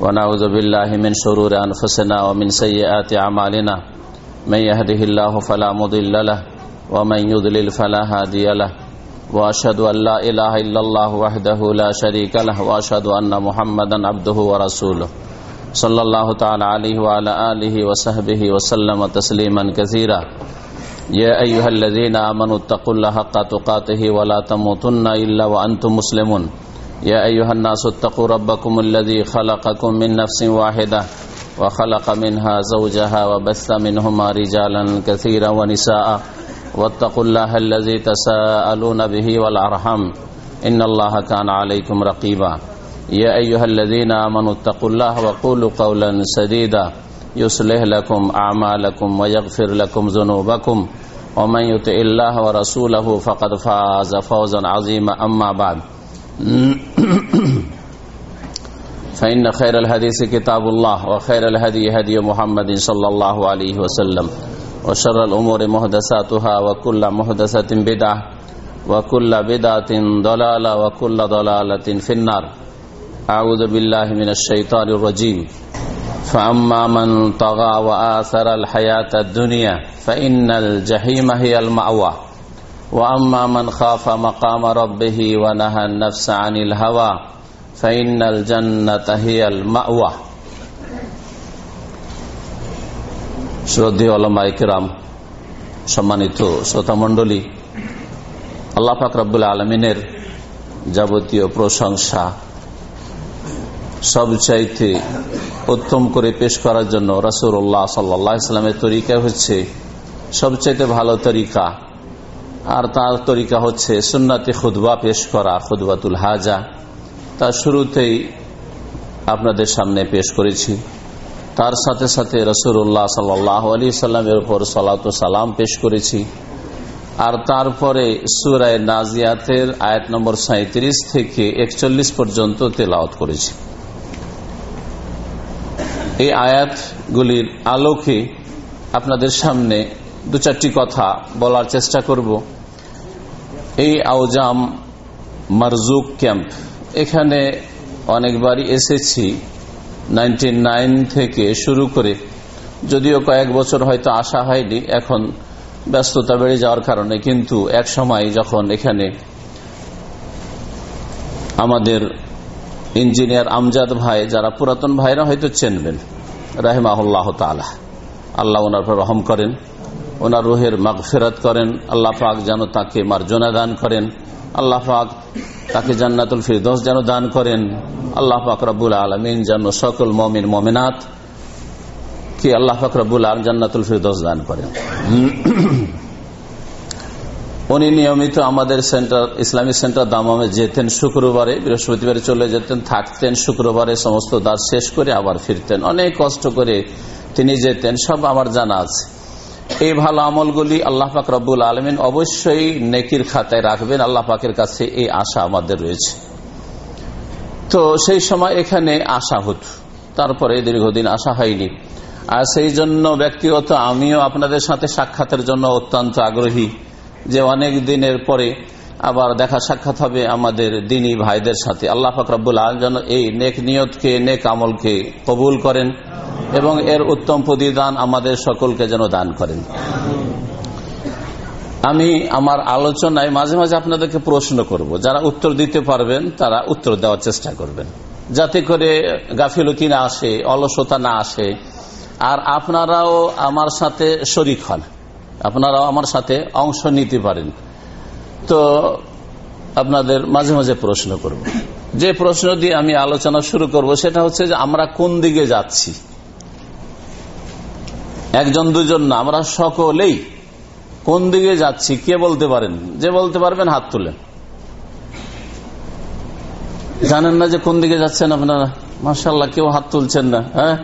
ونعوذ بالله من شرور أنفسنا ومن سيئات أعمالنا من يهده الله فلا مضل له ومن يضلل فلا هادي له. وأشهد أن لا إله إلا الله وحده لا شريك له وأشهد أن محمدا عبده ورسوله. صلى الله تعالى عليه وعلى آله وصحبه وسلم تسليما كثيرا يا أيها الذين آمنوا اتقوا الله حق تقاته ولا تموتن إلا وأنتم مسلمون. يا أيها الناس اتقوا ربكم الذي خلقكم من نفس واحدة وخلق منها زوجها وبث منهما رجالا كثيرا ونساء واتقوا الله الذي تساءلون به والأرحم إن الله كان عليكم رقيبا يا أيها الذين آمنوا اتقوا الله وقولوا قولا سديدا يصلح لكم أعمالكم ويغفر لكم ذنوبكم ومن يطع الله ورسوله فقد فاز فوزا عظيما أما بعد فإن خير الحديث كتاب الله وخير الهدي هدي محمد صلى الله عليه وسلم وشر الأمور محدثاتها وكل محدثة بدعة وكل بدعة ضلالة وكل ضلالة في النار. أعوذ بالله من الشيطان الرجيم. فأما من طغى وآثر الحياة الدنيا فإن الجحيم هي المأوى. وأما من خاف مقام ربه ونهى النفس عن الهوى فإن الجنة هي المأوى শ্রদ্ধেয় আলমাইকেরাম সম্মানিত শ্রোতামণ্ডলী আল্লাহ পাক রব্বুল আলমিনের যাবতীয় প্রশংসা সবচাইতে উত্তম করে পেশ করার জন্য রাসুল্লাহ সাল্লাহ ইসলামের তরিকা হচ্ছে সবচাইতে ভালো তরিকা আর তার তরিকা হচ্ছে সুন্নাতি খুদবা পেশ করা খুদবাতুল হাজা তা শুরুতেই আপনাদের সামনে পেশ করেছি। তার সাথে সাথে রসুল্লাহ সাল্লাহ আলী সাল্লামের উপর সালাত সালাম পেশ করেছি। আর তারপরে সুরায় নাজিয়াতের আয়াত নম্বর সাঁত্রিশ থেকে একচল্লিশ পর্যন্ত তেলাওয়াত করেছি। এই আয়াতগুলির আলোকে আপনাদের সামনে দু চারটি কথা বলার চেষ্টা করব। এই আউজাম মারজুক ক্যাম্প এখানে অনেকবারই এসেছি নাইনটি থেকে শুরু করে, যদিও কয়েক বছর হয়তো আসা হয়নি, এখন ব্যস্ততা বেড়ে যাওয়ার কারণে, কিন্তু এক সময় যখন এখানে আমাদের ইঞ্জিনিয়ার আমজাদ ভাই, যারা পুরাতন ভাইরা হয়তো চেনবেন, রাহেমাহুল্লাহ তালা আল্লাহ ওনার পর রহম করেন, ওনার রুহের ফেরত করেন, আল্লাহ পাক যেন তাকে মার্জনা দান করেন, আল্লাহ পাক তাকে জান্নাতুল ফিরদোস যেন দান করেন। আল্লাহ পাক রব্বুল আলমিন যেন সকল মমিন, মমিনাত কি আল্লাহ পাক রব্বুল আলম জান্নাতুল ফিরদোস দান করেন। উনি নিয়মিত আমাদের সেন্টার ইসলামিক সেন্টার দামামে যেতেন, শুক্রবারে, বৃহস্পতিবারে চলে যেতেন, থাকতেন, শুক্রবারে সমস্ত দাস শেষ করে আবার ফিরতেন। অনেক কষ্ট করে তিনি যেতেন, সব আমার জানা আছে। এই ভালো আমলগুলি আল্লাহ পাক রব্বুল আলমিন অবশ্যই নেকির খাতায় রাখবেন। আল্লাহ পাকের কাছে এই আশা আমাদের রয়েছে। তো সেই সময় এখানে আশা হতো। তারপরে দীর্ঘদিন আশা হয়নি। আর সেই জন্য ব্যক্তিগত আমিও আপনাদের সাথে সাক্ষাতের জন্য অত্যন্ত আগ্রহী যে অনেক দিনের পরে আবার দেখা সাক্ষাৎ হবে আমাদের দিনী ভাইদের সাথে। আল্লাহ ফাকরাবুল আল যেন এই নেক নিয়তকে, নেক আমলকে কবুল করেন এবং এর উত্তম প্রতিদান আমাদের সকলকে যেন দান করেন। আমি আমার আলোচনায় মাঝে মাঝে আপনাদেরকে প্রশ্ন করব। যারা উত্তর দিতে পারবেন, তারা উত্তর দেওয়ার চেষ্টা করবেন। যাতে করে গাফিলতি না আসে, অলসতা না আসে। আর আপনারাও আমার সাথে শরিক হন। আপনারাও আমার সাথে অংশ নিতে পারেন। তো আপনাদের মাঝে মাঝে প্রশ্ন করব। যে প্রশ্ন দিয়ে আমি আলোচনা শুরু করব সেটা হচ্ছে যে আমরা কোন দিকে যাচ্ছি? একজন দুজন না, আমরা সকলেই কোন দিকে যাচ্ছি কে বলতে পারেন? যে বলতে পারবেন হাত তুলেন। জানেন না যে কোন দিকে যাচ্ছেন আপনারা? মার্শাল্লাহ কেউ হাত তুলছেন না হ্যাঁ?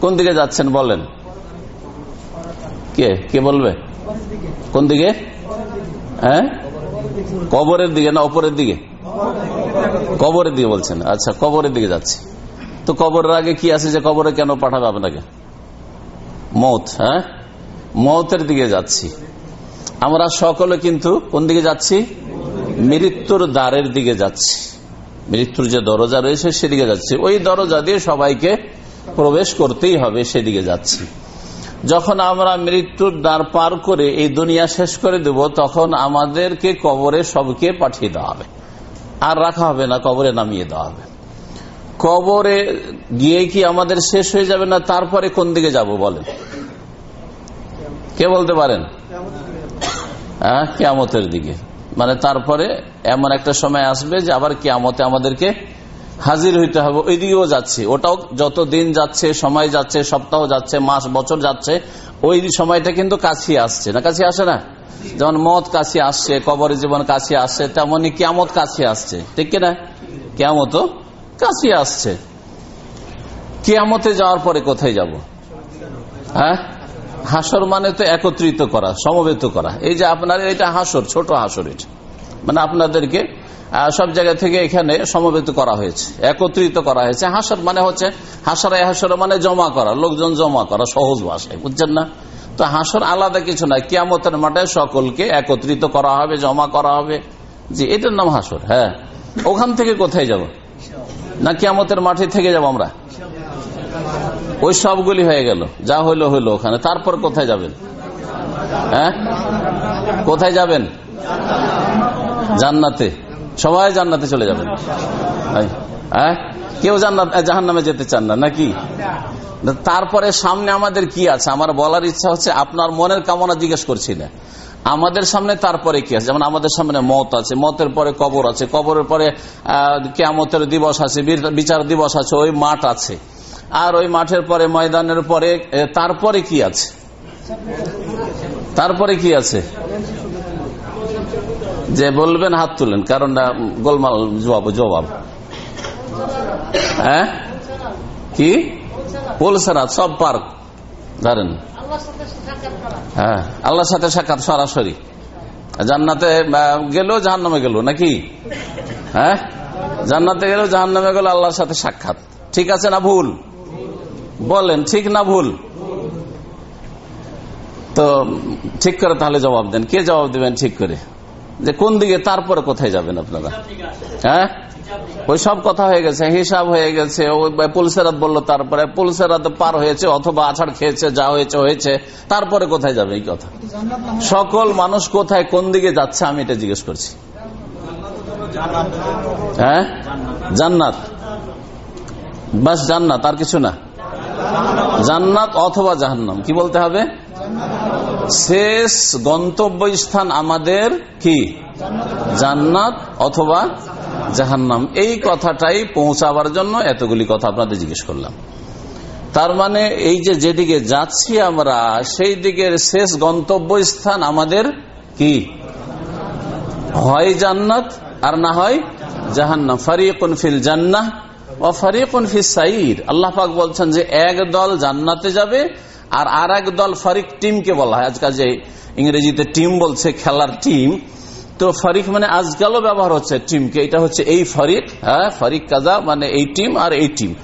কোন দিকে যাচ্ছেন বলেন। কে? কে বলবে? কোন দিকে? হ্যাঁ? কবরের দিকে না অপরের দিকে? কবরের দিকে বলছেন। আচ্ছা কবরের দিকে যাচ্ছে। তো কবরের আগে কি আছে যে কবরে কেন পাঠাবে আপনাকে? মত হ্যাঁ? মতের দিকে যাচ্ছি। আমরা সকলে কিন্তু কোন দিকে যাচ্ছি? মৃত্যুর দ্বারের দিকে যাচ্ছি। মৃত্যুর যে দরজা রয়েছে সেদিকে যাচ্ছি। ওই দরজা দিয়ে সবাইকে প্রবেশ করতেই হবে, সেদিকে যাচ্ছি। যখন আমরা মৃত্যুর দ্বার পার করে এই দুনিয়া শেষ করে দেব, তখন আমাদেরকে কবরে সবকে পাঠিয়ে দেওয়া হবে। আর রাখা হবে না, কবরে নামিয়ে দেওয়া হবে। কবরে গিয়ে কি আমাদের শেষ হয়ে যাবে না? তারপরে কোন দিকে যাব বলেন? কে বলতে পারেন? হ্যাঁ কেয়ামতের দিকে। মানে তারপরে এমন একটা সময় আসবে যে আবার কেয়ামতে আমাদেরকে হাজির হইতে হবে ওই দিকেও যাচ্ছে। ওটাও যত দিন যাচ্ছে, সময় যাচ্ছে, সপ্তাহ যাচ্ছে, মাস, বছর যাচ্ছে, ওই সময়টা কিন্তু কাছে আসছে না? কাছে আসে না? যেমন মত কাছে আসছে, কবরের জীবন কাছে আসছে তেমনই কেয়ামত কাছে আসছে। ঠিক কিনা? কেয়ামতও কাছে আসছে। কেয়ামতে যাওয়ার পরে কোথায় যাব? হ্যাঁ? হাসর মানে তো একত্রিত করা, সমবেত করা। এই যে আপনার, এটা হাসর, ছোট হাসর এটা। মানে আপনাদেরকে সব জায়গা থেকে এখানে সমবেত করা হয়েছে, একত্রিত করা হয়েছে। হাসর মানে হচ্ছে হাসরায় হাসর মানে জমা করা, লোকজন জমা করা, সহজ ভাষায়, বুঝছেন না? তো হাসর আলাদা কিছু না কিয়ামতের মাঠে সকলকে একত্রিত করা হবে, জমা করা হবে। জি, এটার নাম হাসর হ্যাঁ। ওখান থেকে কোথায় যাব? না কিয়ামতের মাঠে থেকে যাব আমরা? ওই সবগুলি হয়ে গেল, যা হইল হইল ওখানে। তারপর কোথায় যাবেন? হ্যাঁ? কোথায় যাবেন? জান্নাতে। সবাই জান্নাতে চলে যাবেন। হ্যাঁ? কেউ জান্নাত জাহান নামে যেতে চান না, নাকি? তারপরে সামনে আমাদের কি আছে? আমার বলার ইচ্ছা হচ্ছে আপনার মনের কামনা জিজ্ঞেস করছি না। আমাদের সামনে তারপরে কি আছে? যেমন আমাদের সামনে মত আছে, মতের পরে কবর আছে, কবরের পরে কেয়ামতের দিবস আছে বিচার দিবস আছে, ওই মাঠ আছে। আর ওই মাঠের পরে, ময়দানের পরে তারপরে কি আছে? তারপরে কি আছে? যে বলবেন, হাত তুলেন কারণ গোলমাল জবাব জবাব। হ্যাঁ? কি? পোলসারাত সব পার্ক ধরেন। হ্যাঁ আল্লাহর সাথে সাক্ষাৎ সরাসরি। জান্নাতে গেলেও জাহান নামে গেল, নাকি? হ্যাঁ? জান্নাতে গেলেও জাহান নামে গেল, আল্লাহর সাথে সাক্ষাৎ। ঠিক আছে না ভুল? বলেন, ঠিক না ভুল? তো, ঠিক করে তাহলে জবাব দেন। কে জবাব দেবেন ঠিক করে? যে কোন দিকে তারপরে কোথায় যাবেন আপনারা? হ্যাঁ? ওই সব কথা হয়ে গেছে, হিসাব হয়ে গেছে পুলিশেরাত বলল তারপরে পুলিশেরাত পার হয়েছে, অথবা আছাড় খেয়েছে, যা হয়েছে হয়েছে, তারপরে কোথায় যাবে এই কথা? সকল মানুষ কোথায়, কোন দিকে যাচ্ছে, আমি এটা জিজ্ঞেস করছি। হ্যাঁ? জান্নাত। বাস জান্নাত, আর কিছু না। জান্নাত অথবা জাহান্নাম, কি বলতে হবে? শেষ গন্তব্য স্থান আমাদের কি? জান্নাত অথবা জাহান্নাম। এই কথাটাই পৌঁছাবার জন্য এতগুলি কথা আপনাদের জিজ্ঞেস করলাম। তার মানে এই যে যেদিকে যাচ্ছি আমরা, সেই দিকের শেষ গন্তব্য স্থান আমাদের কি? হয় জান্নাত আর না হয় জাহান্নাম। ফারিকুন ফিল জান্নাহ ও ফারিকুন ফিস সাইর। আল্লাহ পাক বলছেন যে এক দল জান্নাতে যাবে আর আর এক দল ফারিক টিমকে বলা হয়। আজকাল যে ইংরেজিতে টিম বলছে, খেলার টিম, তো ফারিক মানে আজকালও ব্যবহার হচ্ছে টিমকে। এটা হচ্ছে এই ফারিক হ্যাঁ ফারিক কাজা মানে এই টিম আর এই টিম।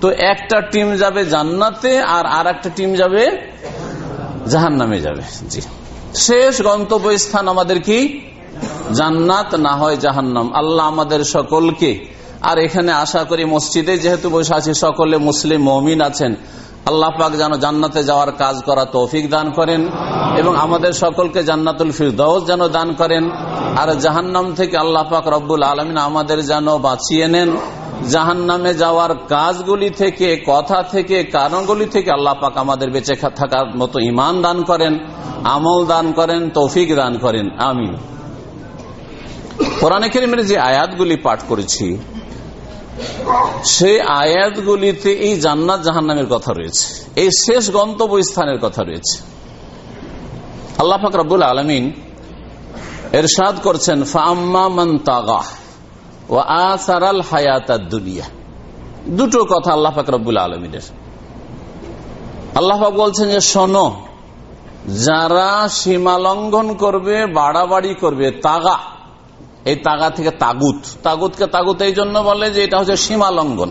তো একটা টিম যাবে জান্নাতে আর আর একটা টিম যাবে জাহান নামে যাবে। জি। শেষ গন্তব্য স্থান আমাদের কি? জান্নাত, না হয় জাহান্নাম। আল্লাহ আমাদের সকলকে, আর এখানে আশা করি মসজিদে যেহেতু বসে আছি, সকলে মুসলিম মমিন আছেন। আল্লাহ পাক যেন জান্নাতে যাওয়ার কাজ করা তৌফিক দান করেন এবং আমাদের সকলকে জান্নাতুল ফিরদৌস যেন দান করেন। আর জাহান্নাম থেকে আল্লাহ পাক রব্বুল আলমিন আমাদের যেন বাঁচিয়ে নেন। জাহান নামে যাওয়ার কাজগুলি থেকে, কথা থেকে, কারণগুলি থেকে আল্লাহ পাক আমাদের বেঁচে থাকার মতো ইমান দান করেন, আমল দান করেন, তৌফিক দান করেন। আমি কোরআনে কেরিমের যে আয়াতগুলি পাঠ করেছি সেই আয়াতগুলিতে এই জান্নাত জাহান্নামের কথা রয়েছে। এই শেষ গন্তব্য স্থানের কথা রয়েছে। আল্লাহ ফাক রব্বুল আলমিন এরশাদ করছেন ফাম্মা মান তাগা ও হায়াত দুনিয়া দুটো কথা আল্লাহ পাক রব্বুল আলমিনের। আল্লাহ পাক বলছেন যে, শোনো, যারা সীমা লঙ্ঘন করবে, বাড়াবাড়ি করবে, তাগা এই তাগা থেকে তাগুত। তাগুতকে তাগুত এই জন্য বলে যে এটা হচ্ছে সীমা লঙ্ঘন।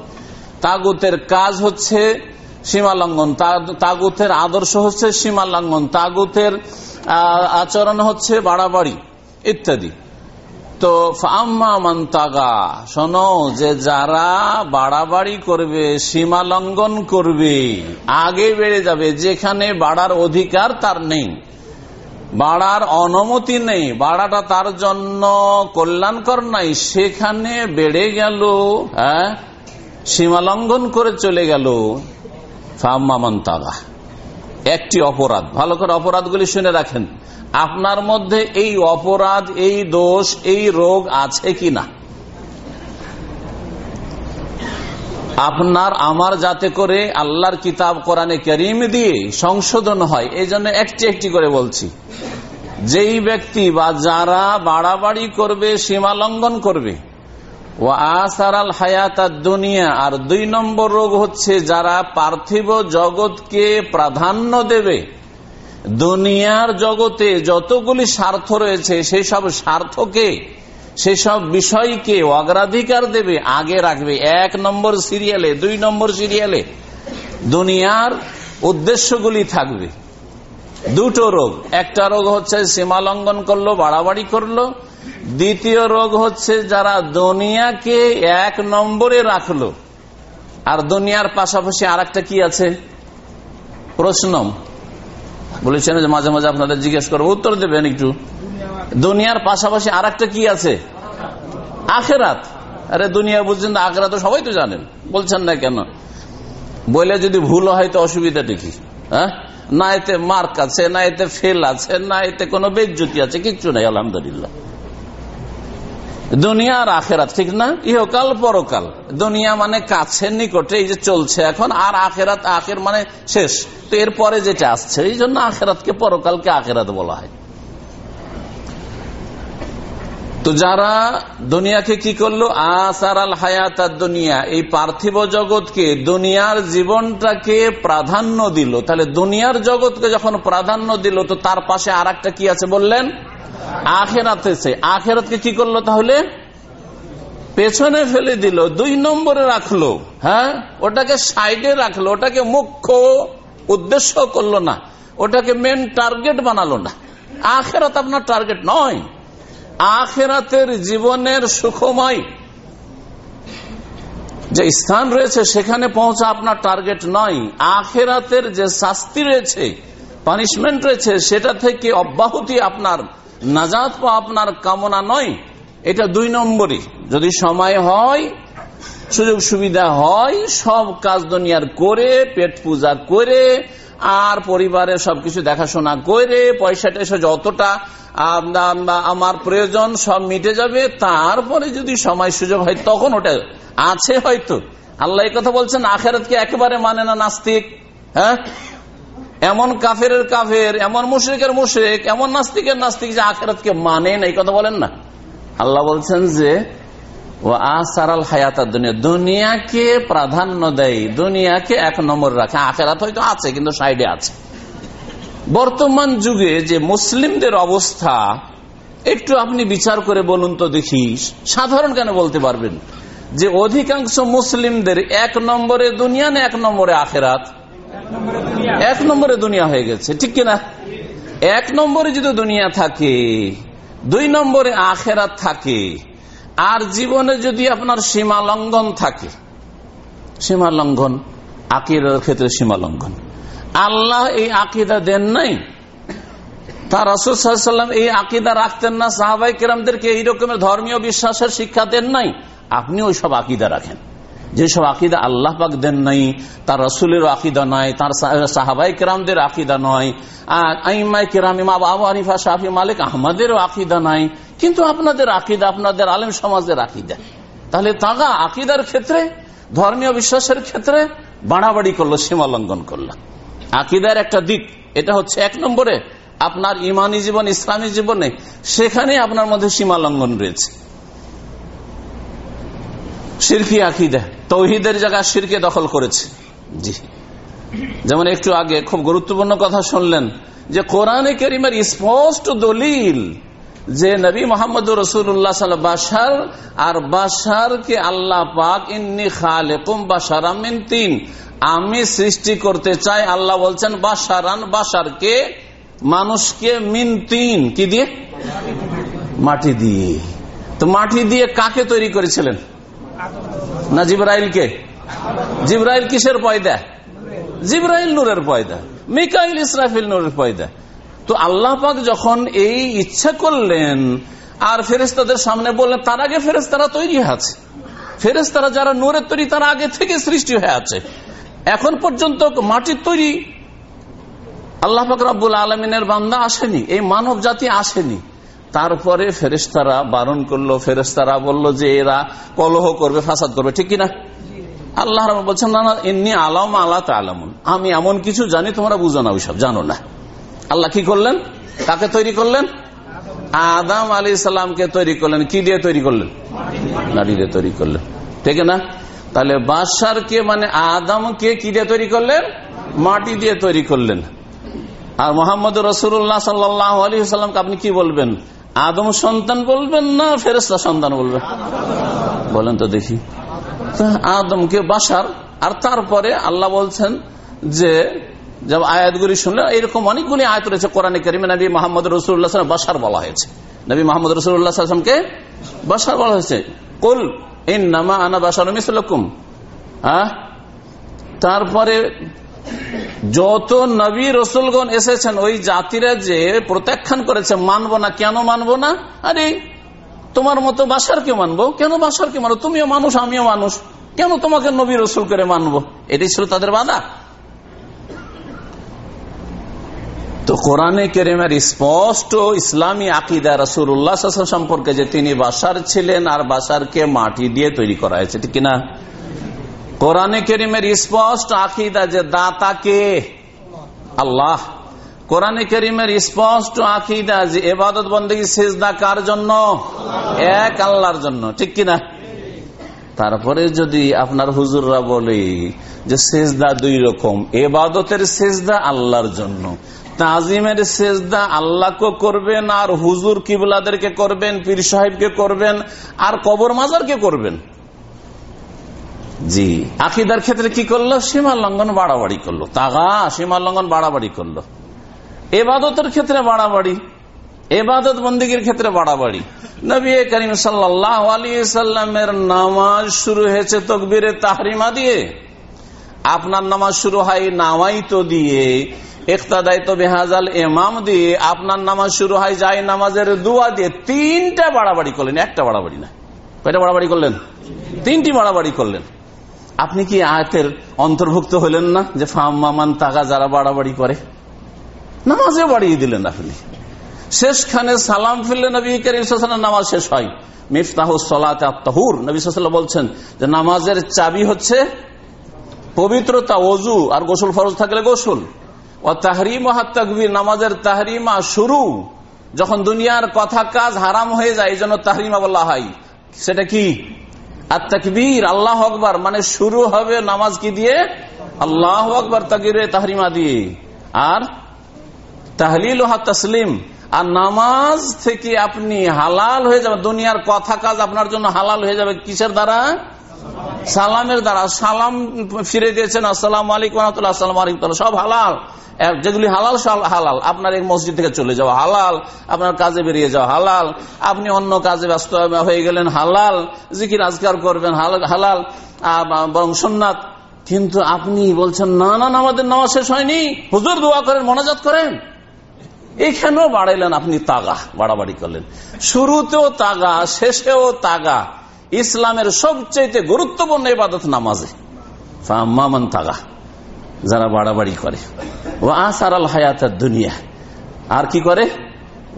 তাগুতের কাজ হচ্ছে সীমা লঙ্ঘন। তাগুতের আদর্শ হচ্ছে সীমা লঙ্ঘন। তাগুতের আচরণ হচ্ছে বাড়াবাড়ি ইত্যাদি। তো আম্মান তাগা, শোনো যে যারা বাড়াবাড়ি করবে, সীমা লঙ্ঘন করবে, আগে বেড়ে যাবে, যেখানে বাড়ার অধিকার তার নেই। বাড়ার অনুমতি নেই, বাড়াটা তার জন্য কল্যাণকর নাই, সেখানে বেড়ে গেল হ্যাঁ? সীমা লঙ্ঘন করে চলে গেল। একটি অপরাধ, ভালো করে অপরাধগুলি শুনে রাখেন। আপনার মধ্যে এই অপরাধ, এই দোষ, এই রোগ আছে কি না আপনার, আমার যাতে করে আল্লাহর কিতাব কোরআনে করিম দিয়ে সংশোধন হয় এই জন্য একটি একটি করে বলছি। যেই ব্যক্তি বা যারা বাড়াবাড়ি করবে, সীমা লঙ্ঘন করবে ও আসারাল হায়াত দুনিয়া, আর দুই নম্বর রোগ হচ্ছে যারা পার্থিব জগৎকে প্রাধান্য দেবে, দুনিয়ার জগতে যতগুলি স্বার্থ রয়েছে, সেই সব স্বার্থকে সেসব বিষয়কে অগ্রাধিকার দেবে, আগে রাখবে। এক নম্বর সিরিয়ালে, দুই নম্বর সিরিয়ালে দুনিয়ার উদ্দেশ্যগুলি থাকবে। দুটো রোগ। একটা রোগ হচ্ছে সীমা লঙ্ঘন করল, বাড়াবাড়ি করল। দ্বিতীয় রোগ হচ্ছে যারা দুনিয়াকে এক নম্বরে রাখল। আর দুনিয়ার পাশাপাশি আর কি আছে? প্রশ্ন। বলেছেন যে মাঝে মাঝে আপনাদের জিজ্ঞেস করব, উত্তর দেবেন একটু। দুনিয়ার পাশাপাশি আর কি আছে? আখেরাত। আরে দুনিয়া বুঝছেন আখেরাত সবাই তো জানেন। বলছেন না কেন? বলে যদি ভুল হয় তো অসুবিধা দেখি হ্যাঁ? না এতে মার্ক আছে, না এতে ফেল আছে, না এতে কোনো বেজ্জতি আছে, কিচ্ছু নাই, আলহামদুলিল্লাহ। দুনিয়া আর আখেরাত, ঠিক না? ইহকাল পরকাল। দুনিয়া মানে কাছের নিকটে, এই যে চলছে এখন, আর আখেরাত, আখের মানে শেষ। তো এরপরে যেটা আসছে, এই জন্য আখেরাতকে পরকালকে আখেরাত বলা হয়। তো যারা দুনিয়াকে কি করল? আসার আল হায়াত দুনিয়া। এই পার্থিব জগৎকে, দুনিয়ার জীবনটাকে প্রাধান্য দিল। তাহলে দুনিয়ার জগৎকে যখন প্রাধান্য দিল, তো তার পাশে আর কি আছে বললেন? আখেরাত এসে আখেরাতকে কি করল তাহলে? পেছনে ফেলে দিল, দুই নম্বরে রাখল। হ্যাঁ? ওটাকে সাইডে রাখল, ওটাকে মুখ্য উদ্দেশ্য করল না। ওটাকে মেন টার্গেট বানালো না। আখেরাত আপনার টার্গেট নয়। আখেরাতের জীবনের সুখময় যে স্থান রয়েছে, সেখানে পৌঁছা আপনার টার্গেট নয়। আখেরাতের যে শাস্তি রয়েছে, পানিশমেন্ট রয়েছে, সেটা থেকে অব্যাহতি আপনার, নাজাত পা আপনার কামনা নয়। এটা দুই নম্বরই। যদি সময় হয়, সুযোগ সুবিধা হয়, সব কাজ দুনিয়ার করে, পেট পূজা করে, আর পরিবারের সবকিছু দেখাশোনা করে পয়সা টয়সা যতটা আমার প্রয়োজন সব মিটে যাবে, তারপরে যদি সময় সুযোগ হয়, তখন ওটা আছে হয়তো। আল্লাহ কথা বলছেন, আখেরাতকে একেবারে মানে না নাস্তিক হ্যাঁ? এমন কাফের কাফের, এমন মুশ্রিকের মুশ্রিক, এমন নাস্তিকের নাস্তিক যে আখেরাতকে মানে না, এই কথা বলেন না। আল্লাহ বলছেন যে ও আসারাল হায়াত দুনিয়া, দুনিয়াকে প্রাধান্য দেয়, দুনিয়াকে এক নম্বর রাখে। আখেরাত হয়তো আছে, কিন্তু সাইডে আছে। বর্তমান যুগে যে মুসলিমদের অবস্থা, একটু আপনি বিচার করে বলুন তো দেখি, সাধারণ কেন বলতে পারবেন? যে অধিকাংশ মুসলিমদের এক নম্বরে দুনিয়া না এক নম্বরে আখেরাত? এক নম্বরে দুনিয়া হয়ে গেছে, ঠিক কিনা? এক নম্বরে যদি দুনিয়া থাকে, দুই নম্বরে আখেরাত থাকে, আর জীবনে যদি আপনার সীমা লঙ্ঘন থাকে, সীমা লঙ্ঘন, আকিরার ক্ষেত্রে সীমা লঙ্ঘন। আল্লাহ এই আকিদা দেন নাই। তার রসুলাম এই আকিদা রাখতেন না সাহাবাই কেরামদেরকে এই রকমের ধর্মীয় বিশ্বাসের শিক্ষা দেন নাই। আপনি ওই সব আকিদা রাখেন। যেসব আকিদা আল্লাহ পাক দেন নাই, তার রসুলের আকিদা নয় তার সাহাবাই কেরামদের আকিদা নয় আইমাই কেরাম ইমা বাবু আনিফা শাহি মালিক আহমদেরও আকিদা নাই। কিন্তু আপনাদের আকিদা আপনাদের আলেম সমাজের আকিদা। তাহলে তাগা আকিদার ক্ষেত্রে, ধর্মীয় বিশ্বাসের ক্ষেত্রে বাড়াবাড়ি করল, সীমা লঙ্ঘন করল। আকিদার একটা দিক, এটা হচ্ছে এক নম্বরে আপনার ইমানি জীবন, ইসলামী জীবনে সেখানে আপনার মধ্যে সীমা লঙ্ঘন রয়েছে। শিরফি আকিদা, তৌহিদের জায়গা শিরকে দখল করেছে। জি। যেমন একটু আগে খুব গুরুত্বপূর্ণ কথা শুনলেন যে কোরআনে কেরিমের স্পষ্ট দলিল যে নবী মোহাম্মদ রসুল্লাহ বাসার আর আল্লাহ পাক ইন্নি খালেকুম বাসারামিন তিন। আমি সৃষ্টি করতে চাই, আল্লাহ বলছেন বাসারান বাসারকে মানুষকে মিন তিন কি দিয়ে? মাটি দিয়ে। তো মাটি দিয়ে কাকে তৈরি করেছিলেন? না জিব্রাইলকে? জিব্রাইল কিসের পয়দা? জিব্রাইল নূরের পয়দা। মিকাইল ইসরাফিল নূরের পয়দা। তো আল্লাহ পাক যখন এই ইচ্ছা করলেন, আর ফেরেস্তাদের সামনে বললেন, তার আগে ফেরেস্তারা তৈরি আছে। ফেরেস্তারা যারা নূরের তৈরি, তারা আগে থেকে সৃষ্টি হয়ে আছে। এখন পর্যন্ত মাটির তৈরি আল্লাহ পাক রাব্বুল আলমিনের বান্দা আসেনি, এই মানব জাতি আসেনি। তারপরে ফেরেস্তারা বারণ করল ফেরেস্তারা বলল যে এরা কলহ করবে, ফাসাদ করবে, ঠিক কিনা? আল্লাহ বলছেন, না না এমনি আলাম আল্লাহ আলামুন আমি এমন কিছু জানি, তোমরা বুঝো না ওইসব, জানো না। আল্লাহ কি করলেন? কাকে তৈরি করলেন? আদাম আলী সাল্লামকে তৈরি করলেন। কি দিয়ে তৈরি করলেন? নারী দিয়ে তৈরি করলেন। ঠিক না তাহলে বাদশারকে মানে আদামকে কি দিয়ে তৈরি করলেন? মাটি দিয়ে তৈরি করলেন। আর মোহাম্মদ রসুল্লাহ সাল্লাহ সাল্লামকে আপনি কি বলবেন? আদম সন্তান বলবেন না ফেরেস্তা সন্তান বলবেন? বলেন তো দেখি। আদমকে বাসার আর তারপরে আল্লাহ বলছেন যে, যেমন আয়াতগুলি শুনলে এরকম অনেকগুলি আয়াত রয়েছে, কোরআনে করিমে নবী মোহাম্মদ রসুল্লাহ বাসার বলা হয়েছে। নবী মোহাম্মদ রসুল্লাহামকে বাসার বলা হয়েছে। কুল বাসার তারপরে যত নবী রসুলগণ এসেছেন, ওই জাতিরা যে প্রত্যাখ্যান করেছে, মানবো না, কেন মানবো না? আরে, তোমার মতো বাসার বাসারকে মানবো। কেন বাসার বাসারকে মানবো? তুমিও মানুষ, আমিও মানুষ। কেন তোমাকে নবী রসুল করে মানবো? এটাই ছিল তাদের বাধা। তো কোরআনে কেরেমের স্পষ্ট ইসলামী আকিদা রসুল্লাহ সম্পর্কে যে তিনি বাসার ছিলেন আর বাসারকে মাটি দিয়ে তৈরি করা হয়েছে, ঠিক কিনা? কোরআনে কেরিমের স্পষ্ট আকিদা যে দাতাকে আল্লাহ। কোরআনে করিমের স্পষ্ট আকিদা যে এবাদত বন্দী সেজদা কার জন্য? এক আল্লাহর জন্য, ঠিক কিনা? তারপরে যদি আপনার হুজুররা বলে যে সেজদা দুই রকম, এবাদতের সেজদা আল্লাহর জন্য তাজিমের সেজদা আল্লাহকে করবেন আর হুজুর কিবলাদেরকে করবেন, পীর সাহেবকে করবেন, আর কবর মাজারকে করবেন। জি। আকিদার ক্ষেত্রে কি করল? সীমা লঙ্ঘন বাড়াবাড়ি করল। তাগা, সীমা লঙ্ঘন বাড়াবাড়ি করল। এবাদতের ক্ষেত্রে বাড়াবাড়ি। এবাদত বন্দীগীর ক্ষেত্রে বাড়াবাড়ি। নবী করিম সাল্লাহ আলী সাল্লামের নামাজ শুরু হয়েছে তকবিরে তাহরিমা দিয়ে। আপনার নামাজ শুরু হয় নামাই তো দিয়ে একতাদায়িত বেহাজাল এমাম দিয়ে আপনার নামাজ শুরু হয় যাই নামাজের দুয়া দিয়ে তিনটা বাড়াবাড়ি করলেন, একটা বাড়াবাড়ি না। কয়টা বাড়াবাড়ি করলেন? তিনটি বাড়াবাড়ি করলেন। আপনি কি আয়তের অন্তর্ভুক্ত হলেন না যে ফাম্মান তাকা যারা বাড়াবাড়ি করে? নামাজে বাড়িয়ে দিলেন আপনি। শেষখানে সালাম ফিরলে নবী করিম নামাজ শেষ হয়। মিফতাহ সালাহুর নবী বলছেন যে নামাজের চাবি হচ্ছে পবিত্রতা অজু আর গোসল ফরজ থাকলে গোসল। তাকবির নামাজের তাহরিমা শুরু। যখন দুনিয়ার কথা কাজ হারাম হয়ে যায়, এই জন্য তাহরিমা বলা হয়। সেটা কি? আর তাকবীর আল্লাহ আকবর। মানে শুরু হবে নামাজ কি দিয়ে? আল্লাহ আকবর তাকিরে তাহরিমা দিয়ে। আর তাহলিল তসলিম আর নামাজ থেকে আপনি হালাল হয়ে যাবে দুনিয়ার কথা কাজ আপনার জন্য হালাল হয়ে যাবে কিসের দ্বারা? সালামের দ্বারা। সালাম ফিরে দিয়েছেন, আসসালাম আলাইকুম আসসালাম আলাইকুম। সব হালাল। যেগুলি হালাল হালাল। আপনার এই মসজিদ থেকে চলে যাওয়া হালাল, আপনার কাজে বেরিয়ে যাওয়া হালাল, আপনি অন্য কাজে ব্যস্ত হয়ে গেলেন হালাল, জিকির আজকার করবেন হালাল বরং সোননাথ কিন্তু আপনি বলছেন, না না আমাদের নামাজ শেষ হয়নি। হুজুর দোয়া করেন, মনাজাত করেন। এখানেও বাড়াইলেন আপনি তাগা, বাড়াবাড়ি করলেন? শুরুতেও তাগা, শেষেও তাগা। ইসলামের সবচেয়ে গুরুত্বপূর্ণ ইবাদত নামাজে। মামান তাগা। যারা বাড়াবাড়ি করে। ও আসার আল হায়াতের দুনিয়া। আর কি করে?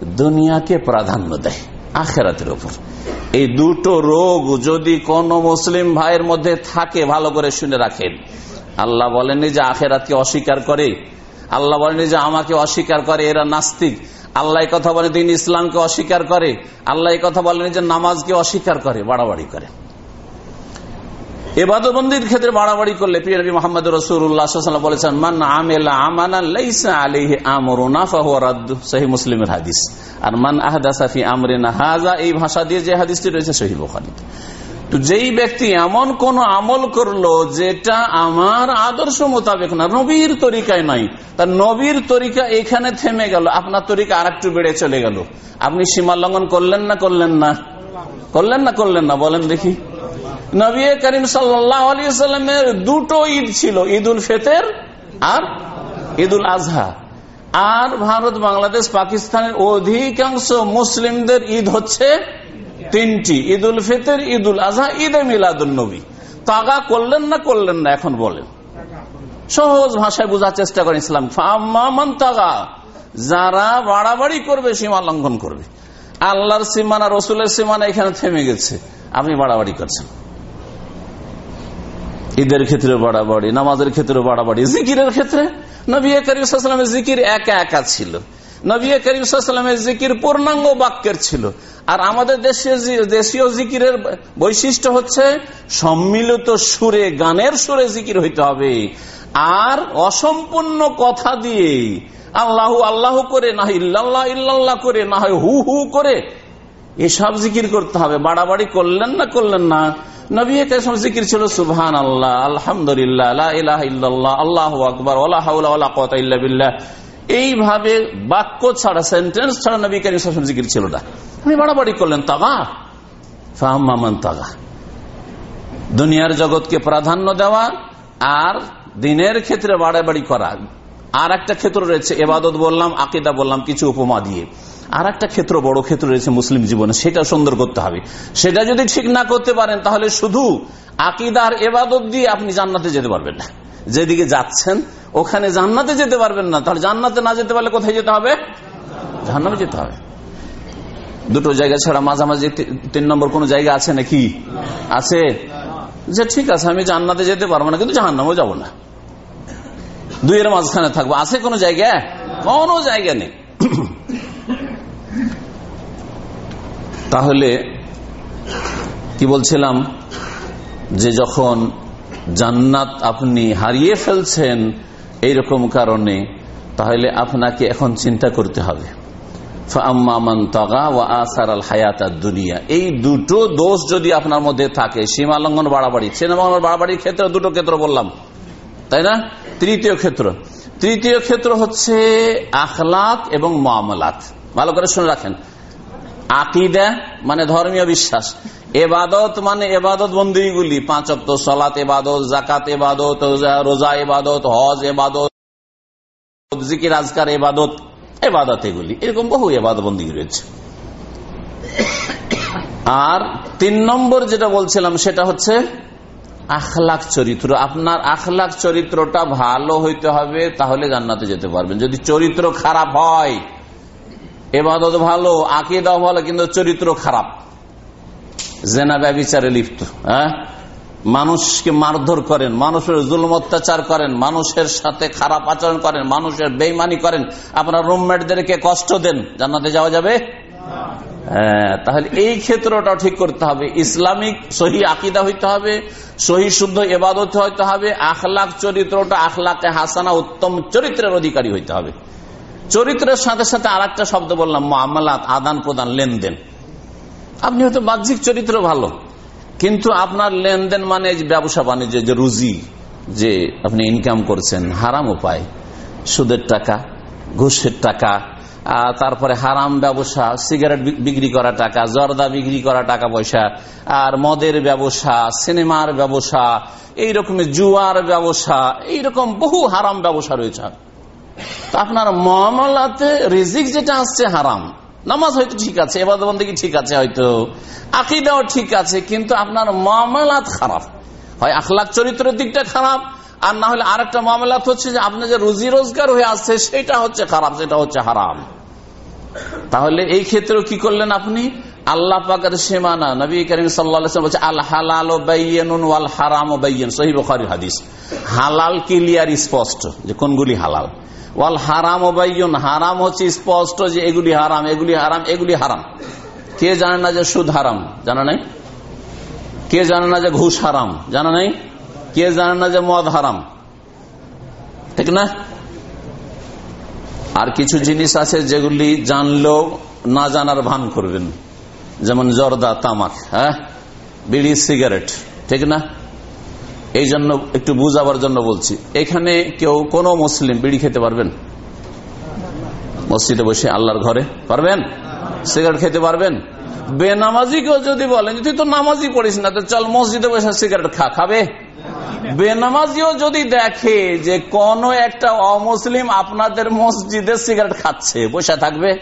দুনিয়াকে প্রাধান্য দেয়, আখেরাতের উপর। এই দুটো রোগ যদি কোন মুসলিম ভাইয়ের মধ্যে থাকে, ভালো করে শুনে রাখেন। আল্লাহ বলেননি যে আখেরাতকে অস্বীকার করে। আল্লাহ বলেন যে আমাকে অস্বীকার করে, এরা নাস্তিক। আল্লাহ কথা বলেন, দিন ইসলামকে অস্বীকার করে। আল্লাহ কথা বলেন যে নামাজকে অস্বীকার করে, বাড়াবাড়ি করে। এবাদবন্দির ক্ষেত্রে বাড়াবাড়ি করলে প্রিয় নবী মোহাম্মদ রসুল্লাহ বলেছেন, মান আমেলা আমানা লাইসা সহি মুসলিমের হাদিস। আর মান আহদাসাফি আমরিনা হাজা এই ভাষা দিয়ে যে হাদিসটি রয়েছে সহি তো যেই ব্যক্তি এমন কোন আমল করল যেটা আমার আদর্শ মোতাবেক না, নবীর তরিকায় নাই তার নবীর তরিকা এখানে থেমে গেল, আপনার তরিকা আর একটু বেড়ে চলে গেল। আপনি সীমা লঙ্ঘন করলেন না করলেন না? করলেন না করলেন না, বলেন দেখি। নবী করিম সাল্লামের দুটো ঈদ ছিল ঈদ উল ফেতের আর ঈদ উল আজহা। আর ভারত, বাংলাদেশ, পাকিস্তানের অধিকাংশ মুসলিমদের ঈদ হচ্ছে তিনটি ঈদ উল ফিতর ঈদ উল আজহা, ঈদ এ মিলাদুল নবী তাগা করলেন না করলেন না, এখন বলেন। সহজ ভাষায় বোঝার চেষ্টা করেন ইসলাম। তাগা, যারা বাড়াবাড়ি করবে, সীমা লঙ্ঘন করবে। আল্লাহর সীমানা, রসুলের সীমানা এখানে থেমে গেছে। আপনি বাড়াবাড়ি করছেন। ঈদের ক্ষেত্রে বাড়াবাড়ি, নামাজের ক্ষেত্রে বাড়াবাড়ি, জিকিরের ক্ষেত্রে? নবী করিমের জিকির একা একা ছিল। নবী করিমের জিকির পূর্ণাঙ্গ বাক্যের ছিল। আর আমাদের দেশীয় দেশীয় জিকিরের বৈশিষ্ট্য হচ্ছে সম্মিলিত সুরে, গানের সুরে জিকির হইতে হবে। আর অসম্পূর্ণ কথা দিয়ে আল্লাহ আল্লাহ করে, না ইল্লাল্লাহ ইল্লাল্লাহ করে, না হয় হু হু করে এসব জিকির করতে হবে। বাড়াবাড়ি করলেন না করলেন না? জিকির ছিল আল্লাহ আলহামদুলিল্লাহ আল্লাহ বিল্লাহ। এইভাবে বাক্য ছাড়া ছাড়া জিকির বাড়াবাড়ি করলেন দুনিয়ার জগৎকে প্রাধান্য দেওয়া আর দিনের ক্ষেত্রে বাড়াবাড়ি করা। আর একটা ক্ষেত্র রয়েছে, এবাদত বললাম, আকিদা বললাম, কিছু উপমা দিয়ে। আর একটা ক্ষেত্র, বড় ক্ষেত্র রয়েছে মুসলিম জীবনে সেটা সুন্দর করতে হবে। সেটা যদি ঠিক না করতে পারেন, তাহলে শুধু আকিদার এবাদত দিয়ে আপনি জান্নাতে যেতে পারবেন না। যেদিকে যাচ্ছেন, ওখানে জান্নাতে যেতে পারবেন না। তাহলে জান্নাতে না যেতে পারলে কোথায় যেতে হবে? জান্নাতে যেতে হবে। দুটো জায়গা ছাড়া মাঝামাঝি তিন নম্বর কোন জায়গা আছে নাকি? আছে। যে ঠিক আছে, আমি জান্নাতে যেতে পারব না, কিন্তু জাহান্নামও যাব না। দুইয়ের মাঝখানে থাকব। আছে কোনো জায়গা? কোনো জায়গা নেই। তাহলে কি বলছিলাম যে যখন জান্নাত আপনি হারিয়ে ফেলছেন এইরকম কারণে, তাহলে আপনাকে এখন চিন্তা করতে হবে। দুনিয়া এই দুটো দোষ যদি আপনার মধ্যে থাকে, সীমা লঙ্ঘন বাড়াবাড়ি, সীমা বাড়াবাড়ির ক্ষেত্রে দুটো ক্ষেত্র বললাম, তাই না? তৃতীয় ক্ষেত্র। তৃতীয় ক্ষেত্র হচ্ছে আখলাক এবং মামলাত। ভালো করে শুনে রাখেন। আকিদা মানে ধর্মীয় বিশ্বাস। এবাদত মানে এবাদত বন্দীগুলি। পাঁচ অক্ট সলাত, এবাদত জাকাত এবাদত, রোজা এবাদত, হজ, এবাদত, জিকির, আজকার, এবাদত এবাদত এগুলি। এরকম বহু এবাদত বন্দী রয়েছে। আর তিন নম্বর যেটা বলছিলাম, সেটা হচ্ছে আখলাখ চরিত্র। আপনার আখলাখ চরিত্রটা ভালো হইতে হবে, তাহলে জান্নাতে যেতে পারবেন। যদি চরিত্র খারাপ হয় এবাদত ভালো, আকিদাও ভালো, কিন্তু চরিত্র খারাপ। জেনা ব্যবচারে লিপ্ত হ্যাঁ? মানুষকে মারধর করেন, মানুষের জুলম অত্যাচার করেন, মানুষের সাথে খারাপ আচরণ করেন, মানুষের বেইমানি করেন। আপনার রুমমেটদেরকে কষ্ট দেন। জান্নাতে যাওয়া যাবে? হ্যাঁ তাহলে এই ক্ষেত্রটা ঠিক করতে হবে। ইসলামিক সহি আকিদা হইতে হবে, সহি শুদ্ধ এবাদত হইতে হবে আখলাখ চরিত্রটা আখলাকে হাসানা উত্তম চরিত্রের অধিকারী হইতে হবে। চরিত্রের সাথে সাথে আর একটা শব্দ বললাম, মামলাত, আদান প্রদান, লেনদেন। আপনি হয়তো বাহ্যিক চরিত্র ভালো, কিন্তু আপনার লেনদেন মানে ব্যবসা বাণিজ্য, যে রুজি, যে আপনি ইনকাম করছেন, হারাম উপায়, সুদের টাকা, ঘুষের টাকা তারপরে হারাম ব্যবসা, সিগারেট বিক্রি করা টাকা, জর্দা বিক্রি করা টাকা পয়সা, আর মদের ব্যবসা, সিনেমার ব্যবসা এই রকমের জুয়ার ব্যবসা, এইরকম বহু হারাম ব্যবসা রয়েছে। আপনার মামলাতে রিজিক যেটা আসছে হারাম। নামাজ হয়তো ঠিক আছে এবার বন্দী ঠিক আছে হয়তো, আকিদাও ঠিক আছে, কিন্তু আপনার মামলাত খারাপ। হয় আখলাখ চরিত্রের দিকটা খারাপ, আর না হলে আরেকটা মামলাত হচ্ছে যে আপনার যে রুজি রোজগার হয়ে আসছে, সেটা হচ্ছে খারাপ, সেটা হচ্ছে হারাম। তাহলে এই ক্ষেত্রেও কি করলেন আপনি? আল্লাহ পাকের সীমানা, নবী করিম সাল্লা বলছে, আল হালাল ওয়াল হারাম সহি বখারি হাদিস। হালাল, ক্লিয়ার, স্পষ্ট যে কোনগুলি হালাল। ওয়াল হারাম ওবাইন হারাম হচ্ছে স্পষ্ট যে এগুলি হারাম এগুলি হারাম এগুলি হারাম। কে জানে না যে সুদ হারাম? জানা নাই? কে জানে না যে ঘুষ হারাম? জানা নাই? কে জানে না যে মদ হারাম? ঠিক না? আর কিছু জিনিস আছে যেগুলি জানলেও না জানার ভান করবেন। যেমন জর্দা, তামাক হ্যাঁ? বিড়ি, সিগারেট, ঠিক না? এই জন্য একটু বুঝাবার জন্য বলছি। এখানে কেউ কোন মুসলিম বিড়ি খেতে পারবেন? মসজিদে বসে আল্লাহর ঘরে পারবেন? সিগারেট খেতে পারবেন? বেনামাজিকেও যদি বলেন, তুই তো নামাজি পড়িস না, তো চল মসজিদে বসে সিগারেট খা, খাবে? বেনামাজিও যদি দেখে যে কোন একটা অমুসলিম আপনাদের মসজিদে সিগারেট খাচ্ছে, বসে থাকবে?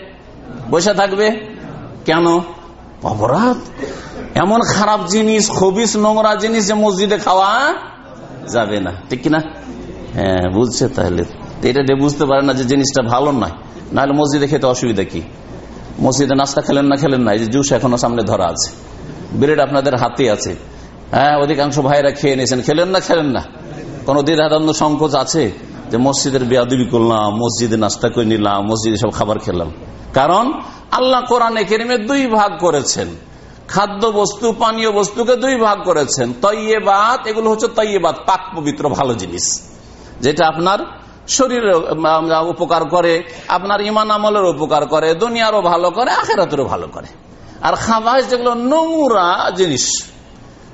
বসে থাকবে? কেন? অপরাধ? এমন খারাপ জিনিস, খবিস, নোংরা জিনিস যে মসজিদে খাওয়া যাবে না। ঠিক কিনা? হ্যাঁ বুঝছে তাহলে। এটা বুঝতে পারে না যে জিনিসটা ভালো নয়। নাহলে মসজিদে খেতে অসুবিধা কি? মসজিদে নাস্তা খেলেন না খেলেন না, এই যে জুস এখনও সামনে ধরা আছে। ব্রেড আপনাদের হাতে আছে। হ্যাঁ অধিকাংশ ভাইরা খেয়ে নিয়েছেন। খেলেন না খেলেন না। কোনো দ্বিধাদ্বন্দ্ব সংকোচ আছে? যে মসজিদের বেয়াদুবি করলাম, মসজিদে নাস্তা করে নিলাম, মসজিদে সব খাবার খেলাম। কারণ আল্লাহ কোরআনে কেরিমে দুই ভাগ করেছেন। খাদ্য বস্তু পানীয় বস্তুকে দুই ভাগ করেছেন। তৈবাত এগুলো হচ্ছে তৈবাত পাক পবিত্র, ভালো জিনিস। যেটা আপনার শরীরের উপকার করে, আপনার ইমান আমলের উপকার করে, দুনিয়ারও ভালো করে, আখেরাতেরও ভালো করে। আর খাবার যেগুলো নোংরা জিনিস,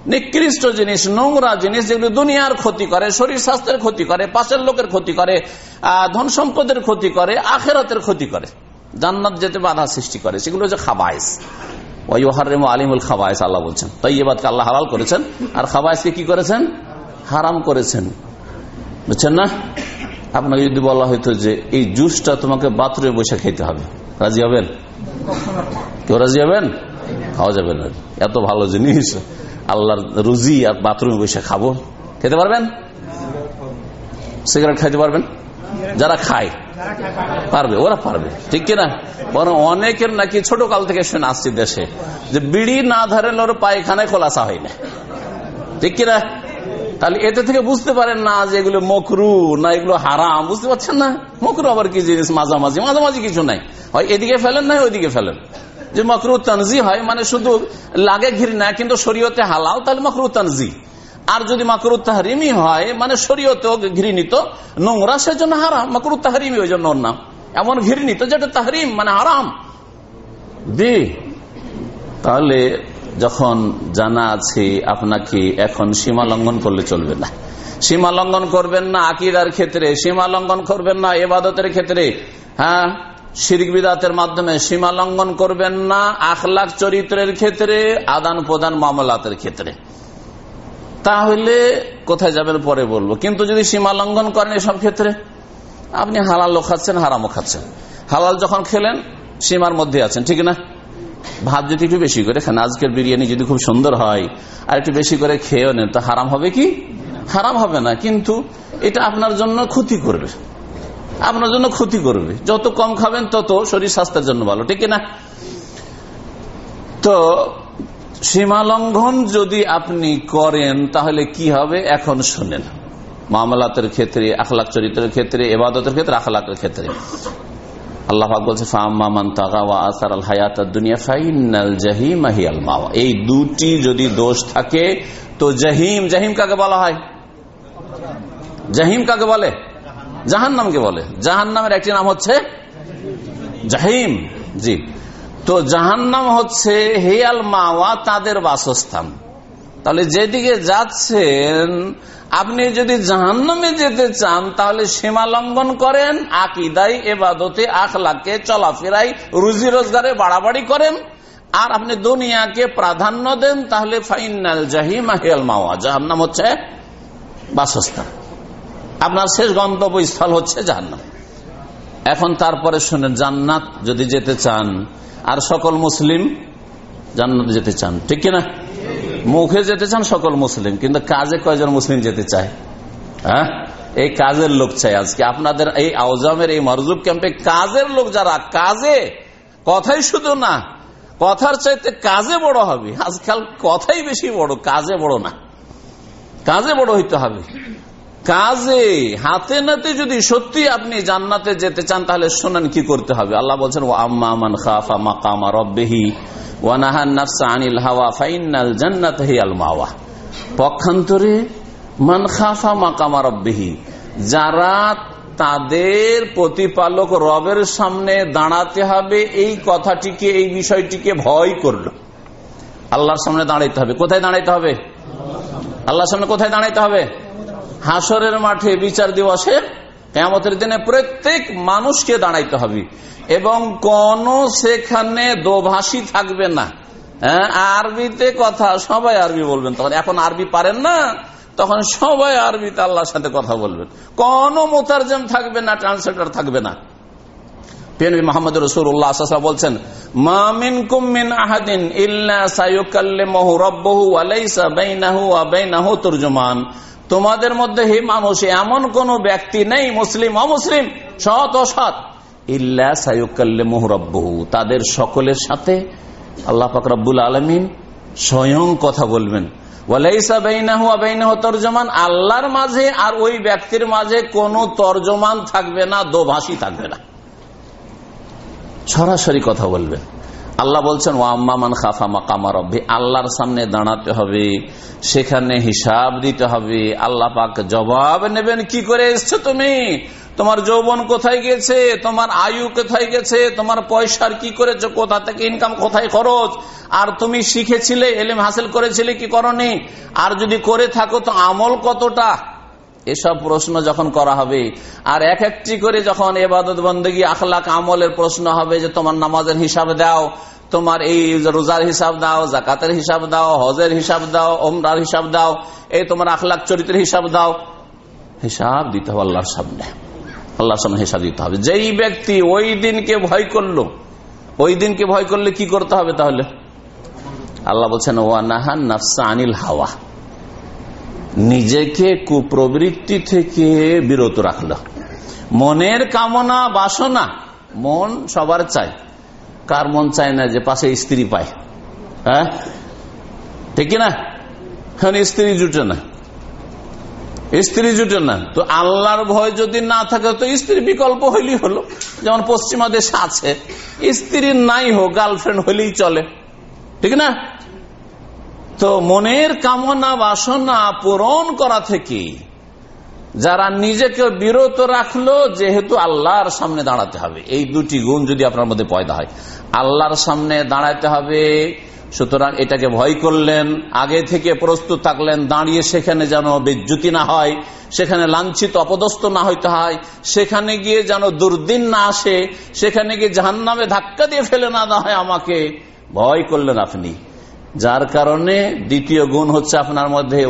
নিকৃষ্ট জিনিস, নোংরা জিনিস, যেগুলো দুনিয়ার ক্ষতি করে, শরীর স্বাস্থ্যের ক্ষতি করে, পাশের লোকের ক্ষতি করে ধন সম্পদের ক্ষতি করে, আখেরাতের ক্ষতি করে, জান্নাত যেতে বাধা সৃষ্টি করে, সেগুলো হচ্ছে খাবাইস। ওয়াইহারিম আলিমুল খাবাইস আল্লাহ বলছেন। তৈবাদকে আল্লাহ হালাল করেছেন। আর খাবাইসকে কি করেছেন? হারাম করেছেন। বুঝছেন না? আপনাকে যদি বলা হইতো যে এই জুসটা তোমাকে বাথরুমে বসে খেতে হবে, রাজি হবেন? কেউ রাজি হবেন? খাওয়া যাবে না। এত ভালো জিনিস। আল্লাহর রুজি আর বাথরুমে বসে খাব। খেতে পারবেন? সিগারেট খাইতে পারবেন? যারা খায় পারবে, ওরা পারবে। ঠিক কিনা? বরং অনেকের নাকি ছোট কাল থেকে শুনে আসছি দেশে। যে বিড়ি না ধরে ওর পায়খানায় খোলাসা হয় না। ঠিক কিনা? তাহলে এতে থেকে বুঝতে পারেন না যে এগুলো মকরু না এগুলো হারাম। বুঝতে পারছেন না? মকরু আবার কি জিনিস? মাঝামাঝি। মাঝামাঝি কিছু নাই। হয় এদিকে ফেলেন না ওইদিকে ফেলেন? যে মকরু তানজি হয় মানে শুধু লাগে ঘিরি না কিন্তু শরীয়তে হালাল, তাহলে মকরু তানজি। আর যদি মাকরু তাহারিমি হয় মানে শরীয়তে ঘৃণিত, নোংরা, সেজন্য হারাম। মাকরু তাহারিমি ওই জন্য ওর নাম। এমন ঘৃণিত যেটা তাহারিম মানে হারাম। দি, তাহলে যখন জানা আছে আপনাকে এখন সীমা লঙ্ঘন করলে চলবে না। সীমা লঙ্ঘন করবেন না আকিদার ক্ষেত্রে, সীমা লঙ্ঘন করবেন না এবাদতের ক্ষেত্রে। হ্যাঁ শিরিক বিদাতের মাধ্যমে সীমা লঙ্ঘন করবেন না, আখলাখ চরিত্রের ক্ষেত্রে আদান প্রদান মামলাতের ক্ষেত্রে। তাহলে কোথায় যাবেন পরে বলব। কিন্তু যদি সীমা লঙ্ঘন করেন এসব ক্ষেত্রে, আপনি হালালও খাচ্ছেন, হারামও খাচ্ছেন। হালাল যখন খেলেন, সীমার মধ্যে আছেন, ঠিক না? ভাত যদি একটু বেশি করে খান, আজকের বিরিয়ানি যদি খুব সুন্দর হয়, আর একটু বেশি করে খেয়েও নেন, তো হারাম হবে কি? হারাম হবে না, কিন্তু এটা আপনার জন্য ক্ষতি করবে। আপনার জন্য ক্ষতি করবে। যত কম খাবেন, তত শরীর স্বাস্থ্যের জন্য ভালো, ঠিক না? তো সীমা লঙ্ঘন যদি আপনি করেন, তাহলে কি হবে? এখন শুনেন। মামলাতের ক্ষেত্রে, আখলাক চরিত্রের ক্ষেত্রে, এবাদতের ক্ষেত্রে, আখলাকের ক্ষেত্রে। এই দুটি যদি দোষ থাকে, তো জাহিম জাহিম কাকে বলা হয়? জাহিম কাকে বলে? বলে। জাহান নামের একটি নাম হচ্ছে জাহিম। জি। তো জাহান্নাম হচ্ছে হেয়াল মাওয়া, তাদের বাসস্থান। তাহলে যেদিকে যাচ্ছেন, আপনি যদি জাহান্নামে যেতে চান, তাহলে সীমা লঙ্ঘন করেন আকিদাই এবাদতে, আখলাকে চলাফেরাই রুজি রোজগারে বাড়াবাড়ি করেন। আর আপনি দুনিয়াকে প্রাধান্য দেন, তাহলে ফাইনাল জাহিম হেয়াল মাওয়া। জাহান্নাম হচ্ছে বাসস্থান। আপনার শেষ গন্তব্যস্থল হচ্ছে জাহান্নাম। এখন তারপরে শুনেন, জান্নাত যদি যেতে চান আর সকল মুসলিম জান্নাত যেতে চান। ঠিক কিনা? মুখে যেতে চান সকল মুসলিম, কিন্তু কাজে কয়জন মুসলিম যেতে চায়? হ্যাঁ? এই কাজের লোক চাই আজকে। আপনাদের এই আওজামের এই মরজুব ক্যাম্পে কাজের লোক যারা, কাজে কথাই শুধু না, কথার চাইতে কাজে বড় হবে। আজকাল কথাই বেশি বড়, কাজে বড় না। কাজে বড় হইতে হবে। কাজে, হাতে নাতে যদি সত্যি আপনি জান্নাতে যেতে চান, তাহলে শোনেন কি করতে হবে। আল্লাহ বলছেন ও আম্মা মান খাফা মাকামা রব্বেহি ওয়ানাহান নাফসা হাওয়া ফাইনাল জান্নাত হিয়াল মাওয়া। পক্ষান্তরে, মান খাফা মাকামা যারা তাদের প্রতিপালক রবের সামনে দাঁড়াতে হবে, এই কথাটিকে, এই বিষয়টিকে ভয় করল। আল্লাহর সামনে দাঁড়াইতে হবে। কোথায় দাঁড়াইতে হবে? আল্লাহর সামনে কোথায় দাঁড়াইতে হবে? হাসরের মাঠে বিচার দিবসে কেমতের দিনে প্রত্যেক মানুষকে দাঁড়াইতে হবে। এবং কোন সেখানে দোভাষী থাকবে না। হ্যাঁ, আরবিতে কথা সবাই আরবি বলবেন। তখন এখন আরবি পারেন না তখন সবাই আরবিতে আল্লাহর সাথে কথা বলবেন। কোন মোতারজম থাকবে না ট্রান্সলেটর থাকবে না। বলছেন মামিন আহাদিন আলাইসা তোমাদের মধ্যে হে মানুষ, এমন কোন ব্যক্তি নেই, মুসলিম, অমুসলিম, সৎ, অসৎ। ইল্লা সাইকাল্লে মোহরব্বহু তাদের সকলের সাথে আল্লাহ ফাকরাবুল আলমিন স্বয়ং কথা বলবেন। আল্লাহর মাঝে আর ওই ব্যক্তির মাঝে কোন তর্জমান থাকবে না, দোভাষী থাকবে না। সরাসরি কথা বলবেন। আল্লাহ বলছেন ও আম্মামান খাফা মাকামা রব্বি। আল্লাহর সামনে দাঁড়াতে হবে, সেখানে হিসাব দিতে হবে। আল্লাহ পাক জবাব নেবেন, কি করে এসছো তুমি? তোমার যৌবন কোথায় গেছে? তোমার আয়ু কোথায় গেছে? তোমার পয়সার কি করেছ? কোথা থেকে ইনকাম কোথায় খরচ? আর তুমি শিখেছিলে, এলেম হাসিল করেছিলে কি করনি? আর যদি করে থাকো, তো আমল কতটা? এসব প্রশ্ন যখন করা হবে, আর এক একটি করে যখন এবাদত বন্দী আখলাক আমলের প্রশ্ন হবে যে, তোমার নামাজের হিসাব দাও, তোমার এই রোজার হিসাব দাও, জাকাতের হিসাব দাও, হজের হিসাব দাও ওমরার হিসাব দাও, এই তোমার আখলাক চরিত্রের হিসাব দাও। হিসাব দিতে হবে আল্লাহর সামনে। আল্লাহর সামনে হিসাব দিতে হবে। যেই ব্যক্তি ওই দিনকে ভয় করল, ওই দিনকে ভয় করলে কি করতে হবে তাহলে? আল্লাহ বলছেন ওয়ানাহান নাফসা আনিল হাওয়া। নিজেকে কুপ্রবৃত্তি থেকে বিরত রাখল। মনের কামনা, বাসনা, মন সবার চায় কার মন চায় না যে পাশে স্ত্রী পায়? হ্যাঁ? ঠিক না এখন স্ত্রী জুটে না। স্ত্রী জুটে না। তো আল্লাহর ভয় যদি না থাকে, তো স্ত্রী বিকল্প হইলেই হলো। যেমন পশ্চিমা দেশে আছে। স্ত্রী নাই হোক, গার্লফ্রেন্ড হইলেই চলে। ঠিক না? তো মনের কামনা বাসনা পূরণ করা থেকে যারা নিজেকে বিরত রাখল, যেহেতু আল্লাহর সামনে দাঁড়াতে হবে। এই দুটি গুণ যদি আপনার মধ্যে পয়দা হয়। আল্লাহর সামনে দাঁড়াতে হবে, সুতরাং এটাকে ভয় করলেন, আগে থেকে প্রস্তুত থাকলেন, দাঁড়িয়ে সেখানে যেন বিদ্যুতি না হয়, সেখানে লাঞ্ছিত, অপদস্থ না হইতে হয়, সেখানে গিয়ে যেন দুর্দিন না আসে, সেখানে গিয়ে জাহান নামে ধাক্কা দিয়ে ফেলে না হয় আমাকে, ভয় করলেন আপনি। যার কারণে দ্বিতীয় গুণ হচ্ছে আপনার মধ্যে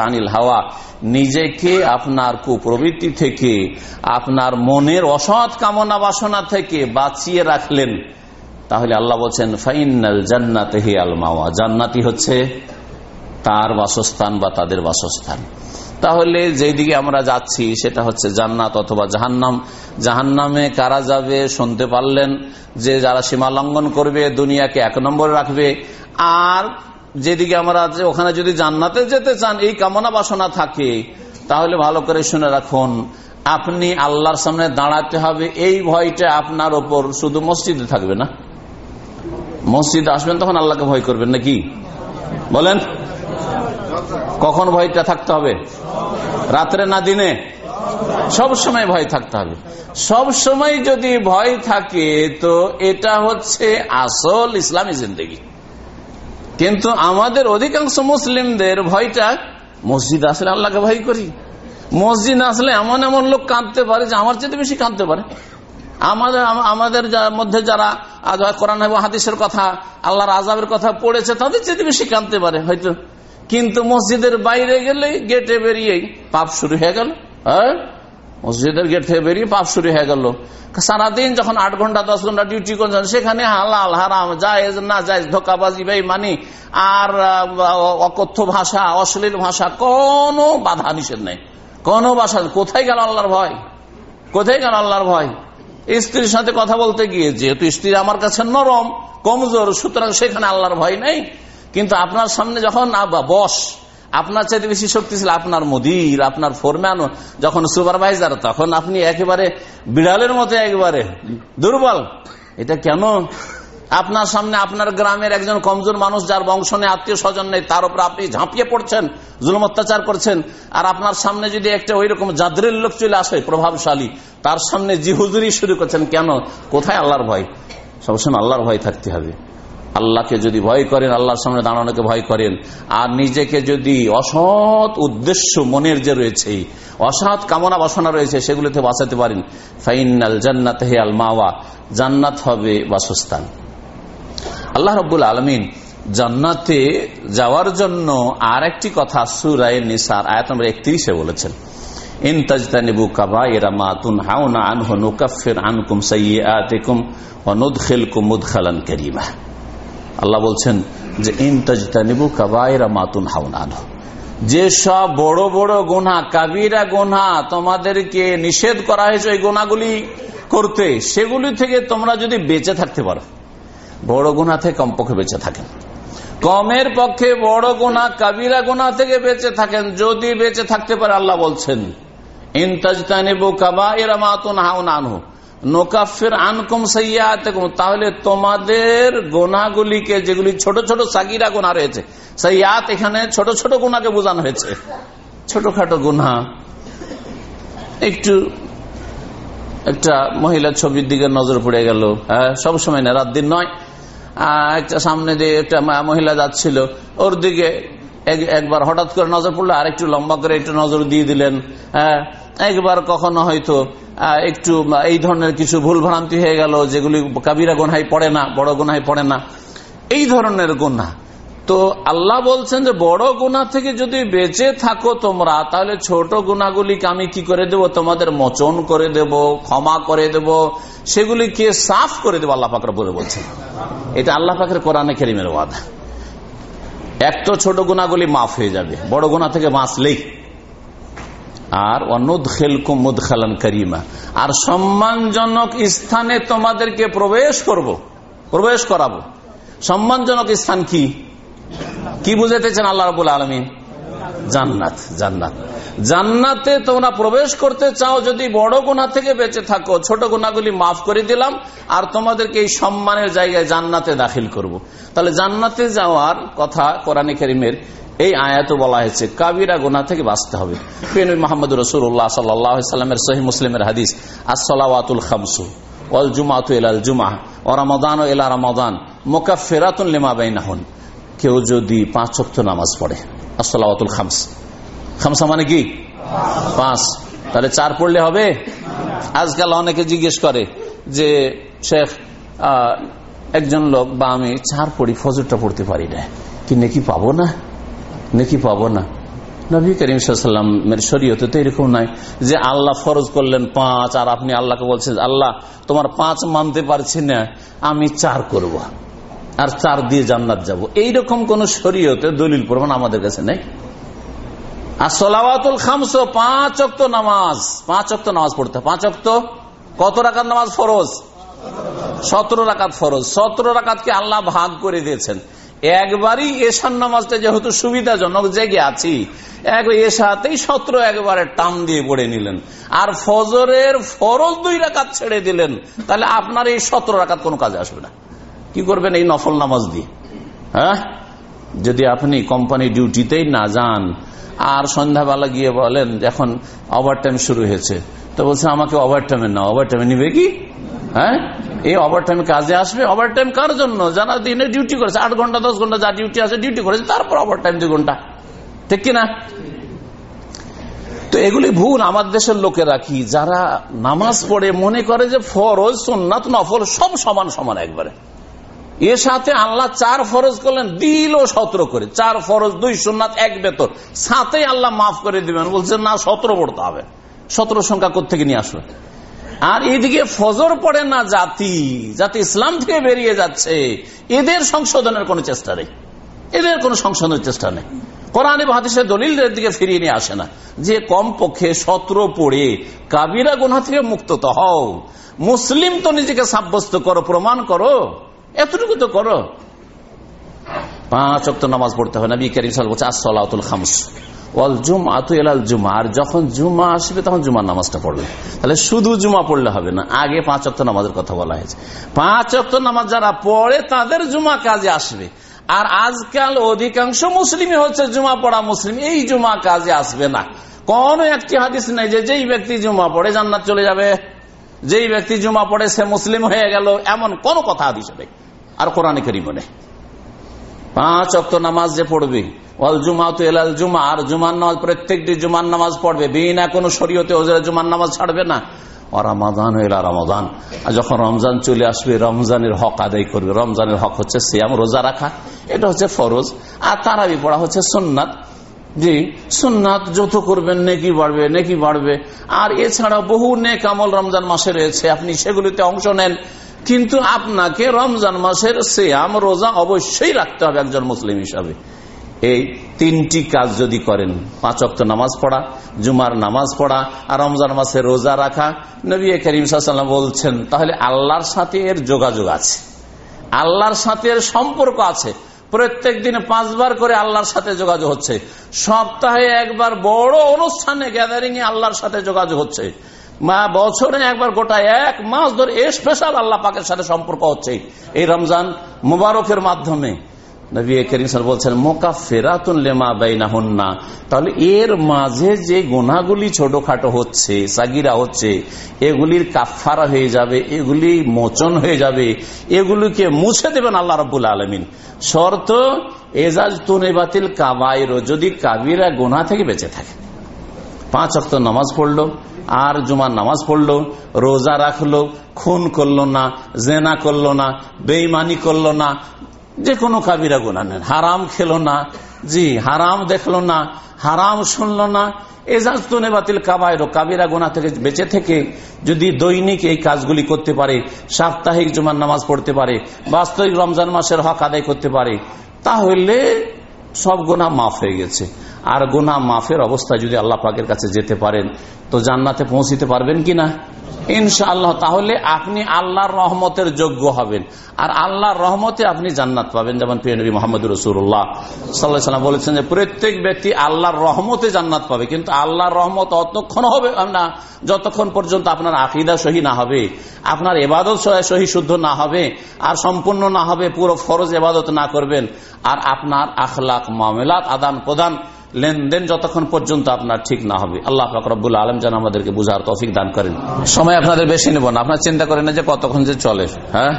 আনিল হাওয়া। নিজেকে আপনার কুপ্রবৃত্তি থেকে, আপনার মনের অসৎ কামনা বাসনা থেকে বাঁচিয়ে রাখলেন। তাহলে আল্লাহ বলছেন ফাইনাল জান্নাত হে আল মাওয়া। জান্নাতি হচ্ছে তার বাসস্থান বা তাদের বাসস্থান। তাহলে যেদিকে আমরা যাচ্ছি, সেটা হচ্ছে জান্নাত অথবা জাহান্নাম। জাহান্নামে কারা যাবে, শুনতে পারলেন যে যারা সীমা লঙ্ঘন করবে, দুনিয়াকে এক নম্বরে রাখবে। আর যেদিকে আমরা ওখানে যদি জান্নাতে যেতে চান, এই কামনা বাসনা থাকে, তাহলে ভালো করে শুনে রাখুন, আপনি আল্লাহর সামনে দাঁড়াতে হবে, এই ভয়টা আপনার ওপর শুধু মসজিদে থাকবে না। মসজিদে আসবেন তখন আল্লাহকে ভয় করবেন নাকি? বলেন। কখন ভয়টা থাকতে হবে? রাত্রে না দিনে? সব সময় ভয় থাকতে হবে। সব সময় যদি ভয় থাকে, তো এটা হচ্ছে আসল ইসলামী জিন্দগি। কিন্তু আমাদের অধিকাংশ মুসলিমদের ভয়টা, মসজিদ আসলে আল্লাহকে ভয় করি। মসজিদ আসলে এমন এমন লোক কাঁদতে পারে যে আমার চেয়ে বেশি কাঁদতে পারে। আমাদের আমাদের মধ্যে যারা কোরআন হাদিসের কথা, আল্লাহর আজাবের কথা পড়েছে, তাদের চেয়ে বেশি কাঁদতে পারে, হয়তো। কিন্তু মসজিদের বাইরে গেলে গেটে বেরিয়েই পাপ শুরু হয়ে গেল। হ্যাঁ? মসজিদের গেট থেকে বেরিয়ে পাপ শুরু হয়ে গেল। সারাদিন যখন আট ঘণ্টা, দশ ঘণ্টা ডিউটি করছেন, সেখানে হালাল, হারাম, জায়েজ, না জায়েজ, ধোকাবাজি মানি আর অকথ্য ভাষা, অশ্লীল ভাষা, কোনো বাধা নিষেধ নেই। কোনো ভাষা কোথায় গেল আল্লাহর ভয়? কোথায় গেল আল্লাহর ভয়? স্ত্রীর সাথে কথা বলতে গিয়ে, যেহেতু স্ত্রী আমার কাছে নরম, কমজোর, সুতরাং সেখানে আল্লাহর ভয় নেই। কিন্তু আপনার সামনে যখন বস আপনার চাইতে বেশি শক্তিশালী আপনার মুদির, আপনার ফোরম্যান যখন সুপারভাইজার তখন আপনি একেবারে বিড়ালের মতো একেবারে দুর্বল। এটা কেন? আপনার সামনে আপনার গ্রামের একজন কমজোর মানুষ যার বংশ নেই, আত্মীয় স্বজন নেই, তার উপর আপনি ঝাঁপিয়ে পড়ছেন, জুলুম অত্যাচার করছেন। আর আপনার সামনে যদি একটা ওই রকম জাদরের লোক চলে আসে, প্রভাবশালী, তার সামনে জি হুজুরি শুরু করছেন। কেন? কোথায় আল্লাহর ভয়? সবসময় আল্লাহর ভয় থাকতে হবে। আল্লাহকে যদি ভয় করেন, আল্লাহর সামনে দাঁড়ানোকে ভয় করেন। আর নিজেকে যদি অসৎ উদ্দেশ্য মনের যে রয়েছে, অসৎ কামনা বাসনা রয়েছে, সেগুলোতে বাঁচাতে পারেন। ফাইনাল জান্নাত হে আল মাওয়া, জান্নাত হবে বাসস্থান। আল্লাহ রব্বুল আলমিন জান্নাতে যাওয়ার জন্য আর একটি কথা সুরায় নিসার, আয়াত নম্বর একত্রিশে বলেছেন, ইন মা আনকুম সাইয়্যাতিকুম ওয়া আল্লাহ বলছেন যে, ইন তাজতানিবু কাবাইরা মা তুনহাউনা আনহু। যে সব বড় বড় গোনা কাবিরা গোনা তোমাদেরকে নিষেধ করা হয়েছে ওই গোনাগুলি করতে, সেগুলি থেকে তোমরা যদি বেঁচে থাকতে পারো, বড় গোনা থেকে কমপক্ষে বেঁচে থাকেন। কমের পক্ষে বড় গোনা কাবিরা গোনা থেকে বেঁচে থাকেন, যদি বেঁচে থাকতে পারে আল্লাহ বলছেন তাহলে তোমাদের গোনাগুলিকে যেগুলি ছোট ছোট সাগিরা গোনা রয়েছে সৈয়াত এখানে ছোট ছোট গোনাকে বোঝানো হয়েছে। ছোটখাটো গুনা একটু, একটা মহিলার ছবির দিকে নজর পড়ে গেল। হ্যাঁ সবসময় না, রাত দিন নয়। একটা সামনে দিয়ে একটা মহিলা যাচ্ছিল, ওর দিকে একবার হঠাৎ করে নজর পড়ল আর একটু লম্বা করে একটু নজর দিয়ে দিলেন। হ্যাঁ একবার কখনো হয়তো একটু এই ধরনের কিছু ভুল ভ্রান্তি হয়ে গেল, যেগুলি কাবিরা গোনায় পড়ে না, বড় গোনায় পড়ে না, এই ধরনের গোনা তো আল্লাহ বলছেন যে, বড় গুণা থেকে যদি বেঁচে থাকো তোমরা, তাহলে ছোট গুণাগুলিকে আমি কি করে দেব? তোমাদের মোচন করে দেব, ক্ষমা করে দেব, সেগুলিকে সাফ করে দেবো, আল্লাহ পাকর বলে বলছেন। এটা আল্লাহ পাকের কোরআনে কেরিমের ওয়াদা। এক তো ছোট গুণাগুলি মাফ হয়ে যাবে, বড় গুণা থেকে বাঁচলেই। আর অনুদ খেলকুম মুদ খালান করিমা। আর সম্মানজনক স্থানে তোমাদেরকে প্রবেশ করব। প্রবেশ করাবো। সম্মানজনক স্থান কি? কি বুঝাইতেছেন আল্লাহ রবুল আলমিন? জান্নাত জান্নাত। জান্নাতে তোমরা প্রবেশ করতে চাও, যদি বড় গুণা থেকে বেঁচে থাকো, ছোট গুণাগুলি মাফ করে দিলাম, আর তোমাদেরকে এই সম্মানের জায়গায় জান্নাতে দাখিল করব। তাহলে জান্নাতে যাওয়ার কথা কোরআনে করিমের এই আয়াত বলা হয়েছে, কাবিরা গোনা থেকে বাঁচতে হবে। মোহাম্মদ রসুল্লাহ সাল্লামের সহি মুসলিমের হাদিস আসলাওয়াতুল খামসু ওয়াল জুমাতু এলাল জুমা ও রমাদান ও এলা রমাদান মোকা ফেরাতুন লেমা বাইনাহন। কেউ যদি পাঁচ শক্ত নামাজ পড়ে আসলাওয়াতুল খামস। খামসা মানে কি? পাঁচ। তাহলে চার পড়লে হবে? আজকাল অনেকে জিজ্ঞেস করে যে, শেখ একজন লোক বা আমি চার পড়ি, ফজরটা পড়তে পারি না। কি নেকি পাবো না? নেকি পাবো না? নবী করিম সাল্লামের শরীয়তে তো এরকম নাই যে আল্লাহ ফরজ করলেন পাঁচ আর আপনি আল্লাহকে বলছেন, আল্লাহ, তোমার পাঁচ মানতে পারছি না, আমি চার করব। আর চার দিয়ে জান্নাত যাব। এইরকম কোন শরীয়তে দলিল প্রমাণ আমাদের কাছে নেই। আর সোলাওয়াতুল খামস, পাঁচ অক্ত নামাজ, পাঁচ অক্ত নামাজ পড়তে পাঁচ অক্ত কত রাকাত নামাজ ফরজ? সতেরো রাকাত ফরজ। সতেরো রাকাতকে আল্লাহ ভাগ করে দিয়েছেন। একবারই এশার নামাজটা যেহেতু সুবিধাজনক, জেগে আছি এক এসাতেই সত্র একবারে টান দিয়ে পড়ে নিলেন। আর ফজরের ফরজ দুই রাকাত ছেড়ে দিলেন, তাহলে আপনার এই সতেরো রাকাত কোনো কাজে আসবে না। কি করবেন এই নফল নামাজ দিয়ে? হ্যাঁ? যদি আপনি কোম্পানি ডিউটিতেই না যান আর সন্ধ্যাবেলা গিয়ে বলেন এখন ওভার টাইম শুরু হয়েছে। তো বলছে, আমাকে ওভার টাইমে না ওভার নিবে কি? হ্যাঁ? এই ওভার টাইম কাজে আসবে। ওভার টাইম কার জন্য? যারা দিনে ডিউটি করেছে, আট ঘণ্টা, দশ ঘণ্টা যা ডিউটি আছে ডিউটি করেছে, তারপর ওভার টাইম দুই ঘণ্টা। ঠিক কিনা তো এগুলি ভুল আমার দেশের লোকেরা কি? যারা নামাজ পড়ে মনে করে যে ফরজ সোননাথ নফল, সব সমান সমান একবারে। এর সাথে আল্লাহ চার ফরজ করলেন, দিল সতেরো করে। চার ফরজ, দুই সোননাথ এক বেতন। সাথে আল্লাহ মাফ করে দিবেন। বলছেন না, সতেরো পড়তে হবে। সতেরো সংখ্যা কোথেকে নিয়ে আসবে আর এদিকে ফজর পড়ে না জাতি। জাতি ইসলাম থেকে বেরিয়ে যাচ্ছে। এদের সংশোধনের কোন চেষ্টা নেই। এদের কোন সংশোধনের চেষ্টা নেই। কোরআনে হাদিসের দলিলদের দিকে ফিরিয়ে নিয়ে আসে না। যে কম পক্ষে সতেরো পড়ে, কাবিরা গুনা থেকে মুক্ত তো হও। মুসলিম তো নিজেকে সাব্যস্ত করো, প্রমাণ করো। এতটুকু তো করো। পাঁচ অক্ত নামাজ পড়তে হবে নবী করিম সাল বলছে খামস ওয়াল জুম আতু এলাল জুমা আর যখন জুমা আসবে, তখন জুমার নামাজটা পড়বে। তাহলে শুধু জুমা পড়লে হবে না, আগে পাঁচ অক্ত নামাজের কথা বলা হয়েছে। পাঁচ অক্ত নামাজ যারা পড়ে, তাদের জুমা কাজে আসবে। আর আজকাল অধিকাংশ মুসলিমই হচ্ছে জুমা পড়া মুসলিম, এই জুমা কাজে আসবে না। কোন একটি হাদিস নেই যে যেই ব্যক্তি জুমা পড়ে, জান্নাত চলে যাবে। যেই ব্যক্তি জুমা পড়ে, সে মুসলিম হয়ে গেল, এমন কোন কথা হাদিস নেই। আর কোরআন করিমে নেই। পাঁচ অক্ত নামাজ যে পড়বে, ওয়াল জুমা তো এলাল জুমা, আর জুমার নামাজ, প্রত্যেকটি জুমার নামাজ পড়বে, বিনা কোনো শরীয়তে ওজরে জুমার নামাজ ছাড়বে না। রামাদান এলা রমাদান। আর যখন রমজান চলে আসবে, রমজানের হক আদায় করবে। রমজানের হক হচ্ছে সিয়াম, রোজা রাখা। এটা হচ্ছে ফরজ। আর তারাবি পড়া হচ্ছে সুন্নাত। জি, সুন্নাত যত করবেন, নেকি বাড়বে নেকি বাড়বে। আর এছাড়া বহু নেক আমল রমজান মাসে রয়েছে, আপনি সেগুলিতে অংশ নেন। কিন্তু আপনাকে রমজান মাসের সেয়াম, রোজা অবশ্যই রাখতে হবে একজন মুসলিম হিসাবে। এই তিনটি কাজ যদি করেন, পাঁচ অক্ত নামাজ পড়া, জুমার নামাজ পড়া, আর রমজান মাসে রোজা রাখা, নবী করিম সাল্লাম বলছেন, তাহলে আল্লাহর সাথে এর যোগাযোগ আছে। আল্লাহর সাথে এর সম্পর্ক আছে। প্রত্যেক দিন পাঁচবার করে আল্লাহর সাথে যোগাযোগ হচ্ছে। সপ্তাহে একবার বড় অনুষ্ঠানে গ্যাদারিং এ আল্লাহর সাথে যোগাযোগ হচ্ছে। মা, বছরে একবার গোটা এক মাস ধরে স্পেশাল আল্লাহ পাকের সাথে সম্পর্ক হচ্ছে। এই রমজান মুবারকের মাধ্যমে। তাহলে এর মাঝে যে ছোটখাটো হচ্ছে, সাগিরা হচ্ছে, এগুলির কাফারা হয়ে যাবে, এগুলি মোচন হয়ে যাবে, এগুলিকে মুছে দেবেন আল্লাহ রবুল আলমিন। শর্ত, এজাজ তুনে বাতিল কাবাইর, যদি কাবিরা গোনা থেকে বেঁচে থাকে। পাঁচ অক্ত নামাজ পড়ল, আর জুমার নামাজ পড়ল, রোজা রাখল, খুন করল না, জেনা করল না বেইমানি করল না যে কোনো কাবিরা গুণা নেন। হারাম খেলো না। জি, হারাম দেখল না। হারাম শুনলো না। এজাজ তো নেবাতিল কাবায়রো। কাবিরা গোনা থেকে বেঁচে থেকে যদি দৈনিক এই কাজগুলি করতে পারে, সাপ্তাহিক জুমার নামাজ পড়তে পারে, বাস্তবিক রমজান মাসের হক আদায় করতে পারে, তাহলে সব গোনা মাফ হয়ে গেছে। আর গোনা মাফের অবস্থা যদি আল্লাহ পাকের কাছে যেতে পারেন, তো জান্নাতে পৌঁছিতে পারবেন কিনা ইনশাআল্লাহ, তাহলে আপনি আল্লাহর রহমতের যোগ্য হবেন। আর আল্লাহর রহমতে আপনি জান্নাত পাবেন। যেমন প্রিয়নবী মোহাম্মদ রসুল্লাহ সাল্লাহ সাল্লাম বলেছেন যে, প্রত্যেক ব্যক্তি আল্লাহর রহমতে জান্নাত পাবে। কিন্তু আল্লাহর রহমত অতক্ষণ হবে না, যতক্ষণ পর্যন্ত আপনার আকিদা সহি না হবে, আপনার এবাদত সহি শুদ্ধ না হবে, আর সম্পূর্ণ না হবে, পুরো ফরজ এবাদত না করবেন, আর আপনার আখলাক মামলাত আদান প্রদান লেনদেন যতক্ষণ পর্যন্ত আপনার ঠিক না হবে। আল্লাহ ফাকরবুল আলম যেন আমাদেরকে বুঝার তফিক দান করেন। সময় আপনাদের বেশি নেব না। আপনার চিন্তা করেন না যে কতক্ষণ যে চলে। হ্যাঁ?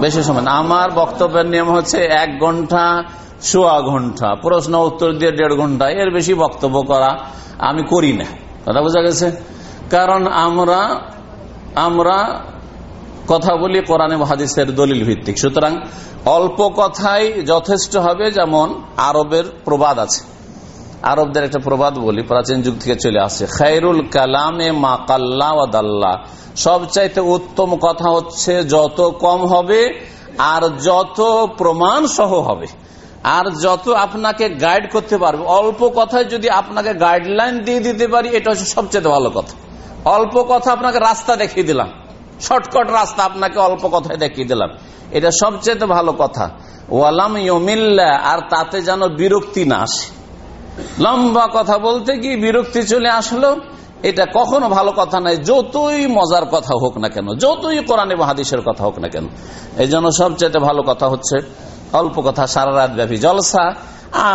বেশি সময় না। আমার বক্তব্যের নিয়ম হচ্ছে এক ঘণ্টা, সোয়া ঘণ্টা। প্রশ্ন, উত্তর দিয়ে দেড় ঘণ্টা। এর বেশি বক্তব্য করা আমি করি না। কথা বোঝা গেছে? কারণ আমরা আমরা কথা বলি কোরআনে হাদিসের দলিল ভিত্তিক। সুতরাং অল্প কথাই যথেষ্ট হবে, যেমন আরবের প্রবাদ আছে। আরবদের একটা প্রবাদ বলি, প্রাচীন যুগ থেকে চলে আসে খাইরুল কালামে মা কাল্লা দাল্লা। সবচাইতে উত্তম কথা হচ্ছে, যত কম হবে, আর যত প্রমাণ সহ হবে। আর যত আপনাকে গাইড করতে পারবে। অল্প কথায় যদি আপনাকে গাইডলাইন দিয়ে দিতে পারি, এটা হচ্ছে সবচেয়ে ভালো কথা। অল্প কথা আপনাকে রাস্তা দেখিয়ে দিলাম। শর্টকাট রাস্তা আপনাকে অল্প কথায় দেখিয়ে দিলাম। এটা সবচেয়ে ভালো কথা। ওয়ালাম ইমিল্লা আর তাতে যেন বিরক্তি না আসে। লম্বা কথা বলতে কি বিরক্তি চলে আসলো। এটা কখনো ভালো কথা নাই যতই মজার কথা হোক না কেন, যতই কোরআনে হাদিসের কথা হোক না কেন, এই জন্য সবচেয়ে ভালো কথা হচ্ছে অল্প কথা, সারা রাত ব্যাপী জলসা,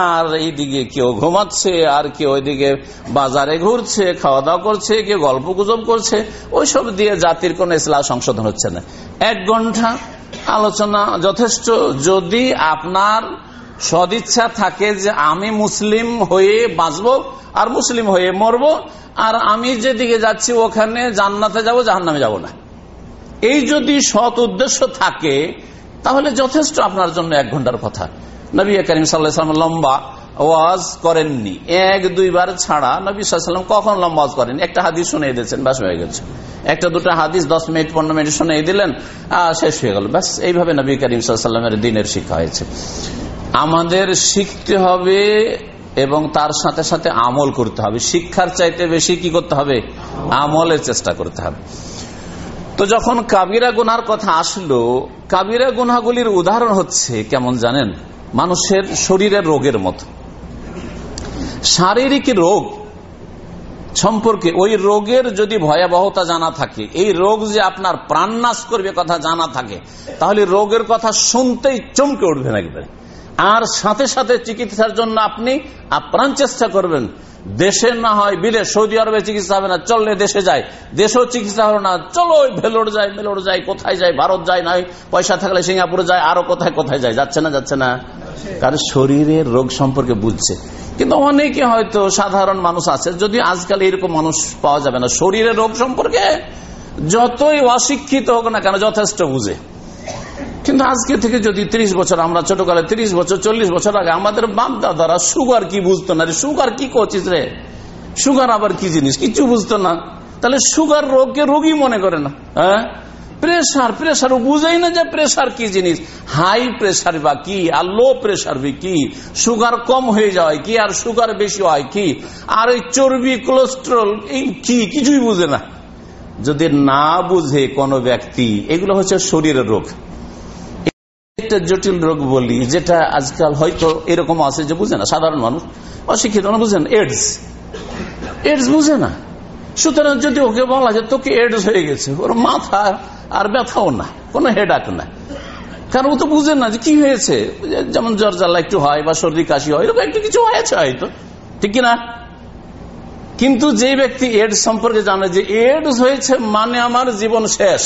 আর এইদিকে কেউ ঘুমাচ্ছে, আর কেউ ওইদিকে বাজারে ঘুরছে খাওয়া দাওয়া করছে, কেউ গল্প গুজব করছে, ওইসব দিয়ে জাতির কোন ইসলাম সংশোধন হচ্ছে না। এক ঘণ্টা আলোচনা যথেষ্ট, যদি আপনার সদিচ্ছা থাকে যে আমি মুসলিম হয়ে বাঁচবো আর মুসলিম হয়ে মরব, আর আমি যেদিকে যাচ্ছি ওখানে জান্নাতে যাব, জাহান্নামে যাব না। এই যদি সৎ উদ্দেশ্য থাকে, তাহলে যথেষ্ট আপনার জন্য এক ঘণ্টার কথা। নবী করিম সাল্লাম লম্বা ওয়াজ করেননি। এক, দুইবার ছাড়া নবী সাল্লাম কখন লম্বা ওয়াজ করেন একটা হাদিস শুনে দিয়েছেন ব্যাস হয়ে গেছে। একটা, দুটো হাদিস, দশ মিনিট, পনেরো মিনিট শুনে দিলেন শেষ হয়ে গেল। ব্যাস এইভাবে নবী করিম সাল্লামের দিনের শিক্ষা হয়েছে। আমাদের শিখতে হবে এবং তার সাথে সাথে আমল করতে হবে। শিক্ষার চাইতে বেশি কি করতে হবে? আমলের চেষ্টা করতে হবে। তো যখন কাবিরা গুনার কথা আসলো, কাবিরা গুনাগুলির উদাহরণ হচ্ছে কেমন জানেন? মানুষের শরীরের রোগের মতো। শারীরিক রোগ সম্পর্কে ওই রোগের যদি ভয়াবহতা জানা থাকে, এই রোগ যে আপনার প্রাণনাশ করবে কথা জানা থাকে, তাহলে রোগের কথা শুনতেই চমকে উঠবেন একবারে। আর সাথে সাথে চিকিৎসার জন্য আপনি আপ্রাণ চেষ্টা করবেন। দেশে না হয় বিলে সৌদি আরবে চিকিৎসা হবে না, চললে দেশে যায়। দেশেও চিকিৎসা হবে না চলো ভেলোর যায় ভেলোর যায়, কোথায় যায়, ভারত যায়, না পয়সা থাকলে সিঙ্গাপুরে যায়, আরও কোথায় কোথায় যায়, যাচ্ছে না যাচ্ছে না। কারণ শরীরের রোগ সম্পর্কে বুঝছে। কিন্তু অনেকে হয়তো সাধারণ মানুষ আছে, যদি আজকাল এরকম মানুষ পাওয়া যাবে না, শরীরের রোগ সম্পর্কে যতই অশিক্ষিত হোক না কেন, যথেষ্ট বুঝে। কিন্তু আজকে থেকে যদি ৩০ বছর, আমরা ছোটকালে ৩০ বছর, চল্লিশ বছর আগে আমাদের বাপ দাদারা সুগার কি বুঝতো না রে? সুগার কি করছিস রে? সুগার আবার কি জিনিস? কিছু বুঝতো না। তাহলে সুগার রোগকে রোগী মনে করে না। হ্যাঁ? প্রেশার প্রেশার বুঝেই না যে প্রেশার কি জিনিস। হাই প্রেশার বা কি আর লো প্রেশার বি কি? সুগার কম হয়ে যাওয়ায় কি আর সুগার বেশি হয় কি? আর ওই চর্বি, কোলেস্ট্রল, এই কি? কিছুই বুঝে না। যদি না বুঝে কোনো ব্যক্তি, এগুলো হচ্ছে শরীরের রোগ। একটা জটিল রোগ বলি, যেটা আজকাল হয়তো এরকম আছে যে বুঝে না, সাধারণ মানুষ, অশিক্ষিত না, বুঝেন এডস এডস বুঝে না। সুতরাং যদি ওকে বলা যে তোকে এডস হয়ে গেছে। ওর মাথা আর ব্যথাও না, কোনো হেডাক না। কারণ ও তো বুঝে না যে কি হয়েছে। যেমন জ্বর জ্বালা একটু হয় বা সর্দি কাশি হয়, এরকম একটু কিছু হয়েছে হয়তো। ঠিক কিনা? কিন্তু যে ব্যক্তি এডস সম্পর্কে জানে যে এডস হয়েছে মানে আমার জীবন শেষ।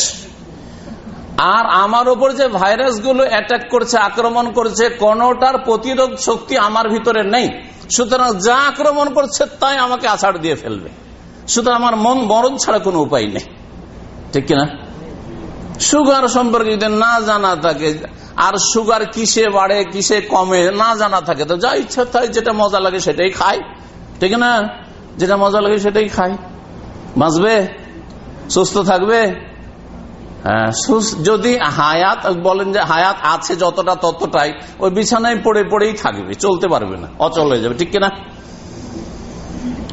আর আমার ওপর যে ভাইরাসগুলো অ্যাটাক করছে, আক্রমণ করছে, কোনটার প্রতিরোধ শক্তি আমার ভিতরে নেই। সুতরাং যা আক্রমণ করছে তাই আমাকে আছাড় দিয়ে ফেলবে। সুতরাং আমার মন মরণ ছাড়া কোনো উপায় নেই। ঠিক কিনা? সুগার সম্পর্কে যদি না জানা থাকে, আর সুগার কিসে বাড়ে, কিসে কমে, না জানা থাকে, তো যা ইচ্ছা তাই যেটা মজা লাগে সেটাই খায় ঠিক না? যেটা মজা লাগে সেটাই খায় বাঁচবে? সুস্থ থাকবে? যদি হায়াত বলেন যে হায়াত আছে যতটা ততটাই, ওই বিছানায় পড়ে পড়েই থাকবে, চলতে পারবে না, অচল হয়ে যাবে, ঠিক কিনা?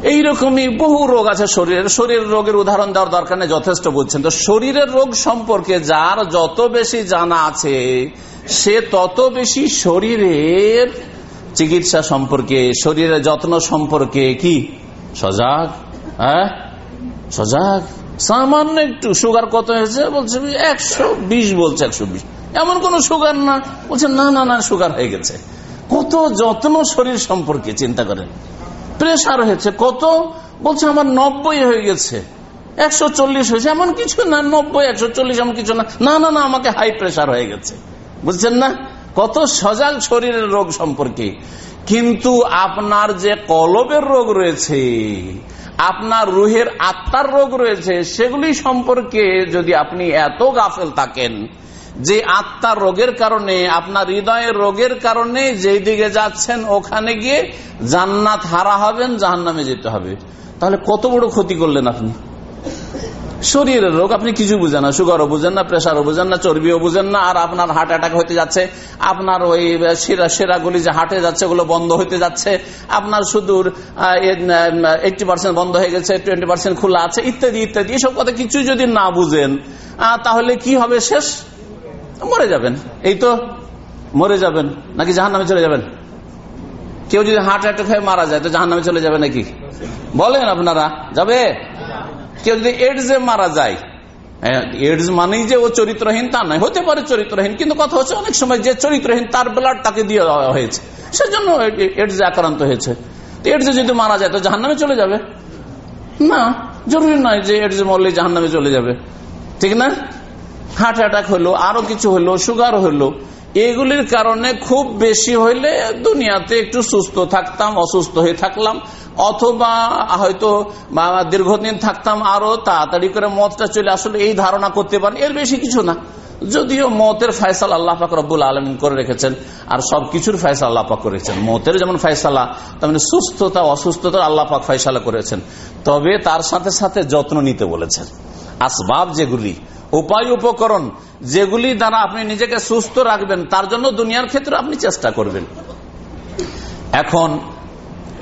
এইরকমই বহু রোগ আছে শরীরের শরীরের রোগের উদাহরণ দেওয়ার দরকার নেই, যথেষ্ট বুঝছেন। তো শরীরের রোগ সম্পর্কে যার যত বেশি জানা আছে, সে তত বেশি শরীরের চিকিৎসা সম্পর্কে, শরীরের যত্ন সম্পর্কে কি? সজাগ হ্যাঁ? সজাগ। সামান্য একটু সুগার কত হয়েছে? বলছে, একশো বিশ বলছে, একশো বিশ। এমন কোন সুগার না। বলছে, না না না সুগার হয়ে গেছে। কত যত্ন শরীর সম্পর্কে, চিন্তা করেন। প্রেশার হয়েছে কত? বলছে, আমার নব্বই হয়ে গেছে। একশো চল্লিশ হয়েছে। এমন কিছু না, নব্বই, একশো চল্লিশ, এমন কিছু না। না না না, আমাকে হাই প্রেশার হয়ে গেছে। বুঝছেন না? কত সজাগ শরীরের রোগ সম্পর্কে। কিন্তু আপনার যে কলবের রোগ রয়েছে আপনার রুহের আত্মার রোগ রয়েছে, সেগুলি সম্পর্কে যদি আপনি এত গাফেল থাকেন যে আত্মার রোগের কারণে, আপনার হৃদয়ের রোগের কারণে যেই দিকে যাচ্ছেন ওখানে গিয়ে জান্নাত হারা হবেন, জাহান্নামে যেতে হবে। তাহলে কত বড় ক্ষতি করলেন আপনি? শরীরের রোগ, আপনি কিছু বুঝেন না, সুগারও বুঝেন না, প্রেশারও বুঝেন না, চর্বিও বুঝেন না, আর আপনার হার্ট অ্যাটাক হতে যাচ্ছে, আপনার ওই সেরা সেরাগুলি যে হার্টে যাচ্ছে, ওগুলো বন্ধ হতে যাচ্ছে, আপনার সুদূর এইটি পার্সেন্ট বন্ধ হয়ে গেছে টোয়েন্টি পার্সেন্ট খোলা আছে, ইত্যাদি ইত্যাদি, এসব কথা কিছু যদি না বুঝেন তাহলে কি হবে শেষ? মরে যাবেন। এই তো, মরে যাবেন, নাকি জাহান নামে চলে যাবেন? কেউ যদি হার্ট অ্যাটাক হয়ে মারা যায়, তো জাহান নামে চলে যাবে নাকি? বলেন আপনারা, যাবে? কেউ যদি এডসে মারা যায় এডস মানেই যে ও চরিত্রহীন তা নয়। হতে পারে চরিত্রহীন, কিন্তু কথা হচ্ছে অনেক সময় যে চরিত্রহীন, তার ব্লাড তাকে দিয়ে দেওয়া হয়েছে। সেজন্য এডসে আক্রান্ত হয়েছে। এডসে যদি মারা যায়, তো জাহান নামে চলে যাবে। না, জরুরি নয় যে এডসে মরলে জাহান নামে চলে যাবে। ঠিক না? হার্ট অ্যাটাক হলো, আরও কিছু হলো সুগার হলো এগুলির কারণে খুব বেশি হইলে দুনিয়াতে একটু সুস্থ থাকতাম, অসুস্থ হয়ে থাকলাম। অথবা হয়তো দীর্ঘদিন থাকতাম, আরও তাড়াতাড়ি করে মতটা চলে আসলে এই ধারণা করতে পারেন এর বেশি কিছু না। যদিও মতের ফয়সালা আল্লাহ পাক রব্বুল আলমিন করে রেখেছেন, আর সবকিছুর ফয়সালা আল্লাহ পাক করেছেন। মতের যেমন ফয়সালা তেমনি সুস্থতা, অসুস্থতা আল্লাহ পাক ফয়সালা করেছেন। তবে তার সাথে সাথে যত্ন নিতে বলেছেন। আসবাব যেগুলি, উপায়, উপকরণ যেগুলি দ্বারা আপনি নিজেকে সুস্থ রাখবেন, তার জন্য দুনিয়ার ক্ষেত্রে আপনি চেষ্টা করবেন এখন,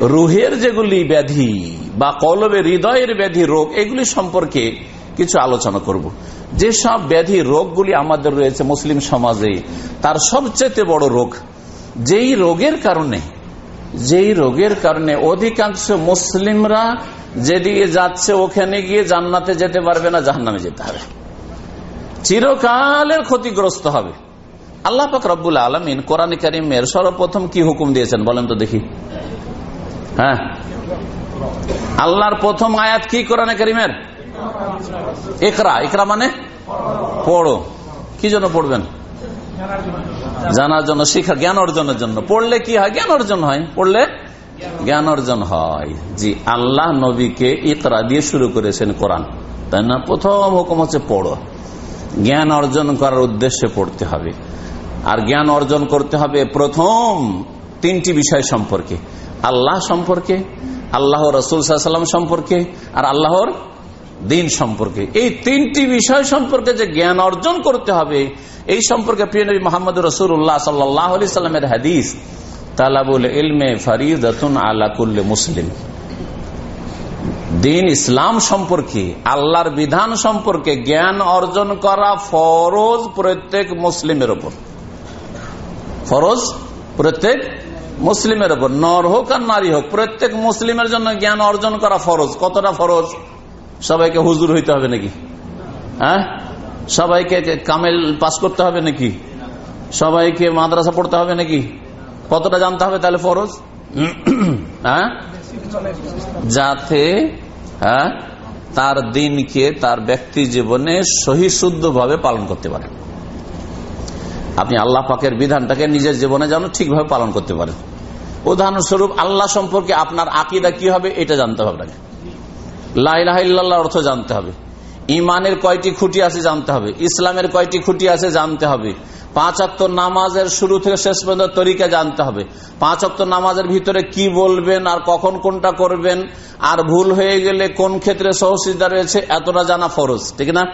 রুহের যেগুলি ব্যাধি বা কলবে হৃদয়ের ব্যাধি রোগ, এগুলি সম্পর্কে কিছু আলোচনা করব। যেসব ব্যাধি রোগগুলি আমাদের রয়েছে মুসলিম সমাজে, তার সবচেয়ে বড় রোগ, যেই রোগের কারণে, যেই রোগের কারণে অধিকাংশ মুসলিমরা যেদিকে যাচ্ছে, ওখানে গিয়ে জান্নাতে যেতে পারবে না, জাহান্নামে যেতে হবে চিরকালের ক্ষতিগ্রস্ত হবে। আল্লাহ পাক রব্বুল আলমিন কোরআন করিমের সর্বপ্রথম কি হুকুম দিয়েছেন বলেন তো দেখি। হ্যাঁ। আল্লাহর প্রথম আয়াত কি কোরআন করিমের? একরা একরা মানে পড়ো। কি জন্য পড়বেন? জানার জন্য শিক্ষা, জ্ঞান অর্জনের জন্য। পড়লে কি হয়? জ্ঞান অর্জন হয়। পড়লে জ্ঞান অর্জন হয়। জি, আল্লাহ নবীকে ইকরা দিয়ে শুরু করেছেন কোরআন। তাই না? প্রথম হুকুম হচ্ছে পড়ো। জ্ঞান অর্জন করার উদ্দেশ্যে পড়তে হবে। আর জ্ঞান অর্জন করতে হবে প্রথম তিনটি বিষয় সম্পর্কে। আল্লাহ সম্পর্কে, আল্লাহ রসুল সাল্লাম সম্পর্কে, আর আল্লাহর দিন সম্পর্কে। এই তিনটি বিষয় সম্পর্কে যে জ্ঞান অর্জন করতে হবে, এই সম্পর্কে প্রিয় নবী মোহাম্মদ রসুল্লাহ সাল্লাহ আলি সাল্লামের হাদিস, তালাবুল ইলমে ফরিদতুন আলা কুল্লে মুসলিম। দিন ইসলাম সম্পর্কে, আল্লাহর বিধান সম্পর্কে জ্ঞান অর্জন করা ফরজ প্রত্যেক মুসলিমের ওপর। ফরজ প্রত্যেক মুসলিমের ওপর, নর হোক আর নারী হোক, প্রত্যেক মুসলিমের জন্য জ্ঞান অর্জন করা ফরজ। কতটা ফরজ? সবাইকে হুজুর হইতে হবে নাকি? হ্যাঁ? সবাইকে কামেল পাস করতে হবে নাকি? সবাইকে মাদ্রাসা পড়তে হবে নাকি? কতটা জানতে হবে তাহলে ফরজ? হ্যাঁ? যাতে হ্যাঁ? তার দিনকে, তার ব্যক্তি জীবনে সহি শুদ্ধ ভাবে পালন করতে পারেন আপনি আল্লাহ পাকের বিধানটাকে নিজের জীবনে যেন ঠিকভাবে পালন করতে পারেন। উদাহরণস্বরূপ, আল্লাহ সম্পর্কে আপনার আকিদা কি হবে, এটা জানতে হবে আপনাকে। লাইলাহ অর্থ জানতে হবে। ইমানের কয়টি খুঁটি আছে জানতে হবে। ইসলামের কয়টি খুঁটি আছে জানতে হবে। পাঁচ অক্ত নামাজের শুরু থেকে শেষ পর্যন্ত তরিকা জানতে হবে। পাঁচ অক্ত নামাজের ভিতরে কি বলবেন, আর কখন কোনটা করবেন, আর ভুল হয়ে গেলে কোন ক্ষেত্রে সহসিদা রয়েছে, এতটা জানা ফরজ, ঠিক না?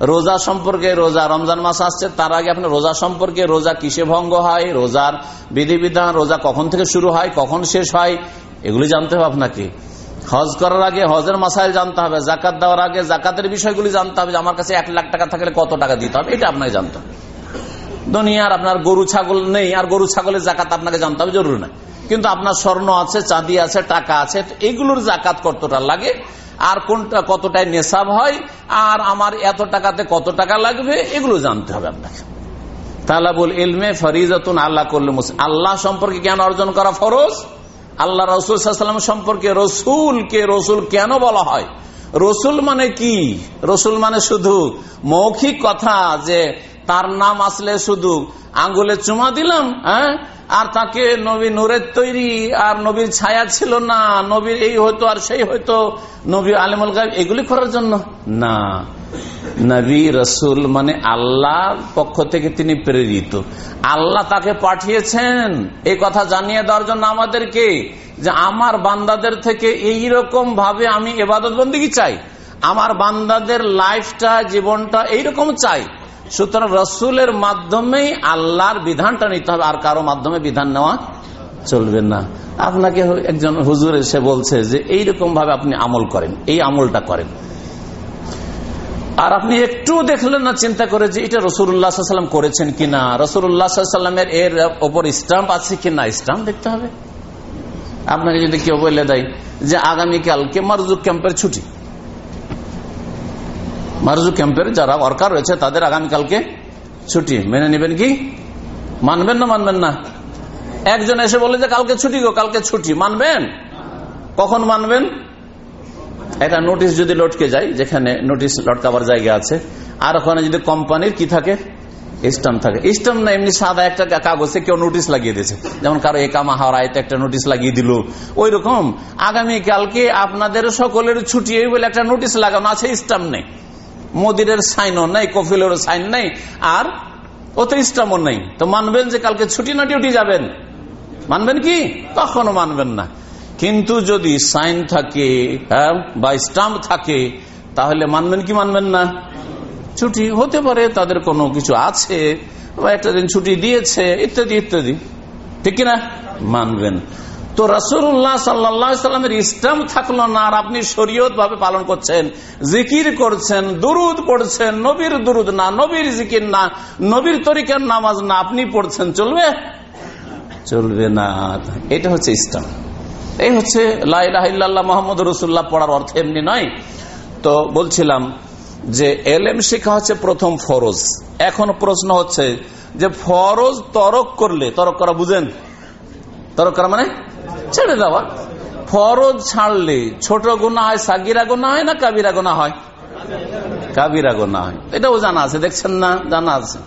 রোজা সম্পর্কে রোজা রমজান মাস আসছে, তার আগে আপনার রোজা সম্পর্কে, রোজা কিসে ভঙ্গ হয়, রোজার বিধিবিধান, রোজা কখন থেকে শুরু হয়, কখন শেষ হয়, এগুলি জানতে হবে আপনাকে। হজ করার আগে হজের মাসাইল জানতে হবে জাকাত দেওয়ার আগে জাকাতের বিষয়গুলি জানতে হবে আমার কাছে এক লাখ টাকা থাকলে কত টাকা দিতে হবে, এটা আপনাকে জানতে হবে। দুনিয়ার আপনার গরু, ছাগল নেই, আর গরু, ছাগলের জাকাত আপনাকে জানতে হবে, জরুরি না কিন্তু আপনার স্বর্ণ আছে, চাঁদি আছে, টাকা আছে, এগুলোর জাকাত কতটা লাগে, আর কোনটা কতটায় নেশাব হয়, আর আমার এত টাকাতে কত টাকা লাগবে, এগুলো জানতে হবে আপনাকে। তালাবুল ইলমে ফরিজতুন আল্লাহ করলে আল্লাহ সম্পর্কে জ্ঞান অর্জন করা ফরজ আল্লাহ রসুল সম্পর্কে রসুলকে রসুল কেন বলা হয়? রসুল মানে কি? রসুল মানে শুধু মৌখিক কথা যে তার নাম আসলে শুধু আঙ্গুলে চুমা দিলাম হ্যাঁ? আর তাকে নবী নূরের তৈরি, আর নবীর ছায়া ছিল না, নবীর এই হয়তো আর সেই হয়তো, নবী আলিমুল গাইব এগুলি করার জন্য। না। নবী রসুল মানে আল্লাহর পক্ষ থেকে তিনি প্রেরিত। আল্লাহ তাকে পাঠিয়েছেন। এই কথা জানিয়ে দেওয়ার জন্য আমাদেরকে যে আমার বান্দাদের থেকে এই রকম ভাবে আমি এবাদত বন্দী চাই? আমার বান্দাদের লাইফটা জীবনটা এইরকম চাই। সুতরাং রসুলের মাধ্যমেই আল্লাহর বিধানটা নিতে হবে, আর কারও মাধ্যমে বিধান নেওয়া চলবে না। আপনাকে একজন হুজুর এসে বলছে যে এইরকম ভাবে আপনি আমল করেন, এই আমলটা করেন। আর আপনি একটু দেখলেন না, চিন্তা করে যে, এটা রসুল্লাহাম করেছেন কিনা রসুল্লাহামের এর ওপর স্টাম্প আছে কিনা স্টাম্প দেখতে হবে। আপনাকে যদি কেউ বলে দেয় যে আগামীকাল আগামীকালকে মারজুক ক্যাম্পের ছুটি। মারজু ক্যাম্পের যারা ওয়ার্কার রয়েছে, তাদের আগামীকালকে ছুটি। মেনে নেবেন কি? মানবেন না মানবেন না? একজন এসে বলে যে, কালকে ছুটি গো, কালকে ছুটি। মানবেন? কখন মানবেন? একটা নোটিশ যদি লটকে যায়, যেখানে নোটিশ লটকাবার জায়গা আছে, আর ওখানে যদি কোম্পানির কি থাকে? স্টাম্প থাকে। স্টাম্প না, এমনি সাদা একটা কাগজে কেউ নোটিশ লাগিয়ে দিয়েছে। যেমন কারও একামা হাওড়াইতে একটা নোটিশ লাগিয়ে দিল। ওই রকম। আগামী কালকে আপনাদের সকলের ছুটি বলে একটা নোটিশ লাগানো আছে স্টাম্প নেই। মোদিরের সাইনও নেই, কফিলের সাইন নেই, আর ওতে স্টাম্পও নেই। তো মানবেন যে কালকে ছুটি না ডিউটি যাবেন? মানবেন কি? কখনো মানবেন না। কিন্তু যদি সাইন থাকে হ্যাঁ বা স্টাম্প থাকে, তাহলে মানবেন কি মানবেন না? ছুটি হতে পারে, তাদের কোনো কিছু আছে, বা একটা দিন ছুটি দিয়েছে, ইত্যাদি ইত্যাদি। ঠিক কিনা? মানবেন। তো রসুল্লাহ সাল্লামের ইসলাম থাকল না আর আপনি শরীয়ত ভাবে পালন করছেন, জিকির করছেন, দুরুদ পড়ছেন, নবীর দুরুদ না, নবীর জিকির না, নবীর তরিকার নামাজ না, আপনি পড়ছেন, চলবে? চলবে না। এটা হচ্ছে ইসলাম। এই হচ্ছে লাইলাহ মোহাম্মদ রসুল্লাহ পড়ার অর্থ এমনি নয়। তো বলছিলাম যে এলেম শিখা হচ্ছে প্রথম ফরজ। এখন প্রশ্ন হচ্ছে যে ফরজ তরক করলে, তরক করা বুঝেন? তরক করা মানে ছেড়ে দেওয়া। ফরজ ছাড়লে ছোট গোনা হয়, সাগিরা গোনা হয় না কাবিরা গোনা হয়? কাবিরা গোনা হয়। এটাও জানা আছে, দেখছেন না? জানা আছে।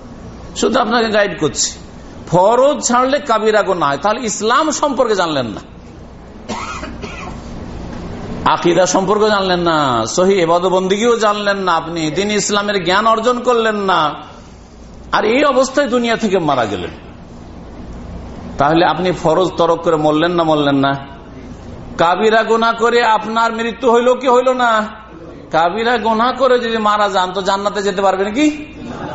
শুধু আপনাকে গাইড করছি। ফরজ ছাড়লে কাবিরা গোনা হয়। তাহলে ইসলাম সম্পর্কে জানলেন না। আকিদা সম্পর্কে জানলেন না। সহি এবাদবন্দিগিও জানলেন না আপনি। দিন ইসলামের জ্ঞান অর্জন করলেন না। আর এই অবস্থায় দুনিয়া থেকে মারা গেলেন। তাহলে আপনি ফরজ তরক করে মরলেন না মরলেন না? কাবিরা গোনা করে আপনার মৃত্যু হইল কি হইল না? কাবিরা গোনা করে যদি মারা যান, তো জান্নাতে যেতে পারবেন কি?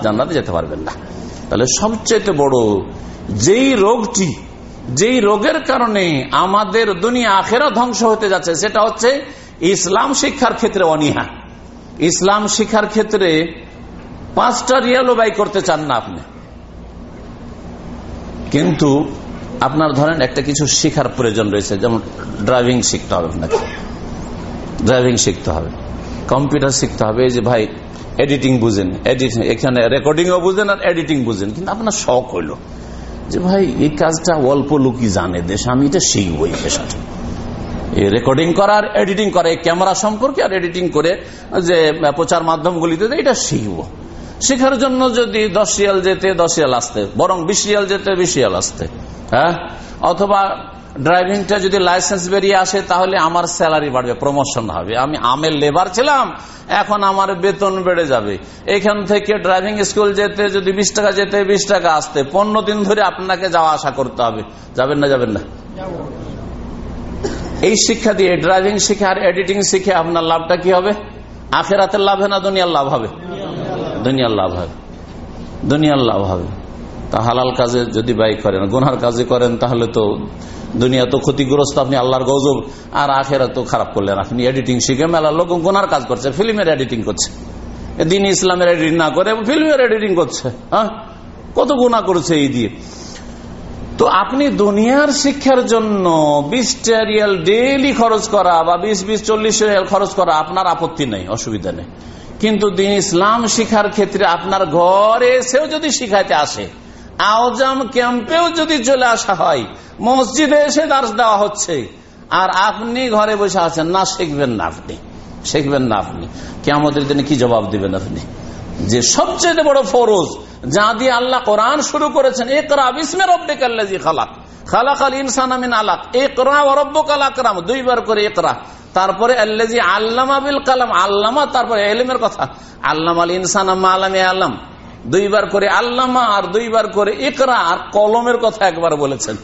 জান্নাতে যেতে পারবেন না। তাহলে সবচেয়ে বড় যেই রোগটি, যেই রোগের কারণে আমাদের দুনিয়া আখেরা ধ্বংস হতে যাচ্ছে, সেটা হচ্ছে ইসলাম শিক্ষার ক্ষেত্রে অনিহা। ইসলাম শিক্ষার ক্ষেত্রে পাঁচটা রিয়ালও ব্যয় করতে চান না আপনি। কিন্তু আপনার ধরেন একটা কিছু শিখার প্রয়োজন রয়েছে, যেমন ড্রাইভিং শিখতে হবে আপনাকে। ড্রাইভিং শিখতে হবে। কম্পিউটার শিখতে হবে যে ভাই এডিটিং বুঝেন এডিটিং এখানে রেকর্ডিংও বুঝেন আর এডিটিং বুঝেন, কিন্তু আপনার শখ হইল যে ভাই এই কাজটা অল্প লোকই জানে, দেশ আমি এটা শিখব এই পেশাটা। রেকর্ডিং করা আর এডিটিং করা, এই ক্যামেরা সম্পর্কে আর এডিটিং করে যে প্রচার মাধ্যমগুলিতে এটা শিখব। শেখার জন্য যদি দশ রিয়াল যেতে, দশ রিয়াল আসতে, বরং বিশ রিয়াল যেতে, বিশ রিয়াল আসতে হ্যাঁ? অথবা ড্রাইভিংটা যদি লাইসেন্স বেরিয়ে আসে, তাহলে আমার স্যালারি বাড়বে, প্রমোশন হবে। আমি আমের লেবার ছিলাম, এখন আমার বেতন বেড়ে যাবে। এখান থেকে ড্রাইভিং স্কুল যেতে, যদি বিশ টাকা যেতে, বিশ টাকা আসতে, পনেরো দিন ধরে আপনাকে যাওয়া আসা করতে হবে। যাবেন না যাবেন না? এই শিক্ষা দিয়ে, ড্রাইভিং শিখে আর এডিটিং শিখে আপনার লাভটা কি হবে? আখেরাতের লাভ না, দুনিয়ার লাভ হবে। দুনিয়ার লাভ হবে। দুনিয়ার লাভ হবে। তা হালাল কাজে যদি ব্যয় করেন, গুনার কাজে করেন, তাহলে তো দুনিয়া তো ক্ষতিগ্রস্ত, আপনি আল্লাহর গজব, আর আখেরা তো খারাপ করলেন। আপনি এডিটিং শিখে মেলা লোক গুনার কাজ করছে, ফিল্মের এডিটিং করছে। দিন ইসলামের এডিটিং না করে ফিল্মের এডিটিং করছে হ্যাঁ? কত গুণা করেছে এই দিয়ে। তো আপনি দুনিয়ার শিক্ষার জন্য বিশ রিয়াল ডেইলি খরচ করা বা বিশ বিশ, চল্লিশ খরচ করা, আপনার আপত্তি নেই, অসুবিধা নেই। কিন্তু দিন ইসলাম শিখার ক্ষেত্রে আপনার ঘরে এসেও যদি শিখাইতে আসে, আওজাম ক্যাম্পেও যদি চলে আসা হয়, মসজিদে এসে দার্স দেওয়া হচ্ছে, আর আপনি ঘরে বসে আছেন, না শিখবেন না আপনি, শিখবেন না আপনি। কেমতের দিনে কি জবাব দিবেন আপনি? যে সবচেয়ে বড় ফরজ, যা দিয়ে আল্লাহ কোরআন শুরু করেছেন একরা বিসমের রব্বিকাল্লাজি খালাক। খালাক আল ইনসান আমিন আলাক। একরা ওরব্বকাল আকরাম। দুইবার করে একরা তারপরে আল্লাজি আল্লামা বিল কালাম। আল্লামা তারপরে এলিমের কথা। আল্লাম আল ইনসান আলামে। দুইবার করে আল্লামা আর দুইবার করে একরা আর কলমের কথা একবার বলেছেন।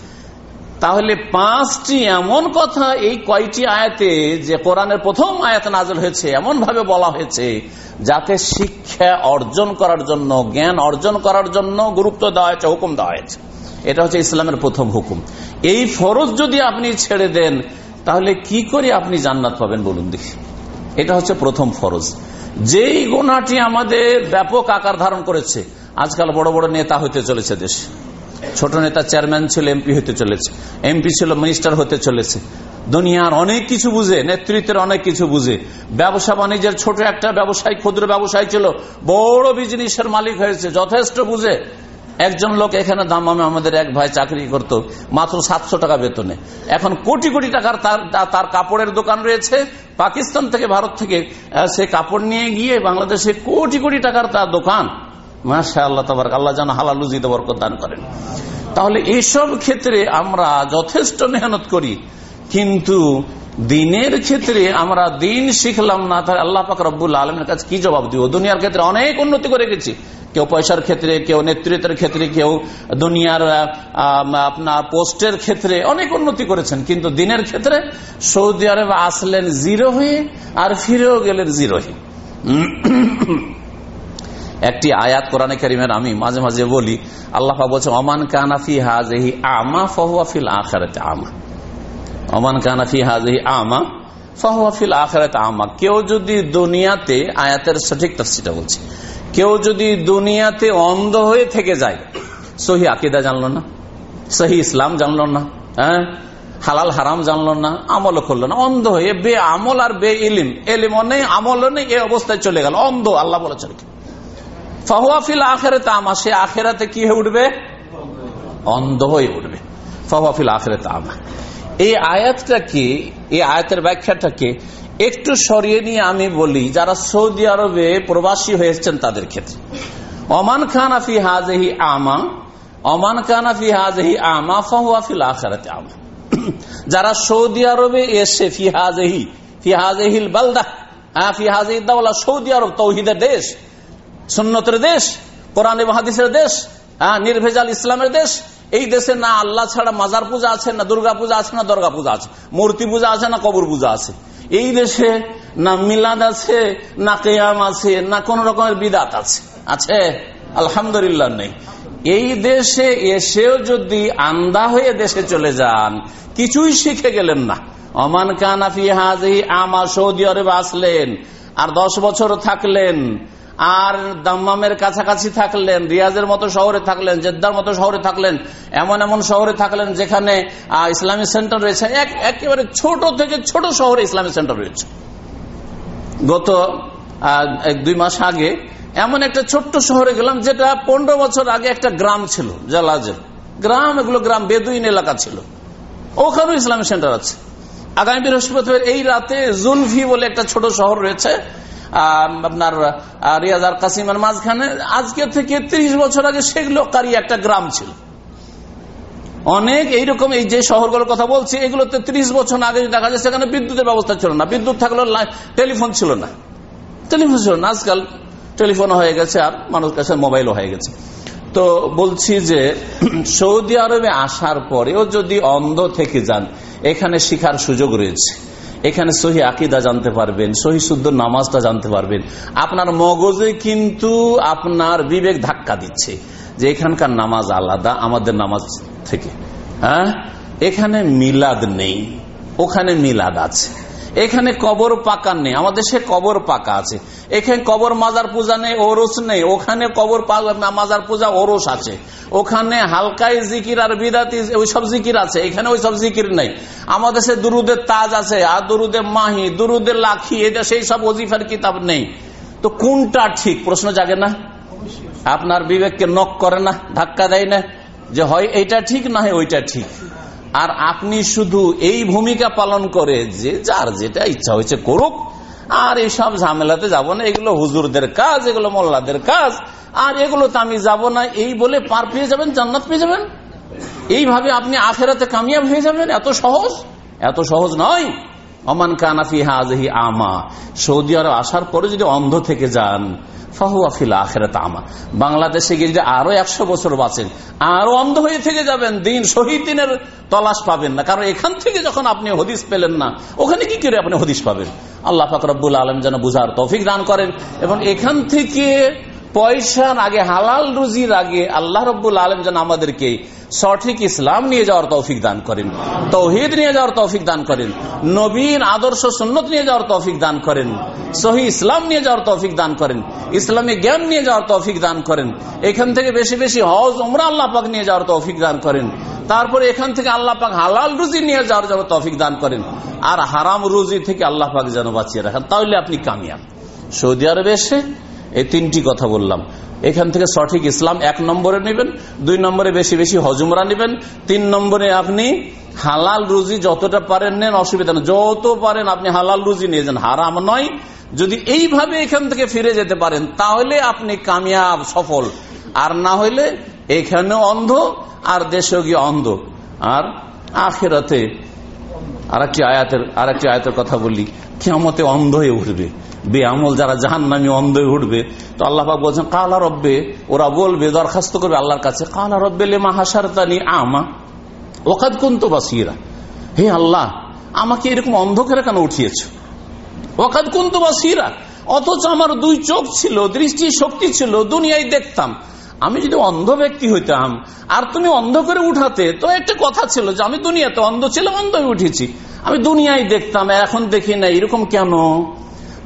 তাহলে পাঁচটি এমন কথা এই কয়টি আয়াতে যে কোরআনের প্রথম আয়াত নাজল হয়েছে এমন ভাবে বলা হয়েছে, যাতে শিক্ষা অর্জন করার জন্য, জ্ঞান অর্জন করার জন্য গুরুত্ব দেওয়া হয়েছে, হুকুম দেওয়া হয়েছে। এটা হচ্ছে ইসলামের প্রথম হুকুম। এই ফরজ যদি আপনি ছেড়ে দেন, তাহলে কি করে আপনি জান্নাত পাবেন বলুন দেখি। এটা হচ্ছে প্রথম ফরজ। যেই গোনাটি আমাদের ব্যাপক আকার ধারণ করেছে, আজকাল বড় বড় নেতা হতে চলেছে দেশে। ছোট নেতা চেয়ারম্যান ছিল, এমপি হতে চলেছে। এমপি ছিল, মিনিস্টার হতে চলেছে। দুনিয়ার অনেক কিছু বুঝে, নেতৃত্বের অনেক কিছু বুঝে। ব্যবসা বাণিজ্যের ছোট একটা ব্যবসায়ী, ক্ষুদ্র ব্যবসায়ী ছিল, বড় বিজনেসের মালিক হয়েছে, যথেষ্ট বুঝে। একজন লোক এখানে দামামে আমাদের এক ভাই চাকরি করত, মাত্র সাতশো টাকা বেতনে। এখন কোটি কোটি টাকার তার তার কাপড়ের দোকান রয়েছে, পাকিস্তান থেকে ভারত থেকে সে কাপড় নিয়ে গিয়ে বাংলাদেশে কোটি কোটি টাকার তার দোকান। মাসা আল্লাহ তাবার আল্লাহ যেন হালালুজিতে বরকত দান করেন। তাহলে এইসব ক্ষেত্রে আমরা যথেষ্ট মেহনত করি, কিন্তু দিনের ক্ষেত্রে আমরা দিন শিখলাম না, তাহলে আল্লাহ পাক রব্বুল আলমের কাছে কি জবাব দিব? দুনিয়ার ক্ষেত্রে অনেক উন্নতি করে গেছি। কেউ পয়সার ক্ষেত্রে, কেউ নেতৃত্বের ক্ষেত্রে, কেউ দুনিয়ার আপনার পোস্টের ক্ষেত্রে অনেক উন্নতি করেছেন। কিন্তু দিনের ক্ষেত্রে সৌদি আরবে আসলেন জিরো হয়ে আর ফিরেও গেলেন জিরো হয়ে। একটি আয়াত কোরআনে কারিমের আমি মাঝে মাঝে বলি, আল্লাহ বলছে অমান কানাফি হাজহি আমা ফহুয়াফিল আখারাতে আমা। অমান কানাফি হাজি আমা ফহুয়াফিল আখারাতে আমা। কেউ যদি দুনিয়াতে আয়াতের সঠিক তফসিটা বলছে, কেউ যদি দুনিয়াতে অন্ধ হয়ে থেকে যায়, সহি আকিদা জানলো না, সহি ইসলাম জানলো না হ্যাঁ? হালাল হারাম জানলো না, আমলও করল না, অন্ধ হয়ে বে আমল আর বে ইলিম এলিমও নেই আমলও নেই এই অবস্থায় চলে গেল, অন্ধ, আল্লাহ বলেছেন ফাহুয়াফিল আখেরাতে আমা, সে আখেরাতে কি হয়ে উঠবে? অন্ধ হয়ে উঠবে। ফাহুয়াফিল আখেরাতে আমা। এই আয়াতটাকে এই আয়াতের ব্যাখ্যাটাকে একটু সরিয়ে নিয়ে আমি বলি, যারা সৌদি আরবে প্রবাসী হয়েছেন তাদের ক্ষেত্রে। অমান খান আফি হাজহি আমা অমান খান আফি হাজহি আমা ফাহুয়াফিল আখেরাতে আমা যারা সৌদি আরবে এসে ফিহাজহি ফিহাজহিল বালদা হ্যাঁ ফিহাজহি দাওলা সৌদি আরব তৌহিদের দেশ, সুন্নতের দেশ, কোরআন হাদিসের দেশ হ্যাঁ নির্ভেজাল ইসলামের দেশ এই দেশে না আল্লাহ ছাড়া মাজার পূজা আছে, না দুর্গা পূজা আছে, না দুর্গা পূজা আছে। মূর্তি পূজা আছে, না কবর পূজা আছে। এই দেশে না মিলাদ আছে, না কেয়াম আছে, না কোন রকমের বিদাত আছে। আছে? আলহামদুলিল্লাহ নেই। এই দেশে এসেও যদি আন্দা হয়ে দেশে চলে যান, কিছুই শিখে গেলেন না। অমান কানাফি হাজি আমা সৌদি আরবে আসলেন, আর দশ বছর থাকলেন আর দাম্মামের কাছাকাছি থাকলেন, রিয়াজের মতো শহরে থাকলেন, জেদ্দার মতো শহরে থাকলেন, এমন এমন শহরে থাকলেন যেখানে ইসলামিক সেন্টার রয়েছে। একেবারে ছোট থেকে ছোট শহরে ইসলামিক সেন্টার রয়েছে। গত দুই মাস আগে এমন একটা ছোট্ট শহরে গেলাম যেটা পনেরো বছর আগে একটা গ্রাম ছিল, জালাজের। গ্রাম, এগুলো গ্রাম, বেদুইন এলাকা ছিল। ওখানেও ইসলামিক সেন্টার আছে। আগামী বৃহস্পতিবার এই রাতে জুলফি বলে একটা ছোট শহর রয়েছে। আপনার কাসিমের মাঝখানে আজকে থেকে ৩০ বছর আগে সেগুলো কারি একটা গ্রাম ছিল। অনেক এইরকম এই যে শহরগুলোর কথা বলছি, এগুলোতে ৩০ বছর আগে দেখা যায়, সেখানে বিদ্যুতের ব্যবস্থা ছিল না। বিদ্যুৎ থাকলেও টেলিফোন ছিল না। টেলিফোন ছিল না। আজকাল টেলিফোন হয়ে গেছে আর মানুষ কাছে মোবাইলও হয়ে গেছে। তো বলছি যে, সৌদি আরবে আসার পরেও যদি অন্ধ থেকে যান, এখানে শিখার সুযোগ রয়েছে। এখানে সহি আকিদা জানতে পারবেন, সহি শুদ্ধ নামাজটা জানতে পারবেন। আপনার মগজে কিন্তু আপনার বিবেক ধাক্কা দিচ্ছে যে এখানকার নামাজ আলাদা, আমাদের নামাজ থেকে। হ্যাঁ? এখানে মিলাদ নেই, ওখানে মিলাদ আছে। এখানে কবর পাকা নেই আমাদের সে কবর পাকা আছে। এখানে কবর মাজার পূজা নেই, ওরস নেই, ওখানে কবর মাজার পূজা ওরস আছে। ওখানে হালকাই জিকির আর বিদাতি, ওইসব জিকির আছে, এখানে ওইসব জিকির নেই। আমাদের সে দুরুদের তাজ আছে, আর দুরুদের মাহি দুরুদের লাখি এটা সেই সব অজিফার কিতাব নেই। তো কোনটা ঠিক? প্রশ্ন জাগে না? আপনার বিবেককে নক করে না, ধাক্কা দেয় না যে হয় এইটা ঠিক না হয় ওইটা ঠিক? আর আপনি শুধু এই ভূমিকা পালন করে যে যার যেটা ইচ্ছা হয়েছে করুক, আর এইসব ঝামেলাতে যাব না, এগুলো হুজুরদের কাজ, এগুলো মোল্লাদের কাজ, আর এগুলোতে আমি যাব না, এই বলে পার পেয়ে যাবেন, জান্নাত পেয়ে যাবেন। এইভাবে আপনি আখেরাতে কামিয়াব হয়ে যাবেন, এত সহজ? এত সহজ নয়। অমান কানাফি হাজহি আমা। সৌদি আরব আসার পরে যদি অন্ধ থেকে যান ফাহুয়াফিল আখেরাত আমা বাংলাদেশে গিয়ে যদি আরও একশো বছর বাঁচেন, আরও অন্ধ হয়ে থেকে যাবেন, দিন শহীদ দিনের তলাশ পাবেন না। কারণ এখান থেকে যখন আপনি হদিস পেলেন না, ওখানে কি করে আপনি হদিস পাবেন? আল্লাহ ফাকরাবুল আলম যেন বুঝার তৌফিক দান করেন এবং এখান থেকে পয়সার আগে, হালাল রুজির আগে আল্লাহ রব্বুল আলম যেন আমাদেরকে সঠিক ইসলাম নিয়ে যাওয়ার তৌফিক দান করেন, তৌহিদ নিয়ে যাওয়ার তৌফিক দান করেন, নবীন আদর্শ সুন্নত নিয়ে যাওয়ার তৌফিক দান করেন, সহি ইসলাম নিয়ে যাওয়ার তৌফিক দান করেন, ইসলামী জ্ঞান নিয়ে যাওয়ার তৌফিক দান করেন, এখান থেকে বেশি বেশি হজ, উমরা আল্লাহ পাক নিয়ে যাওয়ার তৌফিক দান করেন, তারপরে এখান থেকে আল্লাহ পাক হালাল রুজি নিয়ে যাওয়ার জন্য তৌফিক দান করেন, আর হারাম রুজি থেকে আল্লাহ পাক যেন বাঁচিয়ে রাখেন, তাহলে আপনি কামিয়াব। সৌদি আরবে এসে এই তিনটি কথা বললাম। এখান থেকে সঠিক ইসলাম এক নম্বরে নেবেন, দুই নম্বরে বেশি বেশি হজমরা নেবেন, তিন নম্বরে আপনি হালাল রুজি যতটা পারেন নেন, অসুবিধা নেই। যত পারেন আপনি হালাল রুজি নিয়ে যান, হারাম নয়। যদি এইভাবে এখান থেকে ফিরে যেতে পারেন, তাহলে আপনি কামিয়াব, সফল। আর না হইলে এখানে অন্ধ, আর দেশে গিয়ে অন্ধ। আর আখেরাতে আর একটি আয়াতের আর একটি আয়াতের কথা বলি কেমতে অন্ধ হয়ে উঠবে। বেআমল, যারা জাহান নামে অন্ধ উঠবে। তো আল্লাহ বলছেন, কালা রব্বে, ওরা বলবে, দরখাস্ত করবে আল্লাহর কাছে, কালা রব্বে লেমা হাসার তানি আমা ওকাদ কুন্ত বাসিরা, হে আল্লাহ, আমাকে এরকম অন্ধকারে কেন উঠিয়েছ? ওকাদ কুন্ত বাসিরা, অথচ আমার দুই চোখ ছিল, দৃষ্টি শক্তি ছিল, দুনিয়ায় দেখতাম। আমি যদি অন্ধ ব্যক্তি হইতাম, আর তুমি অন্ধ করে উঠাতে, তো একটা কথা ছিল যে আমি দুনিয়াতে অন্ধ ছিলাম, অন্ধ উঠেছি। আমি দুনিয়ায় দেখতাম এখন দেখি না, এরকম কেন?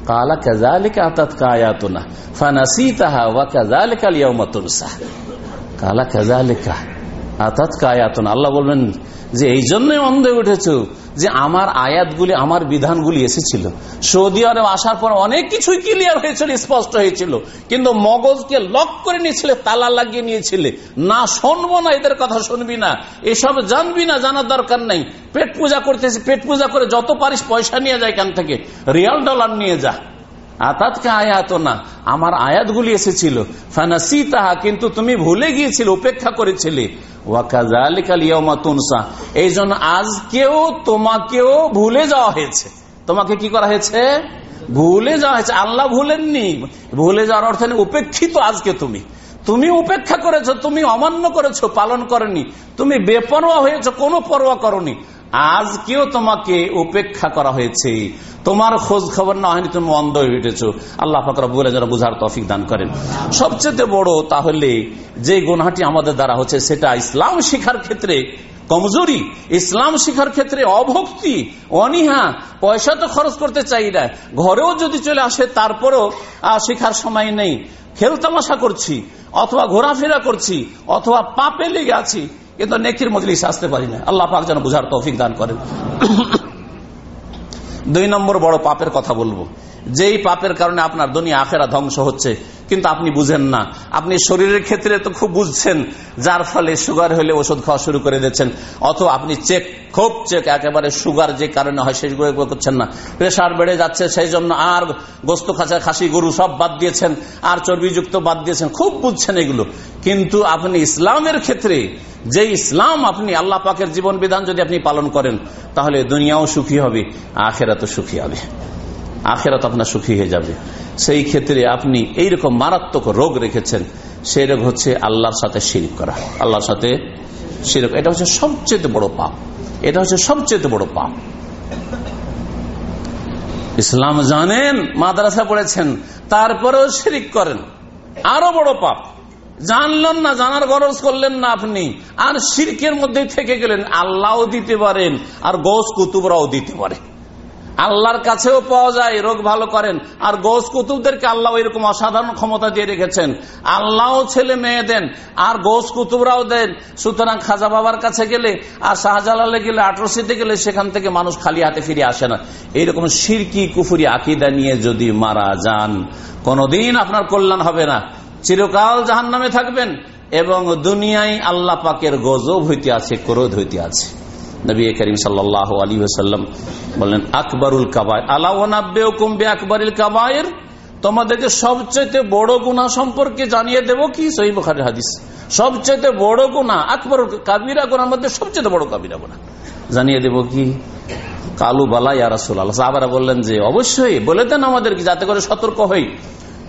কালা কাজালিকা আতাত কায়াতুনা ফানাসি তাহা ওয়া কাজালিকা লিয়াউমা তুনসা কায়াতন আল্লাহ বলবেন যে, এই জন্যই অন্ধ উঠেছ যে, আমার আয়াতগুলি, আমার বিধানগুলি এসেছিল। সৌদি আরব আসার পর অনেক কিছুই ক্লিয়ার হয়েছিল, স্পষ্ট হয়েছিল। কিন্তু মগজকে লক করে নিয়েছিলে, তালা লাগিয়ে নিয়েছিলে। না শুনব না, এদের কথা শুনবি না। এসব জানবি না, জানার দরকার নাই। পেট পূজা করতেছি, পেট পূজা করে যত পারিস পয়সা নিয়ে যায় এখান থেকে। রিয়াল ডলার নিয়ে যা। আতাতকে আয়াত না আমার আয়াতগুলি এসেছিল। ফানাসি তাহা কিন্তু তুমি ভুলে গিয়েছিলে, উপেক্ষা করেছিলে। এই জন্য আজকেও তোমাকেও ভুলে যাওয়া হয়েছে। তোমাকে কি করা হয়েছে? ভুলে যাওয়া হয়েছে। আল্লাহ ভুলেননি। ভুলে যাওয়ার অর্থ উপেক্ষিত আজকে তুমি। তুমি উপেক্ষা করেছ, তুমি অমান্য করেছ, পালন করেনি। তুমি বেপরোয়া হয়েছো, কোনো পরোয়া করনি। আজকেও তোমাকে উপেক্ষা করা হয়েছে? তোমার খোঁজ খবর না হয়নি, তুমি অন্ধ হয়ে উঠেছ। আল্লাহ ফাকরা বলে যারা বুঝার তফিক দান করেন। সবচেয়ে বড় তাহলে যে গুনাহাটি আমাদের দ্বারা হচ্ছে, সেটা ইসলাম শিখার ক্ষেত্রে কমজোরি, ইসলাম শিখার ক্ষেত্রে অভক্তি, অনিহা, পয়সা তো খরচ করতে চাই না। ঘরেও যদি চলে আসে, তারপরও শিখার সময় নেই। খেলতামাশা করছি, অথবা ঘোরাফেরা করছি, অথবা পাপে লেগে আছি কিন্তু নেকির মজলিস আসতে পারি না। আল্লাহ পাক যেন বুঝার তৌফিক দান করেন। দুই নম্বর বড় পাপের কথা বলব। যেই পাপের কারণে আপনার দুনিয়া আখেরা ধ্বংস হচ্ছে কিন্তু আপনি বুঝেন না। আপনি শরীরের ক্ষেত্রে তো খুব বুঝছেন, যার ফলে সুগার হলে ওষুধ খাওয়া শুরু করে দিচ্ছেন। অথবা আপনি চেক, খুব চেক, একেবারে সুগার যে কারণে হয় সেগুলো করছেন না। প্রেশার বেড়ে যাচ্ছে, সেই জন্য আর গোস্ত খাঁচা, খাসি, গরু সব বাদ দিয়েছেন, আর চর্বিযুক্ত বাদ দিয়েছেন, খুব বুঝছেন এগুলো। কিন্তু আপনি ইসলামের ক্ষেত্রে, যে ইসলাম আপনি আল্লাহ পাকের জীবন বিধান যদি আপনি পালন করেন, তাহলে দুনিয়াও সুখী হবে, আখেরাতও সুখী হবে। আখেরাত আপনার সুখী হয়ে যাবে। সেই ক্ষেত্রে আপনি এইরকম মারাত্মক রোগ রেখেছেন, সেই রোগ হচ্ছে আল্লাহর সাথে শিরিক করা। আল্লাহর সাথে শিরিক, এটা হচ্ছে সবচেয়ে বড় পাপ। এটা হচ্ছে সবচেয়ে বড় পাপ। ইসলাম জানেন, মাদ্রাসা পড়েছেন, তারপরেও শিরিক করেন। আরও বড় পাপ। জানলেন না, জানার গরজ করলেন না আপনি। আর শিরকের মধ্যে থেকে গেলেন, আল্লাহও দিতে পারেন, আর গোস কুতুবরাও দিতে পারে। আল্লাহর কাছেও পাওয়া যায়, রোগ ভালো করেন। আর গোস কুতুবদেরকে আল্লাহ এরকম অসাধারণ ক্ষমতা দিয়ে রেখেছেন। আল্লাহ ছেলে মেয়ে দেন, আর গোস কুতুবরাও দেন। সুতরাং খাজা বাবার কাছে গেলে আর শাহজালালে গেলে, আটরসিতে গেলে সেখান থেকে মানুষ খালি হাতে ফিরে আসে না। এইরকম সিরকি, কুফুরি আকিদা নিয়ে যদি মারা যান, কোনদিন আপনার কল্যাণ হবে না। চিরকাল জাহান নামে থাকবেন এবং দুনিয়ায় আল্লাহ পাকের গজব হইতে আছে, ক্রোধ হইতে আছে। নবী করিম সাল্লাহ আলী সাল্লাম বললেন, আকবরুল কাবায় আলাউনাব্বে আকবরুল কাবায়ের? তোমাদেরকে সবচেয়ে বড় গুণা সম্পর্কে জানিয়ে দেব কি? সহি বখারের হাদিস। সবচেয়ে বড় গুণা আকবর কাবিরা গুণার মধ্যে সবচেয়ে বড় কাবিরা গুণা জানিয়ে দেব কি? কালু বালা ইয়ারাসুল আল্লাহ সাহাবারা বললেন যে, অবশ্যই, বলে দেন আমাদেরকে যাতে করে সতর্ক হই।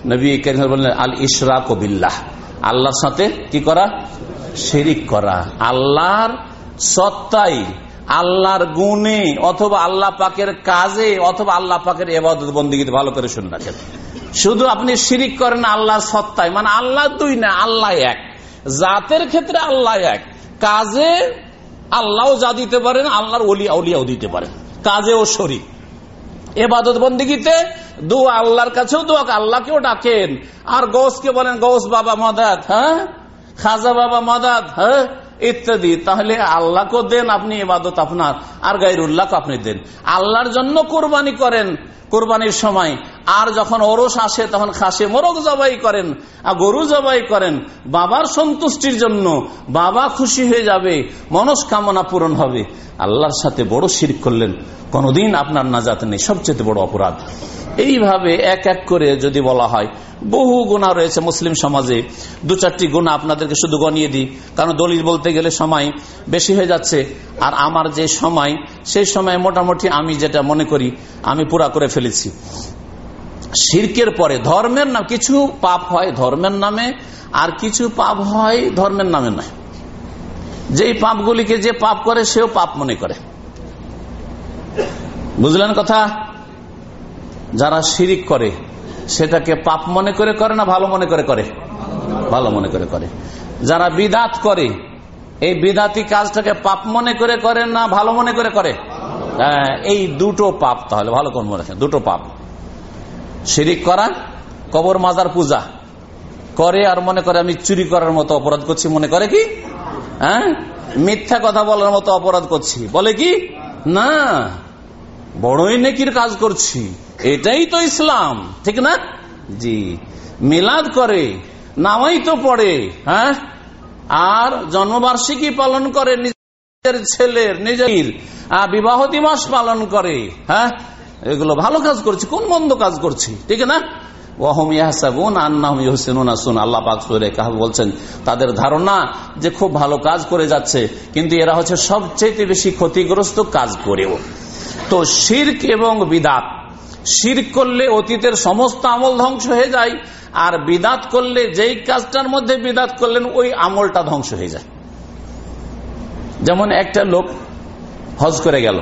নবী করিম বললেন আল ইসরা কবিল্লাহ আল্লাহর সাথে কি করা? শিরিক করা। আল্লাহর সত্তাই আল্লাহর গুণে অথবা আল্লাহ পাকের কাজে অথবা আল্লাহ পাকের এবাদত বন্দীগীতে ভালো করে শুনে রাখেন। শুধু আপনি শিরিক করেন আল্লাহ সত্তায় মানে আল্লাহ দুই না, আল্লাহ এক। জাতের ক্ষেত্রে আল্লাহ এক। কাজে আল্লাহও যা দিতে পারেন, আল্লাহর অলিয়া অলিয়াও দিতে পারেন। কাজেও শরিক। এবাদত বন্দীগীতে দু আল্লাহর কাছেও দু আল্লাহকেও ডাকেন। আর গৌসকে বলেন গৌস বাবা মদাত হ্যাঁ? খাজা বাবা মদাত হ্যাঁ? ইত্যাদি, তাহলে আল্লাহকে দেন আপনি এবাদত আপনার, আর গাইরুল্লাহকে আপনি দেন। আল্লাহর জন্য কোরবানি করেন কোরবানির সময়। আর যখন ওরস আসে, তখন খাসে মোরগ জবাই করেন, আর গরু জবাই করেন। বাবার সন্তুষ্টির জন্য বাবা খুশি হয়ে যাবে, মনস্কামনা পূরণ হবে। আল্লাহর সাথে বড় শির করলেন, কোনদিন আপনার নাজাত নেই, সবচেয়ে বড় অপরাধ। এইভাবে এক এক করে যদি বলা হয়, বহু গুণা রয়েছে মুসলিম সমাজে। দু চারটি গুণা আপনাদেরকে শুধু গনিয়ে দিই, কারণ দলিল বলতে গেলে সময় বেশি হয়ে যাচ্ছে। আর আমার যে সময়, সেই সময় মোটামুটি আমি যেটা মনে করি, আমি পুরা করে ফেলেছি। শির্কের পরে, ধর্মের নাম, কিছু পাপ হয় ধর্মের নামে, আর কিছু পাপ হয় ধর্মের নামে নয়। যেই পাপগুলিকে যে পাপ করে, সেও পাপ মনে করে। বুঝলেন কথা? যারা শিরিক করে, সেটাকে পাপ মনে করে করে না ভালো মনে করে করে? ভালো মনে করে করে। যারা বিদাত করে, এই বিদাতি কাজটাকে পাপ মনে করে করে না ভালো মনে করে করে? এই দুটো পাপ তাহলে, ভালো কোন মনে রাখেন, দুটো পাপ। শিরিক করা, কবর মাজার পূজা। করে আর মনে করে আমি চুরি করার মতো অপরাধ করছি, মনে করে কি? হ্যাঁ? মিথ্যা কথা বলার মতো অপরাধ করছি। বলে কি? না, বড়ই নেকির কাজ করছি। এটাই তো ইসলাম, ঠিক না? জি, মিলাদ করে, নামাই তো পড়ে হ্যাঁ? আর জন্মবার্ষিকী পালন করে নিজের ছেলের, নিজের বিবাহ দিবস পালন করে হ্যাঁ? এগুলো ভালো কাজ করছি, কোন মন্দ কাজ করছি, ঠিক না? বলছেন, তাদের ধারণা যে খুব ভালো কাজ করে যাচ্ছে, কিন্তু এরা হচ্ছে সবচেয়ে বেশি ক্ষতিগ্রস্ত কাজ করেও। তো শির্ক এবং বিদাত, শির্ক করলে অতীতের সমস্ত আমল ধ্বংস হয়ে যায়, আর বিদাত করলে যেই কাজটার মধ্যে বিদাত করলেন, ওই আমলটা ধ্বংস হয়ে যায়। যেমন একটা লোক হজ করে গেল,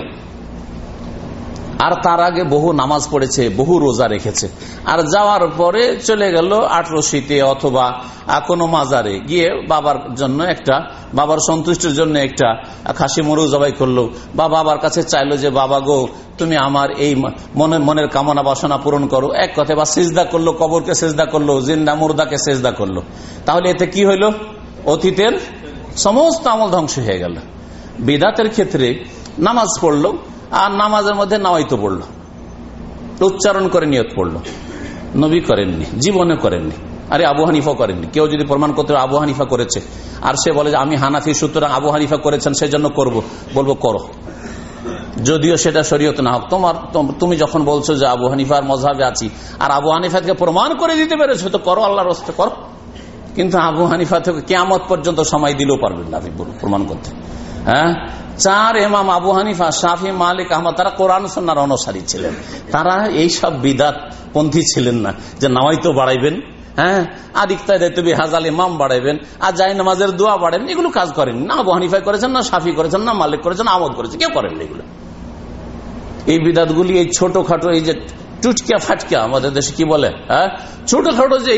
আর তার আগে বহু নামাজ পড়েছে, বহু রোজা রেখেছে, আর যাওয়ার পরে চলে গেল আটরশিতে অথবা কোনো মাজারে। গিয়ে বাবার জন্য একটা, বাবার সন্তুষ্টির জন্য একটা খাসি মরু জবাই করল। বা বাবার কাছে চাইলো যে, বাবা গো, তুমি আমার এই মনের মনের কামনা বাসনা পূরণ করো। এক কথা বা সেজদা করল, কবরকে সেজদা করল, জিন্দা মুর্দাকে সেজদা করল। তাহলে এতে কি হইল? অতীতের সমস্ত আমল ধ্বংস হয়ে গেল। বিদাতের ক্ষেত্রে নামাজ পড়ল, আর নামাজের মধ্যে নামাইতো পড়ল। উচ্চারণ করে নিয়ত পড়ল। নবী করেননি, জীবনে করেননি। আরে আবু হানিফা করেননি। কেউ যদি প্রমাণ করতে আবু হানিফা করেছে, আর সে বলে যে আমি হানাফি, সুতরাং আবু হানিফা করেছেন সেই জন্য করব, বলব করো। যদিও সেটা শরীয়ত না হোক, তোমার, তুমি যখন বলছো যে আবু হানিফার মজাবে আছি, আর আবু হানিফাকে প্রমাণ করে দিতে পেরেছ, তো করো আল্লাহর করো। কিন্তু আবু হানিফা থেকে কেমত পর্যন্ত সময় দিলেও পারবেন না, আপনি প্রমাণ করতে। হ্যাঁ? চার এমাম আবু হানিফা শাহি মালিক, আহমদ, তারা কোরআন সন্ন্যার অনুসারী ছিলেন। তারা এইসব বিদাত পন্থী ছিলেন না, যে নামাই তো বাড়াইবেন হ্যাঁ? ইকতাদি হাজাল ইমাম বাড়াইবেন, আর যাই নামাজের দোয়া এগুলো কাজ না। আবু না সাফি করেছেন না, মালিক করেছেন আমদ করেছেন, কেউ করেন এগুলো। এই বিদাতগুলি, এই ছোটখাটো, এই যে টুটকিয়া ফাটকিয়া আমাদের দেশে কি বলে হ্যাঁ? ছোটখাটো যে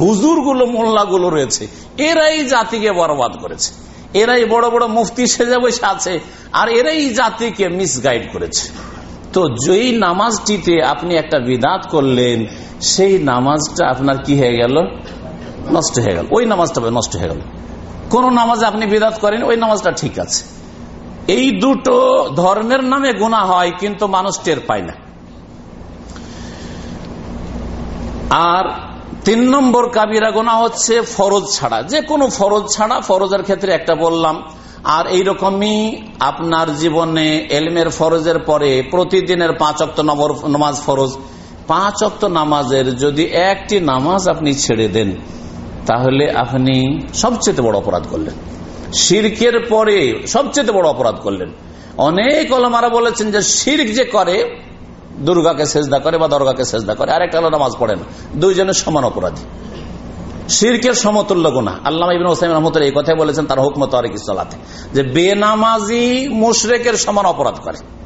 হুজুরগুলো মোল্লা গুলো রয়েছে, এরাই জাতিকে বরবাদ করেছে। এরাই বড় বড় মুফতি সেজে বসে আছে, আর এরাই জাতিকে মিসগাইড করেছে। তো যেই নামাজটিতে আপনি একটা বিদাত করলেন, সেই নামাজটা আপনার কি হয়ে গেল? নষ্ট হয়ে গেল। ওই নামাজটা নষ্ট হয়ে গেল। কোন নামাজে আপনি বিদাত করেন, ওই নামাজটা ঠিক আছে। এই দুটো ধর্মের নামে গুণা হয়, কিন্তু মানুষ টের পায় না। আর তিন নম্বর কাবিরা গোনা হচ্ছে ফরজ ছাড়া। যে কোনো ফরজ ছাড়া, ফরজের ক্ষেত্রে একটা বললাম, আর এই রকমই আপনার জীবনে এলমের ফরজের পরে প্রতিদিনের পাঁচ অক্ত নামাজ ফরজ। পাঁচ অক্ত নামাজের যদি একটি নামাজ আপনি ছেড়ে দেন, তাহলে আপনি সবচেয়ে বড় অপরাধ করলেন। শির্কের পরে সবচেয়ে বড় অপরাধ করলেন। অনেক অলমারা বলেছেন যে শির্ক যে করে দুর্গাকে সেজদা করে বা দর্গাকে সেজদা করে, আরেকটা একটা নামাজ পড়ে না দুইজনের সমান অপরাধী। শিরকের সমতুল্য গুণা আল্লাহ এই কথাই বলেছেন, তার হুকমত আরেক ইসলাতে, যে বেনামাজি মুশরেকের সমান অপরাধ করে।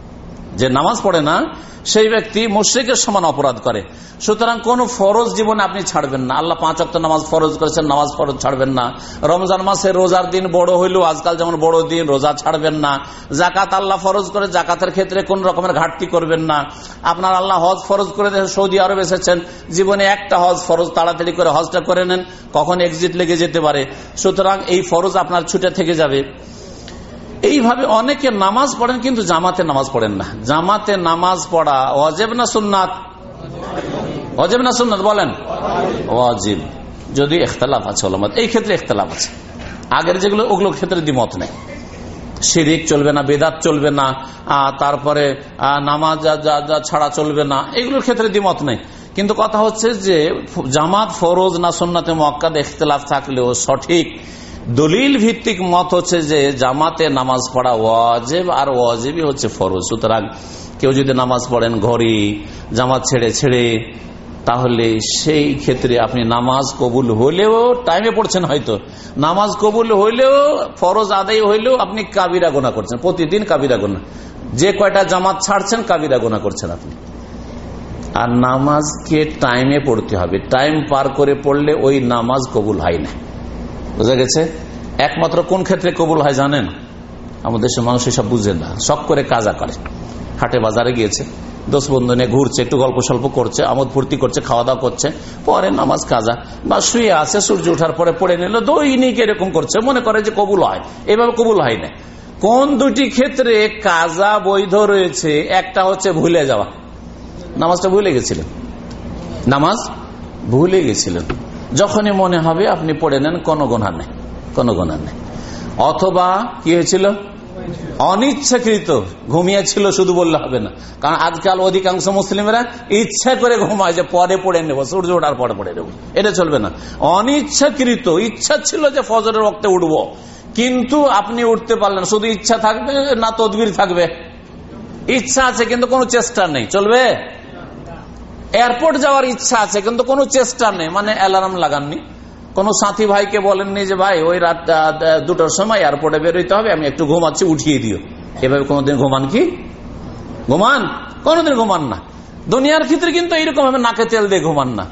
যে নামাজ পড়ে না, সেই ব্যক্তি মুশ্রিকের সমান অপরাধ করে। সুতরাং কোন ফরজ জীবনে আপনি ছাড়বেন না। আল্লাহ পাঁচ অক্ট নামাজ ফরজ করেছেন, নামাজ ফরজ ছাড়বেন না। রমজান মাসে রোজার দিন বড় হইলেও আজকাল যেমন বড় দিন, রোজা ছাড়বেন না। জাকাত আল্লাহ ফরজ করে জাকাতের ক্ষেত্রে কোন রকমের ঘাটতি করবেন না। আপনার আল্লাহ হজ ফরজ করে সৌদি আরব এসেছেন। জীবনে একটা হজ ফরজ, তাড়াতাড়ি করে হজটা করে নেন, কখন এক্সিট লেগে যেতে পারে। সুতরাং এই ফরজ আপনার ছুটে থেকে যাবে। এইভাবে অনেকে নামাজ পড়েন, কিন্তু জামাতে নামাজ পড়েন না। জামাতে নামাজ পড়া অজেব না সুন্নাত? অজেব না সুন্নাত বলেন? অজিব যদি এখতালাফ আছে ওলামত, এই ক্ষেত্রে এখতালাফ আছে। আগের যেগুলো ওগুলো ক্ষেত্রে দ্বিমত নেই। শিরিক চলবে না, বেদাত চলবে না তারপরে নামাজ ছাড়া চলবে না, এগুলোর ক্ষেত্রে দ্বিমত নেই। কিন্তু কথা হচ্ছে যে, জামাত ফরোজ না সন্নাতে মক্কাদ এখতলাফ থাকলেও সঠিক দলিল ভিত্তিক মত হচ্ছে যে জামাতে নামাজ পড়া ওয়াজেব আর ওয়াজেবই হচ্ছে ফরজ। সুতরাং কেউ যদি নামাজ পড়েন ঘরে জামাত ছেড়ে ছেড়ে, তাহলে সেই ক্ষেত্রে আপনি নামাজ কবুল হইলেও টাইমে পড়ছেন হয়তো। নামাজ কবুল হইলেও, ফরজ আদায় হইলেও আপনি কাবিরা গোনা করছেন। প্রতিদিন কাবিরা গোনা যে কয়টা জামাত ছাড়ছেন কাবিরা গোনা করছেন আপনি। আর নামাজকে টাইমে পড়তে হবে। টাইম পার করে পড়লে ওই নামাজ কবুল হয় না। বোঝা গেছে? একমাত্র কোন ক্ষেত্রে কবুল হয় জানেন? আমাদের দেশের মানুষ এসব বুঝে না। শখ করে কাজা করে। হাটে বাজারে গিয়েছে। দোষ বন্ধু নিয়ে ঘুরছে, একটু গল্প স্বল্প করছে, আমোদ ফুর্তি করছে খাওয়া দাওয়া করছে, পরে নামাজ কাজা। বা শুয়ে আছে, সূর্য ওঠার পরে পড়ে নিল, দৈনিক এরকম করছে। মনে করে যে কবুল হয়। এভাবে কবুল হয় না। কোন দুটি ক্ষেত্রে কাজা বৈধ রয়েছে, একটা হচ্ছে ভুলে যাওয়া। নামাজটা ভুলে গেছিলেন? নামাজ ভুলে গেছিলেন। যখনই মনে হবে আপনি পড়ে নেন, কোনো গোনা নেই, কোনো গোনা নেই। অথবা কি হয়েছিল? অনিচ্ছাকৃত, ঘুমিয়েছিল শুধু বললে হবে না। কারণ আজকাল অধিকাংশ মুসলিমরা ইচ্ছা করে ঘুমায় যে পরে পড়ে নেব, সূর্য ওঠার পরে পড়ে নেব। এটা চলবে না। অনিচ্ছাকৃত, ইচ্ছা ছিল যে ফজরের রক্তে উঠব। কিন্তু আপনি উঠতে পারলেন শুধু ইচ্ছা থাকবে না, তদবির থাকবে। ইচ্ছা আছে, কিন্তু কোনো চেষ্টা নেই। চলবে? এয়ারপোর্ট যাওয়ার ইচ্ছা আছে, কিন্তু কোনো চেষ্টা নেই। মানে অ্যালার্ম লাগাননি। কোন সাথী ভাইকে বলেননি যে, ভাই, ওই রাত দুটোর সময় এয়ারপোর্টে বেরোইতে হবে, আমি একটু ঘুমাচ্ছি, উঠিয়ে দিও। এভাবে কোনোদিন ঘুমান কি? ঘুমান? কোনোদিন ঘুমান না। দুনিয়ার ক্ষেত্রে কিন্তু এইরকম ভাবে নাকে তেল দিয়ে ঘুমান না।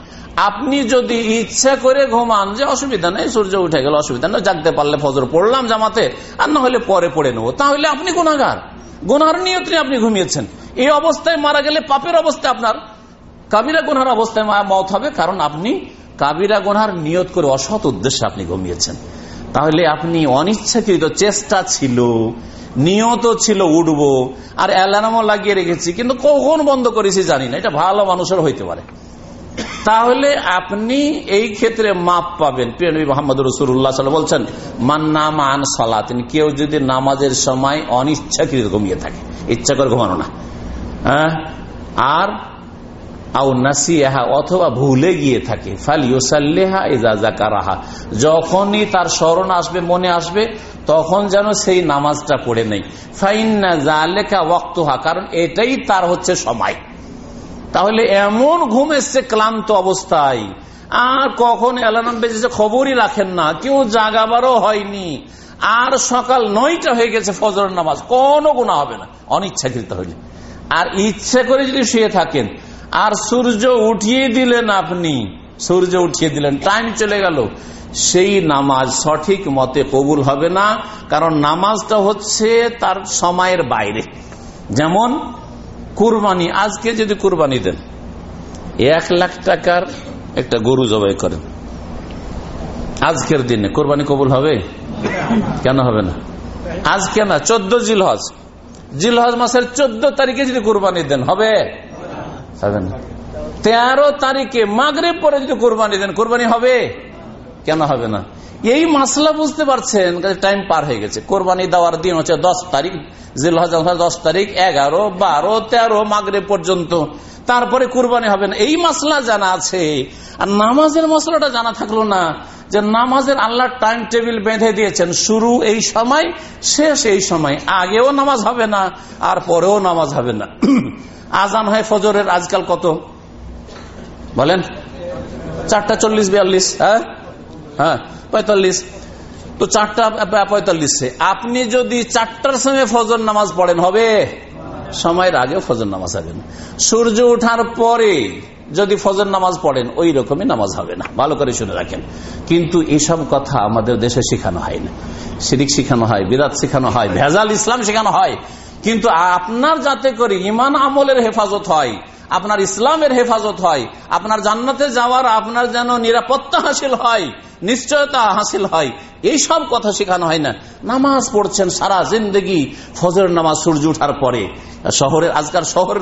আপনি যদি ইচ্ছা করে ঘুমান, যে অসুবিধা নেই, সূর্য উঠে গেল, অসুবিধা নেই, জাগতে পারলে ফজর পড়লাম জামাতে, আর না হলে পরে পড়ে নেব। তাহলে আপনি গুণাগার গুনার নিয়ন্ত্রণে আপনি ঘুমিয়েছেন। এই অবস্থায় মারা গেলে পাপের অবস্থা আপনার। কাবিরা গুনার অবস্থায় মায়া মত হবে, কারণ আপনি কাবিরা গোনার নিয়ত করে অসৎ উদ্দেশ্যে আপনি ঘুমিয়েছেন। তাহলে আপনি অনিচ্ছাকৃত চেষ্টা ছিল নিয়ত ছিল উঠব, আর অ্যালার্মও লাগিয়ে রেখেছি, কিন্তু কখন বন্ধ করেছি জানি না, এটা ভালো মানুষের হইতে পারে। তাহলে আপনি এই ক্ষেত্রে মাপ পাবেন। প্রিয়নবী মোহাম্মদ রসুল্লাহ বলছেন মান্না মান সালাতিন কেউ যদি নামাজের সময় অনিচ্ছাকৃত ঘুমিয়ে থাকে, ইচ্ছা করে ঘুমানো না। হ্যাঁ? আর আও নাসিয়াহা অথবা ভুলে গিয়ে থাকে। ফালিওসাল্লেহা এজাজাকারাহা যখনই তার স্মরণ আসবে, মনে আসবে, তখন যেন সেই নামাজটা পড়ে নেই। ফাইন্না জালেকা ওয়াক্তহা, কারণ এটাই তার হচ্ছে সময়। তাহলে এমন ঘুম এসছে, ক্লান্ত অবস্থায়। আর কখন অ্যালার্ম বেজেছে খবরই রাখেন না। কেউ জাগাবারও হয়নি। আর সকাল নয়টা হয়ে গেছে ফজর নামাজ। কোনো গুণা হবে না, অনিচ্ছাকৃত হইলে। আর ইচ্ছে করে যদি শুয়ে থাকেন আর সূর্য উঠিয়ে দিলেন আপনি। সূর্য উঠিয়ে দিলেন টাইম চলে গেল। সেই নামাজ সঠিক মতে কবুল হবে না, কারণ নামাজটা হচ্ছে তার সময়ের বাইরে। যেমন, কুরবানি, আজকে যদি কুরবানি দেন, এক লাখ টাকার একটা গরু জবাই করেন। আজকের দিনে কোরবানি কবুল হবে? কেন হবে না? আজকে না, চোদ্দ জিলহজ। জিলহজ মাসের চোদ্দ তারিখে যদি কোরবানি দেন, হবে? তেরো তারিখে মাগরে পরে যদি কোরবানি দেন, কোরবানি হবে? কেন হবে না? এই মাসলা বুঝতে পারছেন টাইম পার হয়ে গেছে। কোরবানি দেওয়ার দিন হচ্ছে দশ তারিখ জিলহজ দশ তারিখ, এগারো, বারো, তেরো মাগরে পর্যন্ত। তারপরে কোরবানি হবে না। এই মাসলা জানা আছে। আর নামাজের মশলাটা জানা থাকল না যে নামাজের আল্লাহ টাইম টেবিল বেঁধে দিয়েছেন। শুরু এই সময়, শেষ এই সময়। আগেও নামাজ হবে না, আর পরেও নামাজ হবে না। আজান হয় ফজরের, আজকাল কত? বলেন। চারটা চল্লিশ, বিয়াল্লিশ হ্যাঁ? হ্যাঁ পঁয়তাল্লিশ। তো চারটা, পঁয়তাল্লিশে আপনি যদি চারটার সময় ফজর নামাজ পড়েন, হবে? সময়ের আগেও ফজর নামাজ হবে না। সূর্য ওঠার পরে যদি ফজর নামাজ পড়েন, ওই রকমই নামাজ হবে না। ভালো করে শুনে রাখেন। কিন্তু এসব কথা আমাদের দেশে শেখানো হয় না। সিরিক শেখানো হয় বিরাট শেখানো হয়, ভেজাল ইসলাম শেখানো হয়। কিন্তু আপনার যাতে করে ইমান আমলের হেফাজত হয়, আপনার ইসলামের হেফাজত হয়, আপনার জান্নাতে যাওয়ার আপনার যেন নিরাপত্তা হাসিল হয়, নিশ্চয়তা হাসিল হয় এই সব কথা শেখানো হয় না। নামাজ পড়ছেন সারা জিন্দগি ফজর নামাজ সূর্য উঠার পরে। শহরের, আজকাল শহর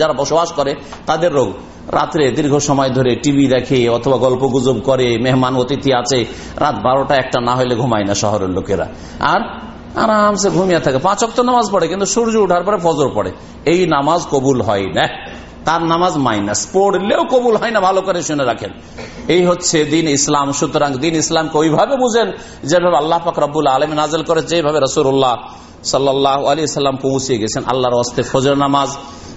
যারা বসবাস করে, তাদের রোগ। রাত্রে দীর্ঘ সময় ধরে টিভি দেখে অথবা গল্প গুজব করে, মেহমান অতিথি আছে, রাত বারোটা একটা না হলে ঘুমায় না শহরের লোকেরা। আর আরামসে ঘুমিয়ে থাকে। পাঁচ অক্ট নামাজ পড়ে, কিন্তু সূর্য উঠার পরে ফজর পড়ে। এই নামাজ কবুল হয় না। তার নামাজ মাইনাস। পড়লেও কবুল হয় না, ভালো করে শুনে রাখেন। এই হচ্ছে দিন ইসলাম। সুতরাং দিন ইসলামকে ওইভাবে বুঝেন যেভাবে আল্লাহ পাক রব্বুল আলম নাজল করে যেভাবে রসুল্লাহ সাল্লাহ আলী সাল্লাম পৌঁছে গেছেন আল্লাহর অস্তে ফজর নামাজ।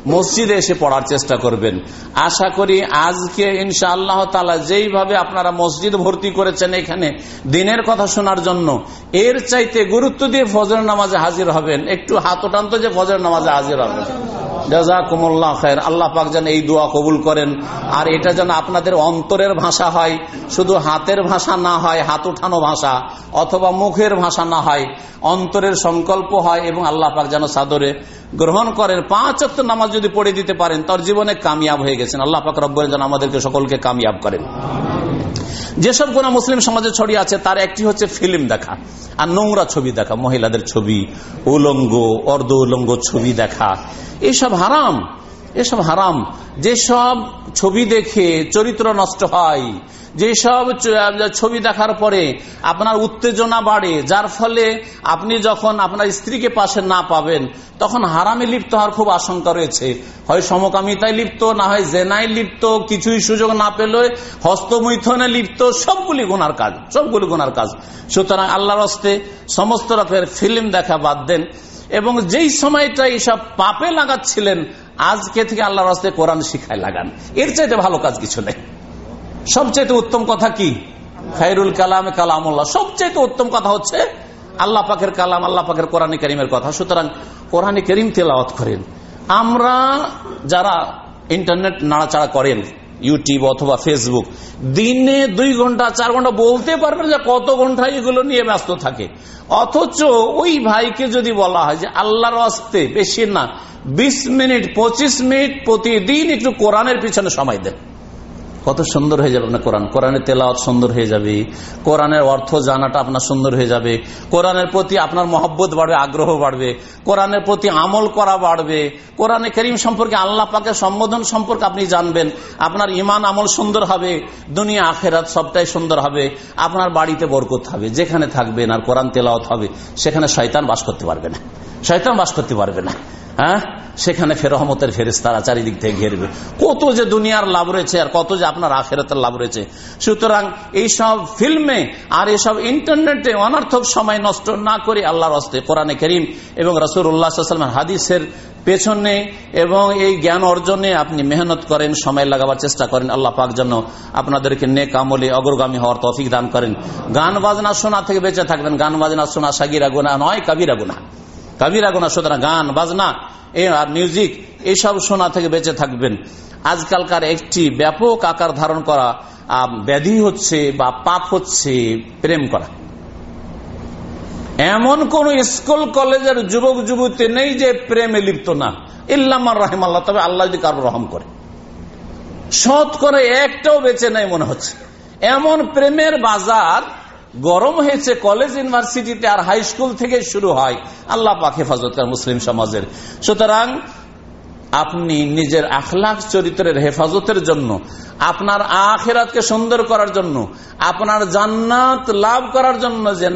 মসজিদে এসে পড়ার চেষ্টা করবেন। আশা করি আজকে ইনশা আল্লাহ যেইভাবে আপনারা মসজিদ ভর্তি করেছেন এখানে দিনের কথা শোনার জন্য, এর চাইতে গুরুত্ব দিয়ে ফজর নামাজে হাজির হবেন। একটু হাতটান্ত যে ফজর নামাজে হাজির হবেন। জাজাকুমুল্লাহ খায়ের আল্লাহ পাক যেন এই দোয়া কবুল করেন। আর এটা যেন আপনাদের অন্তরের ভাষা হয়, শুধু হাতের ভাষা না হয়, হাত উঠানো ভাষা, অথবা মুখের ভাষা না হয়, অন্তরের সংকল্প হয় এবং আল্লাহ পাক যেন সাদরে গ্রহণ করেন। পাঁচ অক্ট নামাজ যদি পড়ে দিতে পারেন, তার জীবনে কামিয়াব হয়ে গেছেন। আল্লাহ পাক রব্বর যেন আমাদেরকে সকলকে কামিয়াব করেন। যেসব কোন মুসলিম সমাজে ছড়িয়ে আছে, তার একটি হচ্ছে ফিল্ম দেখা আর নোংরা ছবি দেখা, মহিলাদের ছবি, উলঙ্গ, অর্ধ উলঙ্গ ছবি দেখা। এসব হারাম এসব হারাম। যেসব ছবি দেখে চরিত্র নষ্ট হয় যেসব ছবি দেখার পরে আপনার উত্তেজনা বাড়ে, যার ফলে আপনি যখন আপনার স্ত্রীকে পাশে না পাবেন, তখন হারামে লিপ্ত হওয়ার খুব আশঙ্কা রয়েছে। হয় সমকামিতায় লিপ্ত, না হয় জেনায় লিপ্ত, কিছুই সুযোগ না পেলে হস্তমৈথনে লিপ্ত, সবগুলি গুনার কাজ, সবগুলি গুনার কাজ। সুতরাং আল্লাহর হস্তে সমস্ত রকমের ফিল্ম দেখা বাদ দেন। এবং যেই সময়টা এইসব পাপে লাগাচ্ছিলেন, আজকে থেকে আল্লাহর হস্তে কোরআন শিখায় লাগান। এর চাইতে ভালো কাজ কিছু নেই। সবচেয়ে উত্তম কথা কি? খাইরুল কালাম কালামুল্লাহ। সবচেয়ে উত্তম কথা হচ্ছে আল্লাহ পাকের কালাম, আল্লাহ পাকের কোরআন করিমের কথা। সুতরাং কোরআন করিম তেলাওয়াত করেন। আমরা যারা ইন্টারনেট নাড়াচাড়া করেন, ইউটিউব অথবা ফেসবুক, দিনে দুই ঘণ্টা, চার ঘণ্টা বলতে পারবেন যে কত ঘণ্টা এগুলো নিয়ে ব্যস্ত থাকে। অথচ ওই ভাইকে যদি বলা হয় যে আল্লাহর আসতে বেশি না, বিশ মিনিট, পঁচিশ মিনিট প্রতিদিন একটু কোরআনের পিছনে সময় দেন। কত সুন্দর হয়ে যাবে আপনার কোরআন। কোরআনের তেলাওয়াত সুন্দর হয়ে যাবে। কোরআনের অর্থ জানাটা আপনার সুন্দর হয়ে যাবে। কোরআনের প্রতি আপনার মহব্বত বাড়বে, আগ্রহ বাড়বে। কোরআনের প্রতি আমল করা বাড়বে। কোরআনে করিম সম্পর্কে আল্লাহ পাকে সম্বোধন সম্পর্কে আপনি জানবেন। আপনার ইমান আমল সুন্দর হবে, দুনিয়া আখেরাত সবটাই সুন্দর হবে। আপনার বাড়িতে বরকত হবে, যেখানে থাকবেন আর কোরআন তেলাওয়াত হবে, সেখানে শয়তান বাস করতে পারবে না। শয়তান বাস করতে পারবে না। হ্যাঁ? সেখানে ফেরহমতের ফেরেস তারা চারিদিক থেকে ঘেরবে কত যে দুনিয়ার লাভ রয়েছে আর কত যে আপনার আখেরাতের লাভ রয়েছে। সুতরাং এইসব ফিল্মে আর এসব ইন্টারনেটে অনর্থক সময় নষ্ট না করে আল্লাহর হস্তে কোরআনে করিম এবং রসুর উল্লাহামের হাদিসের পেছনে এবং এই জ্ঞান অর্জনে আপনি মেহনত করেন, সময় লাগাবার চেষ্টা করেন। আল্লাহ পাক যেন আপনাদেরকে নেক আমলে অগ্রগামী হওয়ার তফিক দান করেন। গান বাজনা শোনা থেকে বেঁচে থাকবেন। গান বাজনা শোনা সাগিরা গুনা নয়, কাবিরা গুনা কাবিরা গোনা সুতরাং গান, বাজনা আর মিউজিক এইসব শোনা থেকে বেঁচে থাকবেন। আজকালকার একটি ব্যাপক আকার ধারণ করা ব্যাধি হচ্ছে বা পাপ হচ্ছে প্রেম করা। এমন কোন স্কুল, কলেজের যুবক, যুবতী নেই যে প্রেমে লিপ্ত না। ইল্লামার রাহিম আল্লাহ, তবে আল্লাহ যদি কারও রহম করে। সৎ করে একটাও বেঁচে নেই মনে হচ্ছে। এমন প্রেমের বাজার গরম হয়েছে কলেজ ইউনিভার্সিটিতে আর হাই স্কুল থেকে শুরু হয়। আল্লাহ পাক হেফাজত মুসলিম সমাজের। সুতরাং আপনি নিজের আখলাখ চরিত্রের হেফাজতের জন্য, আপনার আখেরাতকে সুন্দর করার জন্য, আপনার জান্নাত লাভ করার জন্য যে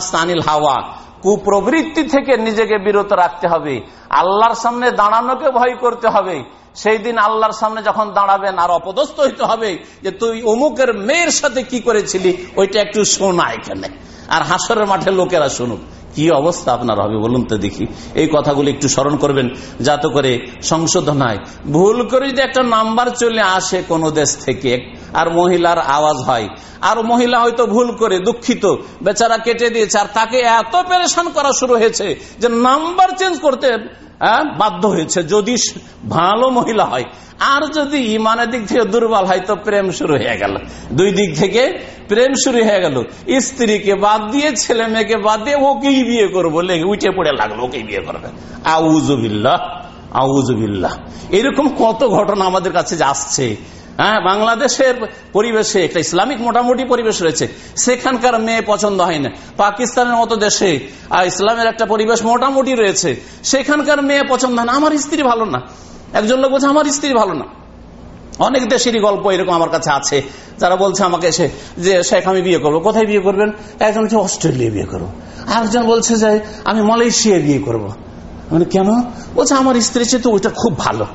সানিল হাওয়া, কুপ্রবৃত্তি থেকে নিজেকে বিরত রাখতে হবে, আল্লাহর সামনে দাঁড়ানোকে ভয় করতে হবে সেই দিন আল্লাহর সামনে যখন দাঁড়াবেন, আর অপদস্থ হইতে হবে যে তুই অমুকের মেয়ের সাথে কি করেছিলি, ওইটা একটু শোনা এখানে। আর হাসরের মাঠে লোকেরা শুনুক, কি অবস্থা আপনার হবে বলুন তো দেখি। এই কথাগুলো একটু স্মরণ করবেন, যাতে করে সংশোধন হয় ভুল করে যদি একটা নাম্বার চলে আসে কোন দেশ থেকে, আর মহিলার আওয়াজ হয় আর মহিলা হয়তো ভুল করে, দুঃখিত। বেচারা কেটে দিয়েছে, আর তাকে এত পেরেশান করা শুরু হয়েছে যে নাম্বার চেঞ্জ করতে বাধ্য হয়েছে। যদি ভালো মহিলা হয়, আর যদি ইমানের দিক থেকে দুর্বল হয়, তো প্রেম শুরু হয়ে গেল। দুই দিক থেকে প্রেম শুরু হয়ে গেল। স্ত্রীকে বাদ দিয়ে, ছেলে মেয়েকে বাদ দিয়ে, ওকেই বিয়ে করব। লেগে উঠে পড়ে লাগল, ওকেই বিয়ে করবে। আউজবিল্লাহ আউজবিল্লাহ এরকম কত ঘটনা আমাদের কাছে আসছে। হ্যাঁ বাংলাদেশের পরিবেশে একটা ইসলামিক মোটামুটি পরিবেশ রয়েছে। সেখানকার মেয়ে পছন্দ হয় না। পাকিস্তানের মতো দেশে আর ইসলামের একটা পরিবেশ মোটামুটি রয়েছে। সেখানকার মেয়ে পছন্দ হয় না। আমার স্ত্রী ভালো না। একজন লোক বলছে, আমার স্ত্রী ভালো না। অনেক দেশেরই গল্প এরকম আমার কাছে আছে। যারা বলছে আমাকে এসে যে, শেখ, আমি বিয়ে করব। কোথায় বিয়ে করবেন? একজন হচ্ছে অস্ট্রেলিয়া বিয়ে করব। আরেকজন বলছে যে, আমি মালয়েশিয়া বিয়ে করব। মানে কেন? বলছে, আমার স্ত্রী চেয়ে তো ওইটা খুব ভালো।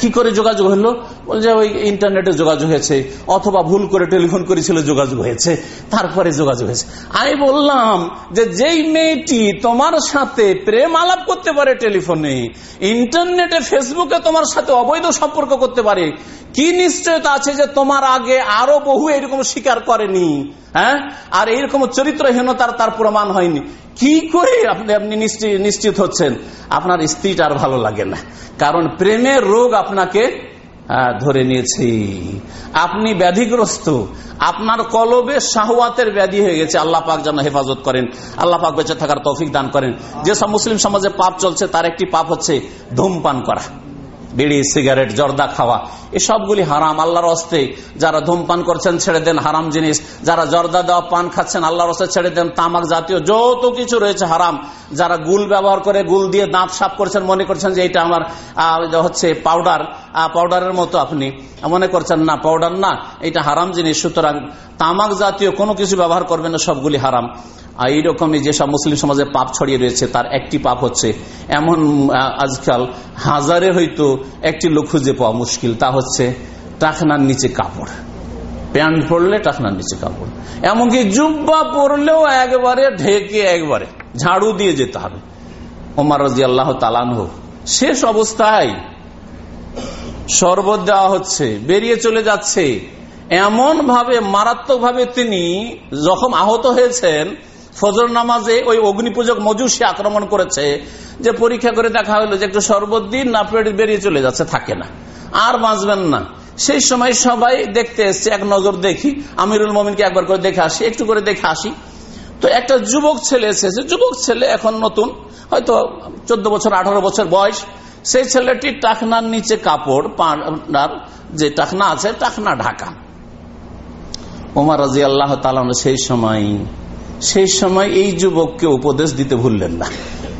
কি করে যোগাযোগ হলো? যে ওই ইন্টারনেটে যোগাযোগ হয়েছে, অথবা ভুল করে টেলিফোন করেছিল, যোগাযোগ হয়েছে, তারপরে যোগাযোগ হয়েছে। আমি বললাম যে যেই মেয়েটি তোমার সাথে প্রেম আলাপ করতে পারে টেলিফোনে ইন্টারনেটে ফেসবুকে তোমার সাথে অবৈধ সম্পর্ক করতে পারে, কি নিশ্চয়তা আছে যে তোমার আগে আরও বহু এরকম স্বীকার করেনি? হ্যাঁ? আর এইরকম চরিত্রহীনতার তার প্রমাণ হয়নি। কি করে আপনি আপনি নিশ্চিত হচ্ছেন? আপনার স্ত্রীটা আর ভালো লাগে না। কারণ প্রেমের রোগ আপনাকে ধরে নিয়েছি। আপনি ব্যাধিগ্রস্ত। আপনার কলবে শাহওয়াতের ব্যাধি হয়ে গেছে। আল্লাহ পাক যেন হেফাজত করেন। আল্লাহ পাক বেঁচে থাকার তৌফিক দান করেন। যেসব মুসলিম সমাজে পাপ চলছে, তার একটি পাপ হচ্ছে ধূমপান করা। বিড়ি, সিগারেট, জর্দা খাওয়া, এসবগুলি হারাম। আল্লাহর অস্তে যারা ধূমপান করছেন, ছেড়ে দেন হারাম জিনিস। যারা জর্দা দেওয়া পান খাচ্ছেন, আল্লাহর অস্তে ছেড়ে দেন তামাক জাতীয় যত কিছু রয়েছে হারাম। যারা গুল ব্যবহার করে গুল দিয়ে দাঁত সাফ করছেন, মনে করছেন যে এটা আমার হচ্ছে পাউডার পাউডারের মতো আপনি। মনে করছেন, না পাউডার না, এটা হারাম জিনিস, সুতরাং তামাক জাতীয় কোনো কিছু ব্যবহার করবেন না, সবগুলি হারাম। এইরকমই যেসব মুসলিম সমাজে পাপ ছড়িয়ে রয়েছে, তার একটি পাপ হচ্ছে, এমন আজকাল হাজারে হয়তো একটি লোক খুঁজে পাওয়া মুশকিল, তা হচ্ছে টাকনার নিচে কাপড়। প্যান্ট পরলে টাকনার নিচে কাপড়। এমনকি জুব্বা পরলেও একবারে ঢেকে একবারে ঝাড়ু দিয়ে যেতে হবে। ওমার রাজি আল্লাহ তালানহ শেষ অবস্থায় শরবত দেওয়া হচ্ছে, বেরিয়ে চলে যাচ্ছে। এমন ভাবে মারাত্মক ভাবে তিনি যখন আহত হয়েছেন ফজর নামাজে ওই অগ্নিপূজক মজুসে আক্রমণ করেছে যে পরীক্ষা করে দেখা হলো যে একটু শরবত দিন, না পেট বেরিয়ে চলে যাচ্ছে, থাকে না। আর বাঁচবেন না। সেই সময় সবাই দেখতে এসছে, এক নজর দেখি, আমিরুল মমিনকে একবার করে দেখে আসি, একটু করে দেখে আসি। তো একটা যুবক ছেলে এসেছে, যুবক ছেলে এখন নতুন, হয়তো চোদ্দ বছর, আঠারো বছর বয়স। সেই ছেলেটি টাকনার নিচে কাপড়, পাড়ার যে টাকনা আছে, টাকনা ঢাকা। ওমার রাজি আল্লাহ সেই সময় সেই সময় এই যুবককে উপদেশ দিতে ভুললেন না।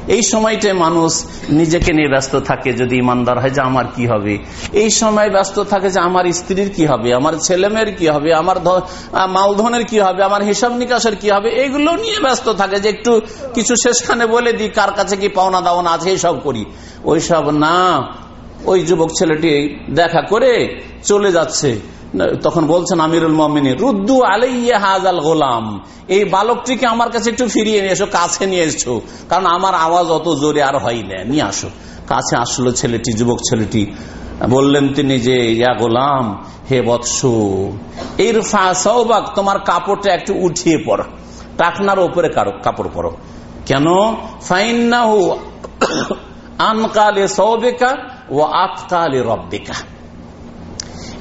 এই সময়টায় মানুষ নিজেকে নিয়ে ব্যস্ত থাকে, যদি ইমানদার হয় যে আমার কি হবে? এই সময় ব্যস্ত থাকে যে আমার স্ত্রীর কি হবে? আমার ছেলেমেয়ের কি হবে? আমার মালধনের কি হবে? আমার হিসাব নিকাশের কি হবে? এগুলো নিয়ে ব্যস্ত থাকে যে একটু কিছু শেষখানে বলে দিই, কার কাছে কি পাওনা দাওনা আছে এইসব করি। ওইসব না। ওই যুবক ছেলেটি দেখা করে চলে যাচ্ছে। তখন বলছেন, আমিরুল মমিনী রুদ্দু আলাইয়া হাজাল গোলাম। এই বালকটিকে আমার কাছে একটু ফিরিয়ে নিয়ে এসো, কাছে নিয়ে এসছো কারণ আমার আওয়াজ অত জোরে আর হয় না, নিয়ে আসো। কাছে আসলো ছেলেটি, যুবক ছেলেটি। বললেন তিনি যে, ইয়া গোলাম, হে বৎস এর সৌবাক তোমার কাপড়টা একটু উঠিয়ে পড়ো টাকনার ওপরে কাপড় পরো। কেন? ফাইন আনকালে সৌবেকা ও আতকালে রব্বিকা।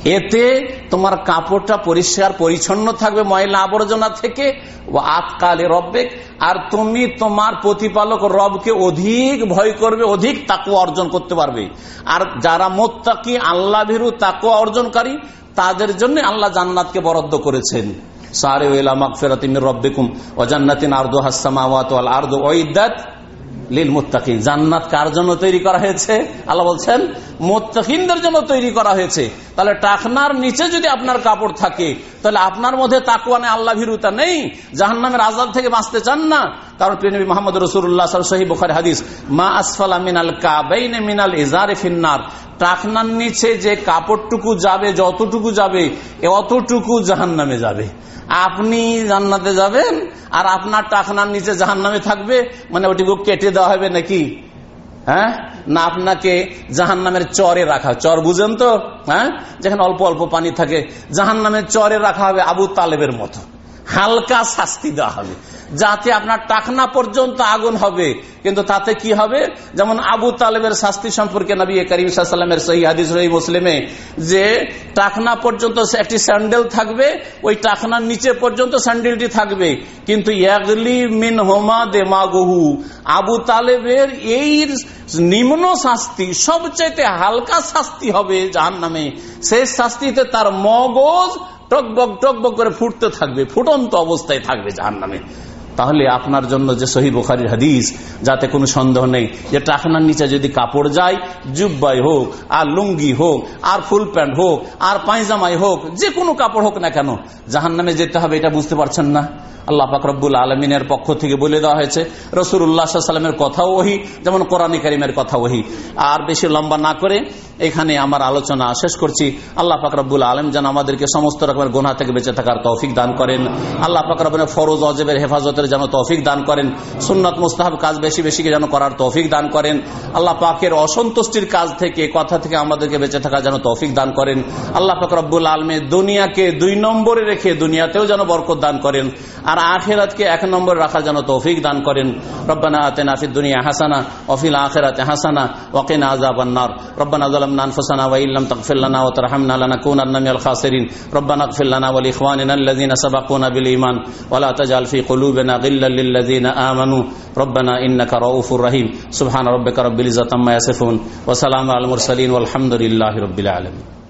এতে তোমার কাপড়টা পরিষ্কার, পরিচ্ছন্ন থাকবে, ময়লা আবর্জনা থেকে। ও আতকালে রব্বে আর তুমি তোমার প্রতিপালক রবকে অধিক ভয় করবে, অধিক তাকুয়া অর্জন করতে পারবে। আর যারা মোত্তাকি, আল্লাহ ভীরু তাকুয়া অর্জনকারী, তাদের জন্য আল্লাহ জান্নাতকে বরাদ্দ করেছেন। সারে ফেরাতিমির রব্বিকুম ও জান্নাতিন আর্দু হাসামাওয়াত আর্দ ওইদাত লিল মুত্তাকিন জান্নাত কার জন্য তৈরি করা হয়েছে? আল্লাহ বলছেন, মোত্তাকিনদের জন্য তৈরি করা হয়েছে। তাহলে টাকনার নিচে যদি আপনার কাপড় থাকে, তাহলে আপনার মধ্যে তাকুয়ানে আল্লাহ ভীরুতা নেই। জাহান্নামের আজাদ থেকে বাঁচতে চান না। কারণ প্রিয়নবী মোহাম্মদ রসুল্লাহ সহি বুখারি হাদিস, মা আসফালা মিনাল কাবাইনে মিনাল ইজারে ফিন্নার। টাকনার নিচে যে কাপড়টুকু যাবে, যতটুকু যাবে অতটুকু জাহান নামে যাবে। আপনি জান্নাতে যাবেন আর আপনার টাকনার নিচে জাহান নামে থাকবে মানে ওটিকে কেটে দেওয়া হবে নাকি? হ্যাঁ? না, আপনাকে জাহান নামের চরে রাখা চর বুঝেন তো? হ্যাঁ? যেখানে অল্প অল্প পানি থাকে জাহান নামের চরে রাখা হবে আবু তালেবের মতো। হালকা শাস্তি দেওয়া হবে। যাতে আপনার টাকনা পর্যন্ত আগুন হবে। কিন্তু তাতে কি হবে? যেমন আবু তালেবের শাস্তি সম্পর্কে নবী করিম সাল্লামের সহি হাদিস মুসলিমে যে টাকনা পর্যন্ত একটি স্যান্ডেল থাকবে, ওই টাকনার নিচে পর্যন্ত স্যান্ডেলটি থাকবে। কিন্তু মিন হোমা দেমাগহু। আবু তালেবের এই নিম্ন শাস্তি সবচেয়ে হালকা শাস্তি হবে জাহান নামে সেই শাস্তিতে তার মগজ টকবক টকবক করে ফুটতে থাকবে, ফুটন্ত অবস্থায় থাকবে জাহান নামে তাহলে আপনার জন্য যে সহি বোখারির হাদিস, যাতে কোনো সন্দেহ নেই যে টাকনার নিচে যদি কাপড় যায়, জুব্বাই হোক, আর লুঙ্গি হোক, আর ফুল প্যান্ট হোক, আর পায়জামাই হোক, যে কোনো কাপড় হোক না কেন জাহান নামে যেতে হবে, এটা বুঝতে পারছেন না। আল্লাহ ফাকরবুল আলমিনের পক্ষ থেকে বলে দেওয়া হয়েছে রসুর উল্লাহামের কথাও ওহি, যেমন কোরআন করিমের কথা ওহি। আর বেশি লম্বা না করে এখানে আমার আলোচনা শেষ করছি। আল্লাহ ফাকরবুল আলম যেন আমাদেরকে সমস্ত রকমের গোনা থেকে বেঁচে থাকার তৌফিক দান করেন। আল্লাহ ফাকরবের ফরোজ অজেবের হেফাজতে আমাদের যেন তৌফিক দান করেন সুন্নত মুস্তাহাব কাজ বেশি বেশি যেন করার তৌফিক দান করেন আল্লাহ পাকের অসন্তুষ্টির কাজ থেকে কথা থেকে আমাদেরকে বেঁচে থাকার যেন তৌফিক দান করেন আল্লাহ পাক রব্বুল আলমে দুনিয়াকে দুই নম্বরে রেখে দুনিয়াতেও যেন বরকত দান করেন আর আখেরাতকে এক নম্বরে রাখার যেন তৌফিক দান করেন রব্বানা আতেনা ফিদ দুনিয়া হাসানা ওফিল আখেরাতে হাসানা ওয়াকিনা আযাবান্নার রব্বানা যালামনা আনফুসানা ওয়া ইল্লাম তাগফির লানা ওয়া তারহামনা লানাকুনান্না মিনাল খাসিরিন রব্বানা اغفر لنا ولإخواننا الذين سبقونا بالإيمان ولا تجعل في قلوبنا غلا للذين آمنوا. ربنا إنك رؤوف رحيم. سبحان ربك رب العزة عما يصفون. وسلام على المرسلين والحمد لله رب العالمين.